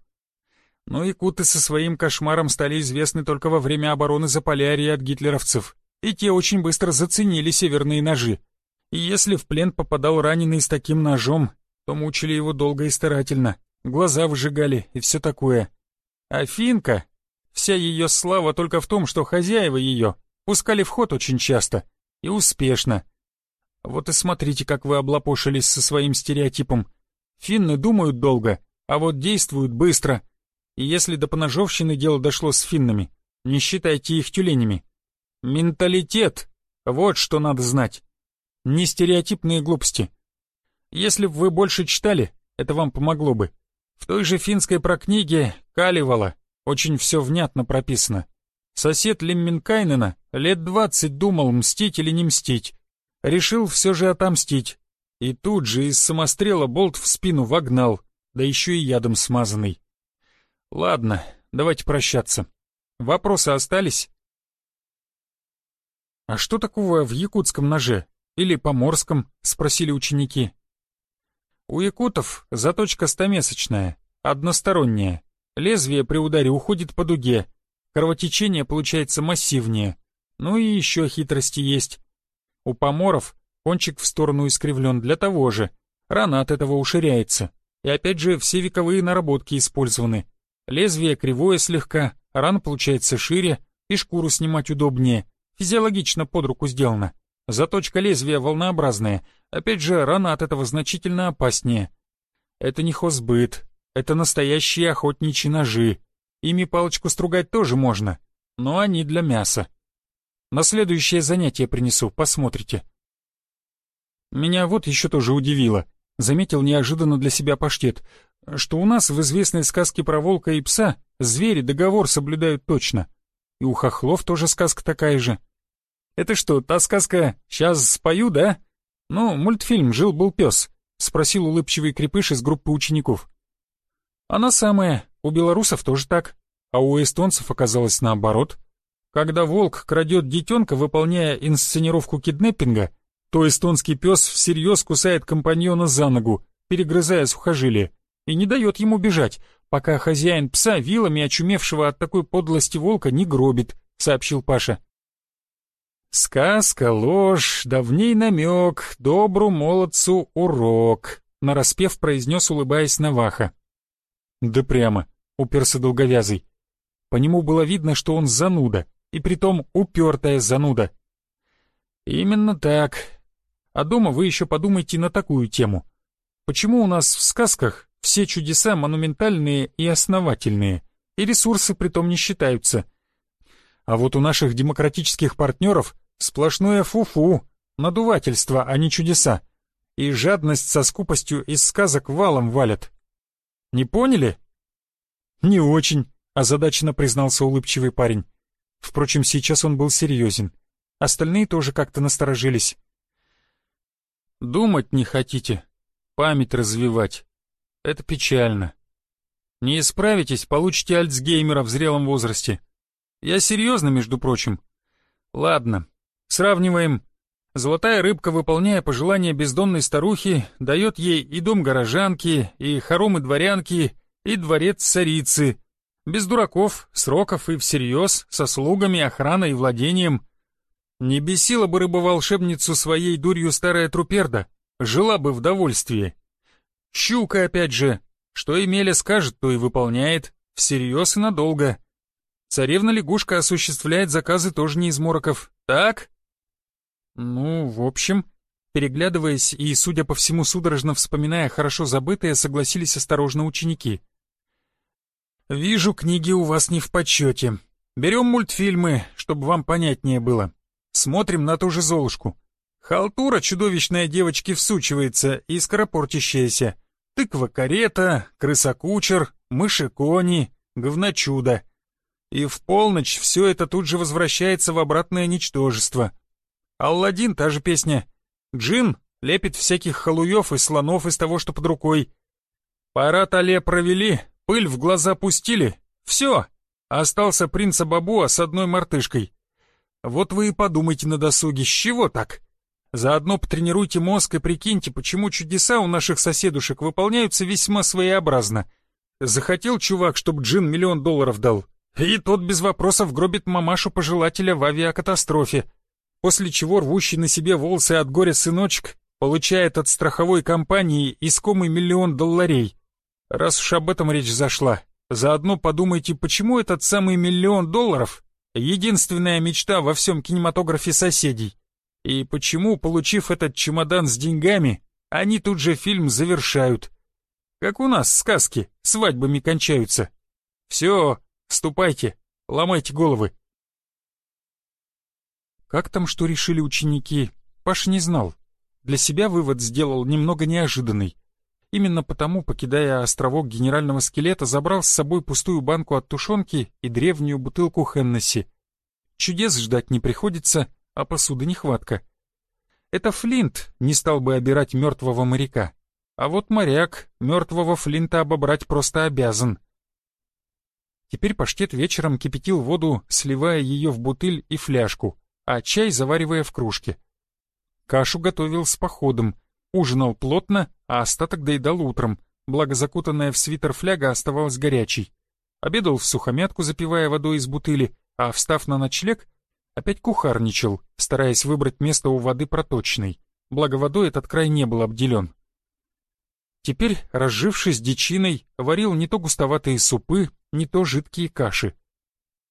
Speaker 1: Но якуты со своим кошмаром стали известны только во время обороны Заполярья от гитлеровцев, и те очень быстро заценили северные ножи. И если в плен попадал раненый с таким ножом, то мучили его долго и старательно, глаза выжигали и все такое. А Финка, вся ее слава только в том, что хозяева ее пускали в ход очень часто и успешно. Вот и смотрите, как вы облапошились со своим стереотипом. Финны думают долго, а вот действуют быстро. И если до поножовщины дело дошло с финнами, не считайте их тюленями. Менталитет — вот что надо знать не стереотипные глупости. Если бы вы больше читали, это вам помогло бы. В той же финской прокниге Каливала очень все внятно прописано. Сосед Лемминкайнена лет двадцать думал, мстить или не мстить. Решил все же отомстить. И тут же из самострела болт в спину вогнал, да еще и ядом смазанный. Ладно, давайте прощаться. Вопросы остались? А что такого в якутском ноже? или поморском?» — спросили ученики. У якутов заточка стамесочная, односторонняя. Лезвие при ударе уходит по дуге. Кровотечение получается массивнее. Ну и еще хитрости есть. У поморов кончик в сторону искривлен для того же. Рана от этого уширяется. И опять же все вековые наработки использованы. Лезвие кривое слегка, рана получается шире, и шкуру снимать удобнее. Физиологично под руку сделано. Заточка лезвия волнообразная. Опять же, рана от этого значительно опаснее. Это не хозбыт. Это настоящие охотничьи ножи. Ими палочку стругать тоже можно, но они для мяса. На следующее занятие принесу, посмотрите. Меня вот еще тоже удивило. Заметил неожиданно для себя паштет, что у нас в известной сказке про волка и пса звери договор соблюдают точно. И у хохлов тоже сказка такая же. Это что, та сказка «Сейчас спою», да? Ну, мультфильм «Жил-был пес», — спросил улыбчивый крепыш из группы учеников. Она самая, у белорусов тоже так, а у эстонцев оказалось наоборот. Когда волк крадет детенка, выполняя инсценировку киднеппинга, то эстонский пес всерьез кусает компаньона за ногу, перегрызая сухожилие, и не дает ему бежать, пока хозяин пса вилами очумевшего от такой подлости волка не гробит, сообщил Паша. «Сказка, ложь, давней намек, добру молодцу урок», — нараспев произнес, улыбаясь Наваха. «Да прямо», — уперся долговязый. По нему было видно, что он зануда, и притом упертая зануда. «Именно так. А дома вы еще подумайте на такую тему. Почему у нас в сказках все чудеса монументальные и основательные, и ресурсы притом не считаются?» А вот у наших демократических партнеров сплошное фу-фу, надувательство, а не чудеса. И жадность со скупостью из сказок валом валят. Не поняли? Не очень, озадаченно признался улыбчивый парень. Впрочем, сейчас он был серьезен. Остальные тоже как-то насторожились. Думать не хотите, память развивать. Это печально. Не исправитесь, получите Альцгеймера в зрелом возрасте. Я серьезно, между прочим. Ладно, сравниваем. Золотая рыбка, выполняя пожелания бездомной старухи, дает ей и дом горожанки, и хоромы дворянки, и дворец царицы. Без дураков, сроков и всерьез, со слугами, охраной и владением. Не бесила бы рыбоволшебницу своей дурью старая труперда, жила бы в довольствии. Щука опять же, что Емеля скажет, то и выполняет, всерьез и надолго. Царевна-лягушка осуществляет заказы тоже не из мороков, так? Ну, в общем, переглядываясь и, судя по всему, судорожно вспоминая хорошо забытое, согласились осторожно ученики. «Вижу, книги у вас не в почете. Берем мультфильмы, чтобы вам понятнее было. Смотрим на ту же Золушку. Халтура чудовищная девочки всучивается и скоропортящаяся. Тыква-карета, крыса-кучер, мыши-кони, говночудо. И в полночь все это тут же возвращается в обратное ничтожество. Алладин — та же песня. Джин лепит всяких халуев и слонов из того, что под рукой. Парад але провели, пыль в глаза пустили. Все. Остался принца Бабуа с одной мартышкой. Вот вы и подумайте на досуге, с чего так? Заодно потренируйте мозг и прикиньте, почему чудеса у наших соседушек выполняются весьма своеобразно. Захотел чувак, чтобы Джин миллион долларов дал, и тот без вопросов гробит мамашу пожелателя в авиакатастрофе, после чего рвущий на себе волосы от горя сыночек получает от страховой компании искомый миллион долларей. Раз уж об этом речь зашла, заодно подумайте, почему этот самый миллион долларов — единственная мечта во всем кинематографе соседей. И почему, получив этот чемодан с деньгами, они тут же фильм завершают? Как у нас сказки свадьбами кончаются. Все, ступайте, ломайте головы. Как там что решили ученики, Паша не знал. Для себя вывод сделал немного неожиданный. Именно потому, покидая островок генерального скелета, забрал с собой пустую банку от тушенки и древнюю бутылку Хеннесси. Чудес ждать не приходится — а посуды нехватка. Это Флинт не стал бы обирать мертвого моряка, а вот моряк мертвого Флинта обобрать просто обязан. Теперь паштет вечером кипятил воду, сливая ее в бутыль и фляжку, а чай заваривая в кружке. Кашу готовил с походом, ужинал плотно, а остаток доедал утром, благо закутанная в свитер фляга оставалась горячей. Обедал в сухомятку, запивая водой из бутыли, а, встав на ночлег, Опять кухарничал, стараясь выбрать место у воды проточной, благо водой этот край не был обделен. Теперь, разжившись дичиной, варил не то густоватые супы, не то жидкие каши.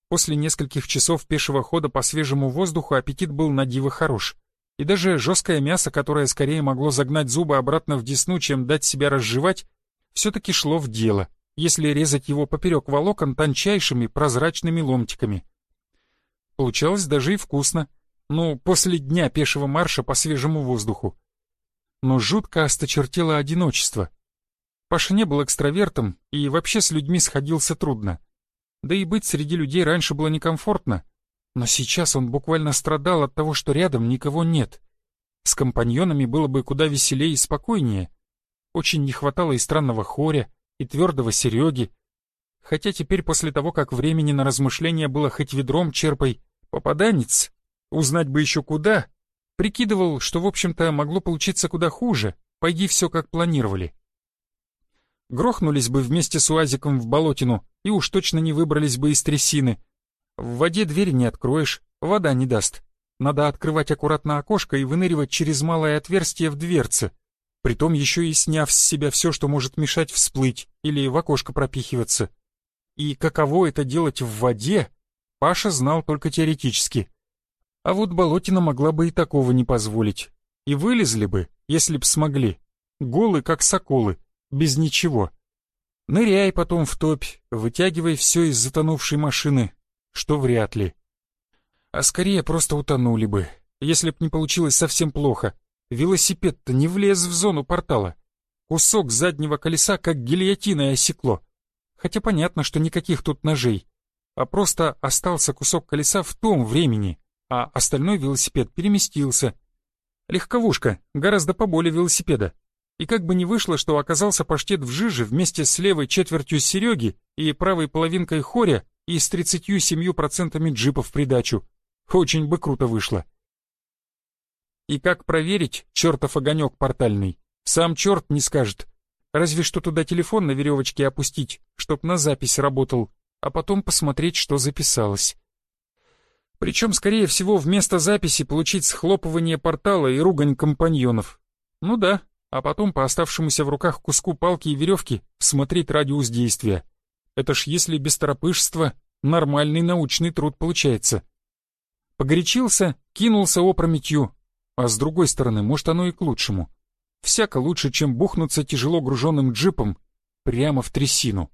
Speaker 1: После нескольких часов пешего хода по свежему воздуху аппетит был на диво хорош. И даже жесткое мясо, которое скорее могло загнать зубы обратно в десну, чем дать себя разжевать, все-таки шло в дело, если резать его поперек волокон тончайшими прозрачными ломтиками. Получалось даже и вкусно. Ну, после дня пешего марша по свежему воздуху. Но жутко осточертело одиночество. Паша не был экстравертом и вообще с людьми сходился трудно. Да и быть среди людей раньше было некомфортно. Но сейчас он буквально страдал от того, что рядом никого нет. С компаньонами было бы куда веселее и спокойнее. Очень не хватало и странного хоря, и твердого Сереги. Хотя теперь после того, как времени на размышления было хоть ведром черпай, Попаданец, узнать бы еще куда, прикидывал, что, в общем-то, могло получиться куда хуже, пойди все как планировали. Грохнулись бы вместе с УАЗиком в болотину и уж точно не выбрались бы из трясины. В воде двери не откроешь, вода не даст. Надо открывать аккуратно окошко и выныривать через малое отверстие в дверце, притом еще и сняв с себя все, что может мешать всплыть или в окошко пропихиваться. И каково это делать в воде, Паша знал только теоретически. А вот Болотина могла бы и такого не позволить. И вылезли бы, если б смогли. Голы, как соколы, без ничего. Ныряй потом в топь, вытягивай все из затонувшей машины, что вряд ли. А скорее просто утонули бы, если б не получилось совсем плохо. Велосипед-то не влез в зону портала. Кусок заднего колеса как гильотиной осекло. Хотя понятно, что никаких тут ножей а просто остался кусок колеса в том времени, а остальной велосипед переместился. Легковушка, гораздо поболее велосипеда. И как бы ни вышло, что оказался паштет в жиже вместе с левой четвертью Сереги и правой половинкой Хоря и с 37% джипа в придачу. Очень бы круто вышло. И как проверить чертов огонек портальный? Сам черт не скажет. Разве что туда телефон на веревочке опустить, чтоб на запись работал, а потом посмотреть, что записалось. Причем, скорее всего, вместо записи получить схлопывание портала и ругань компаньонов. Ну да, а потом по оставшемуся в руках куску палки и веревки смотреть радиус действия. Это ж если без торопышества нормальный научный труд получается. Погорячился, кинулся опрометью, а с другой стороны, может оно и к лучшему. Всяко лучше, чем бухнуться тяжело груженным джипом прямо в трясину.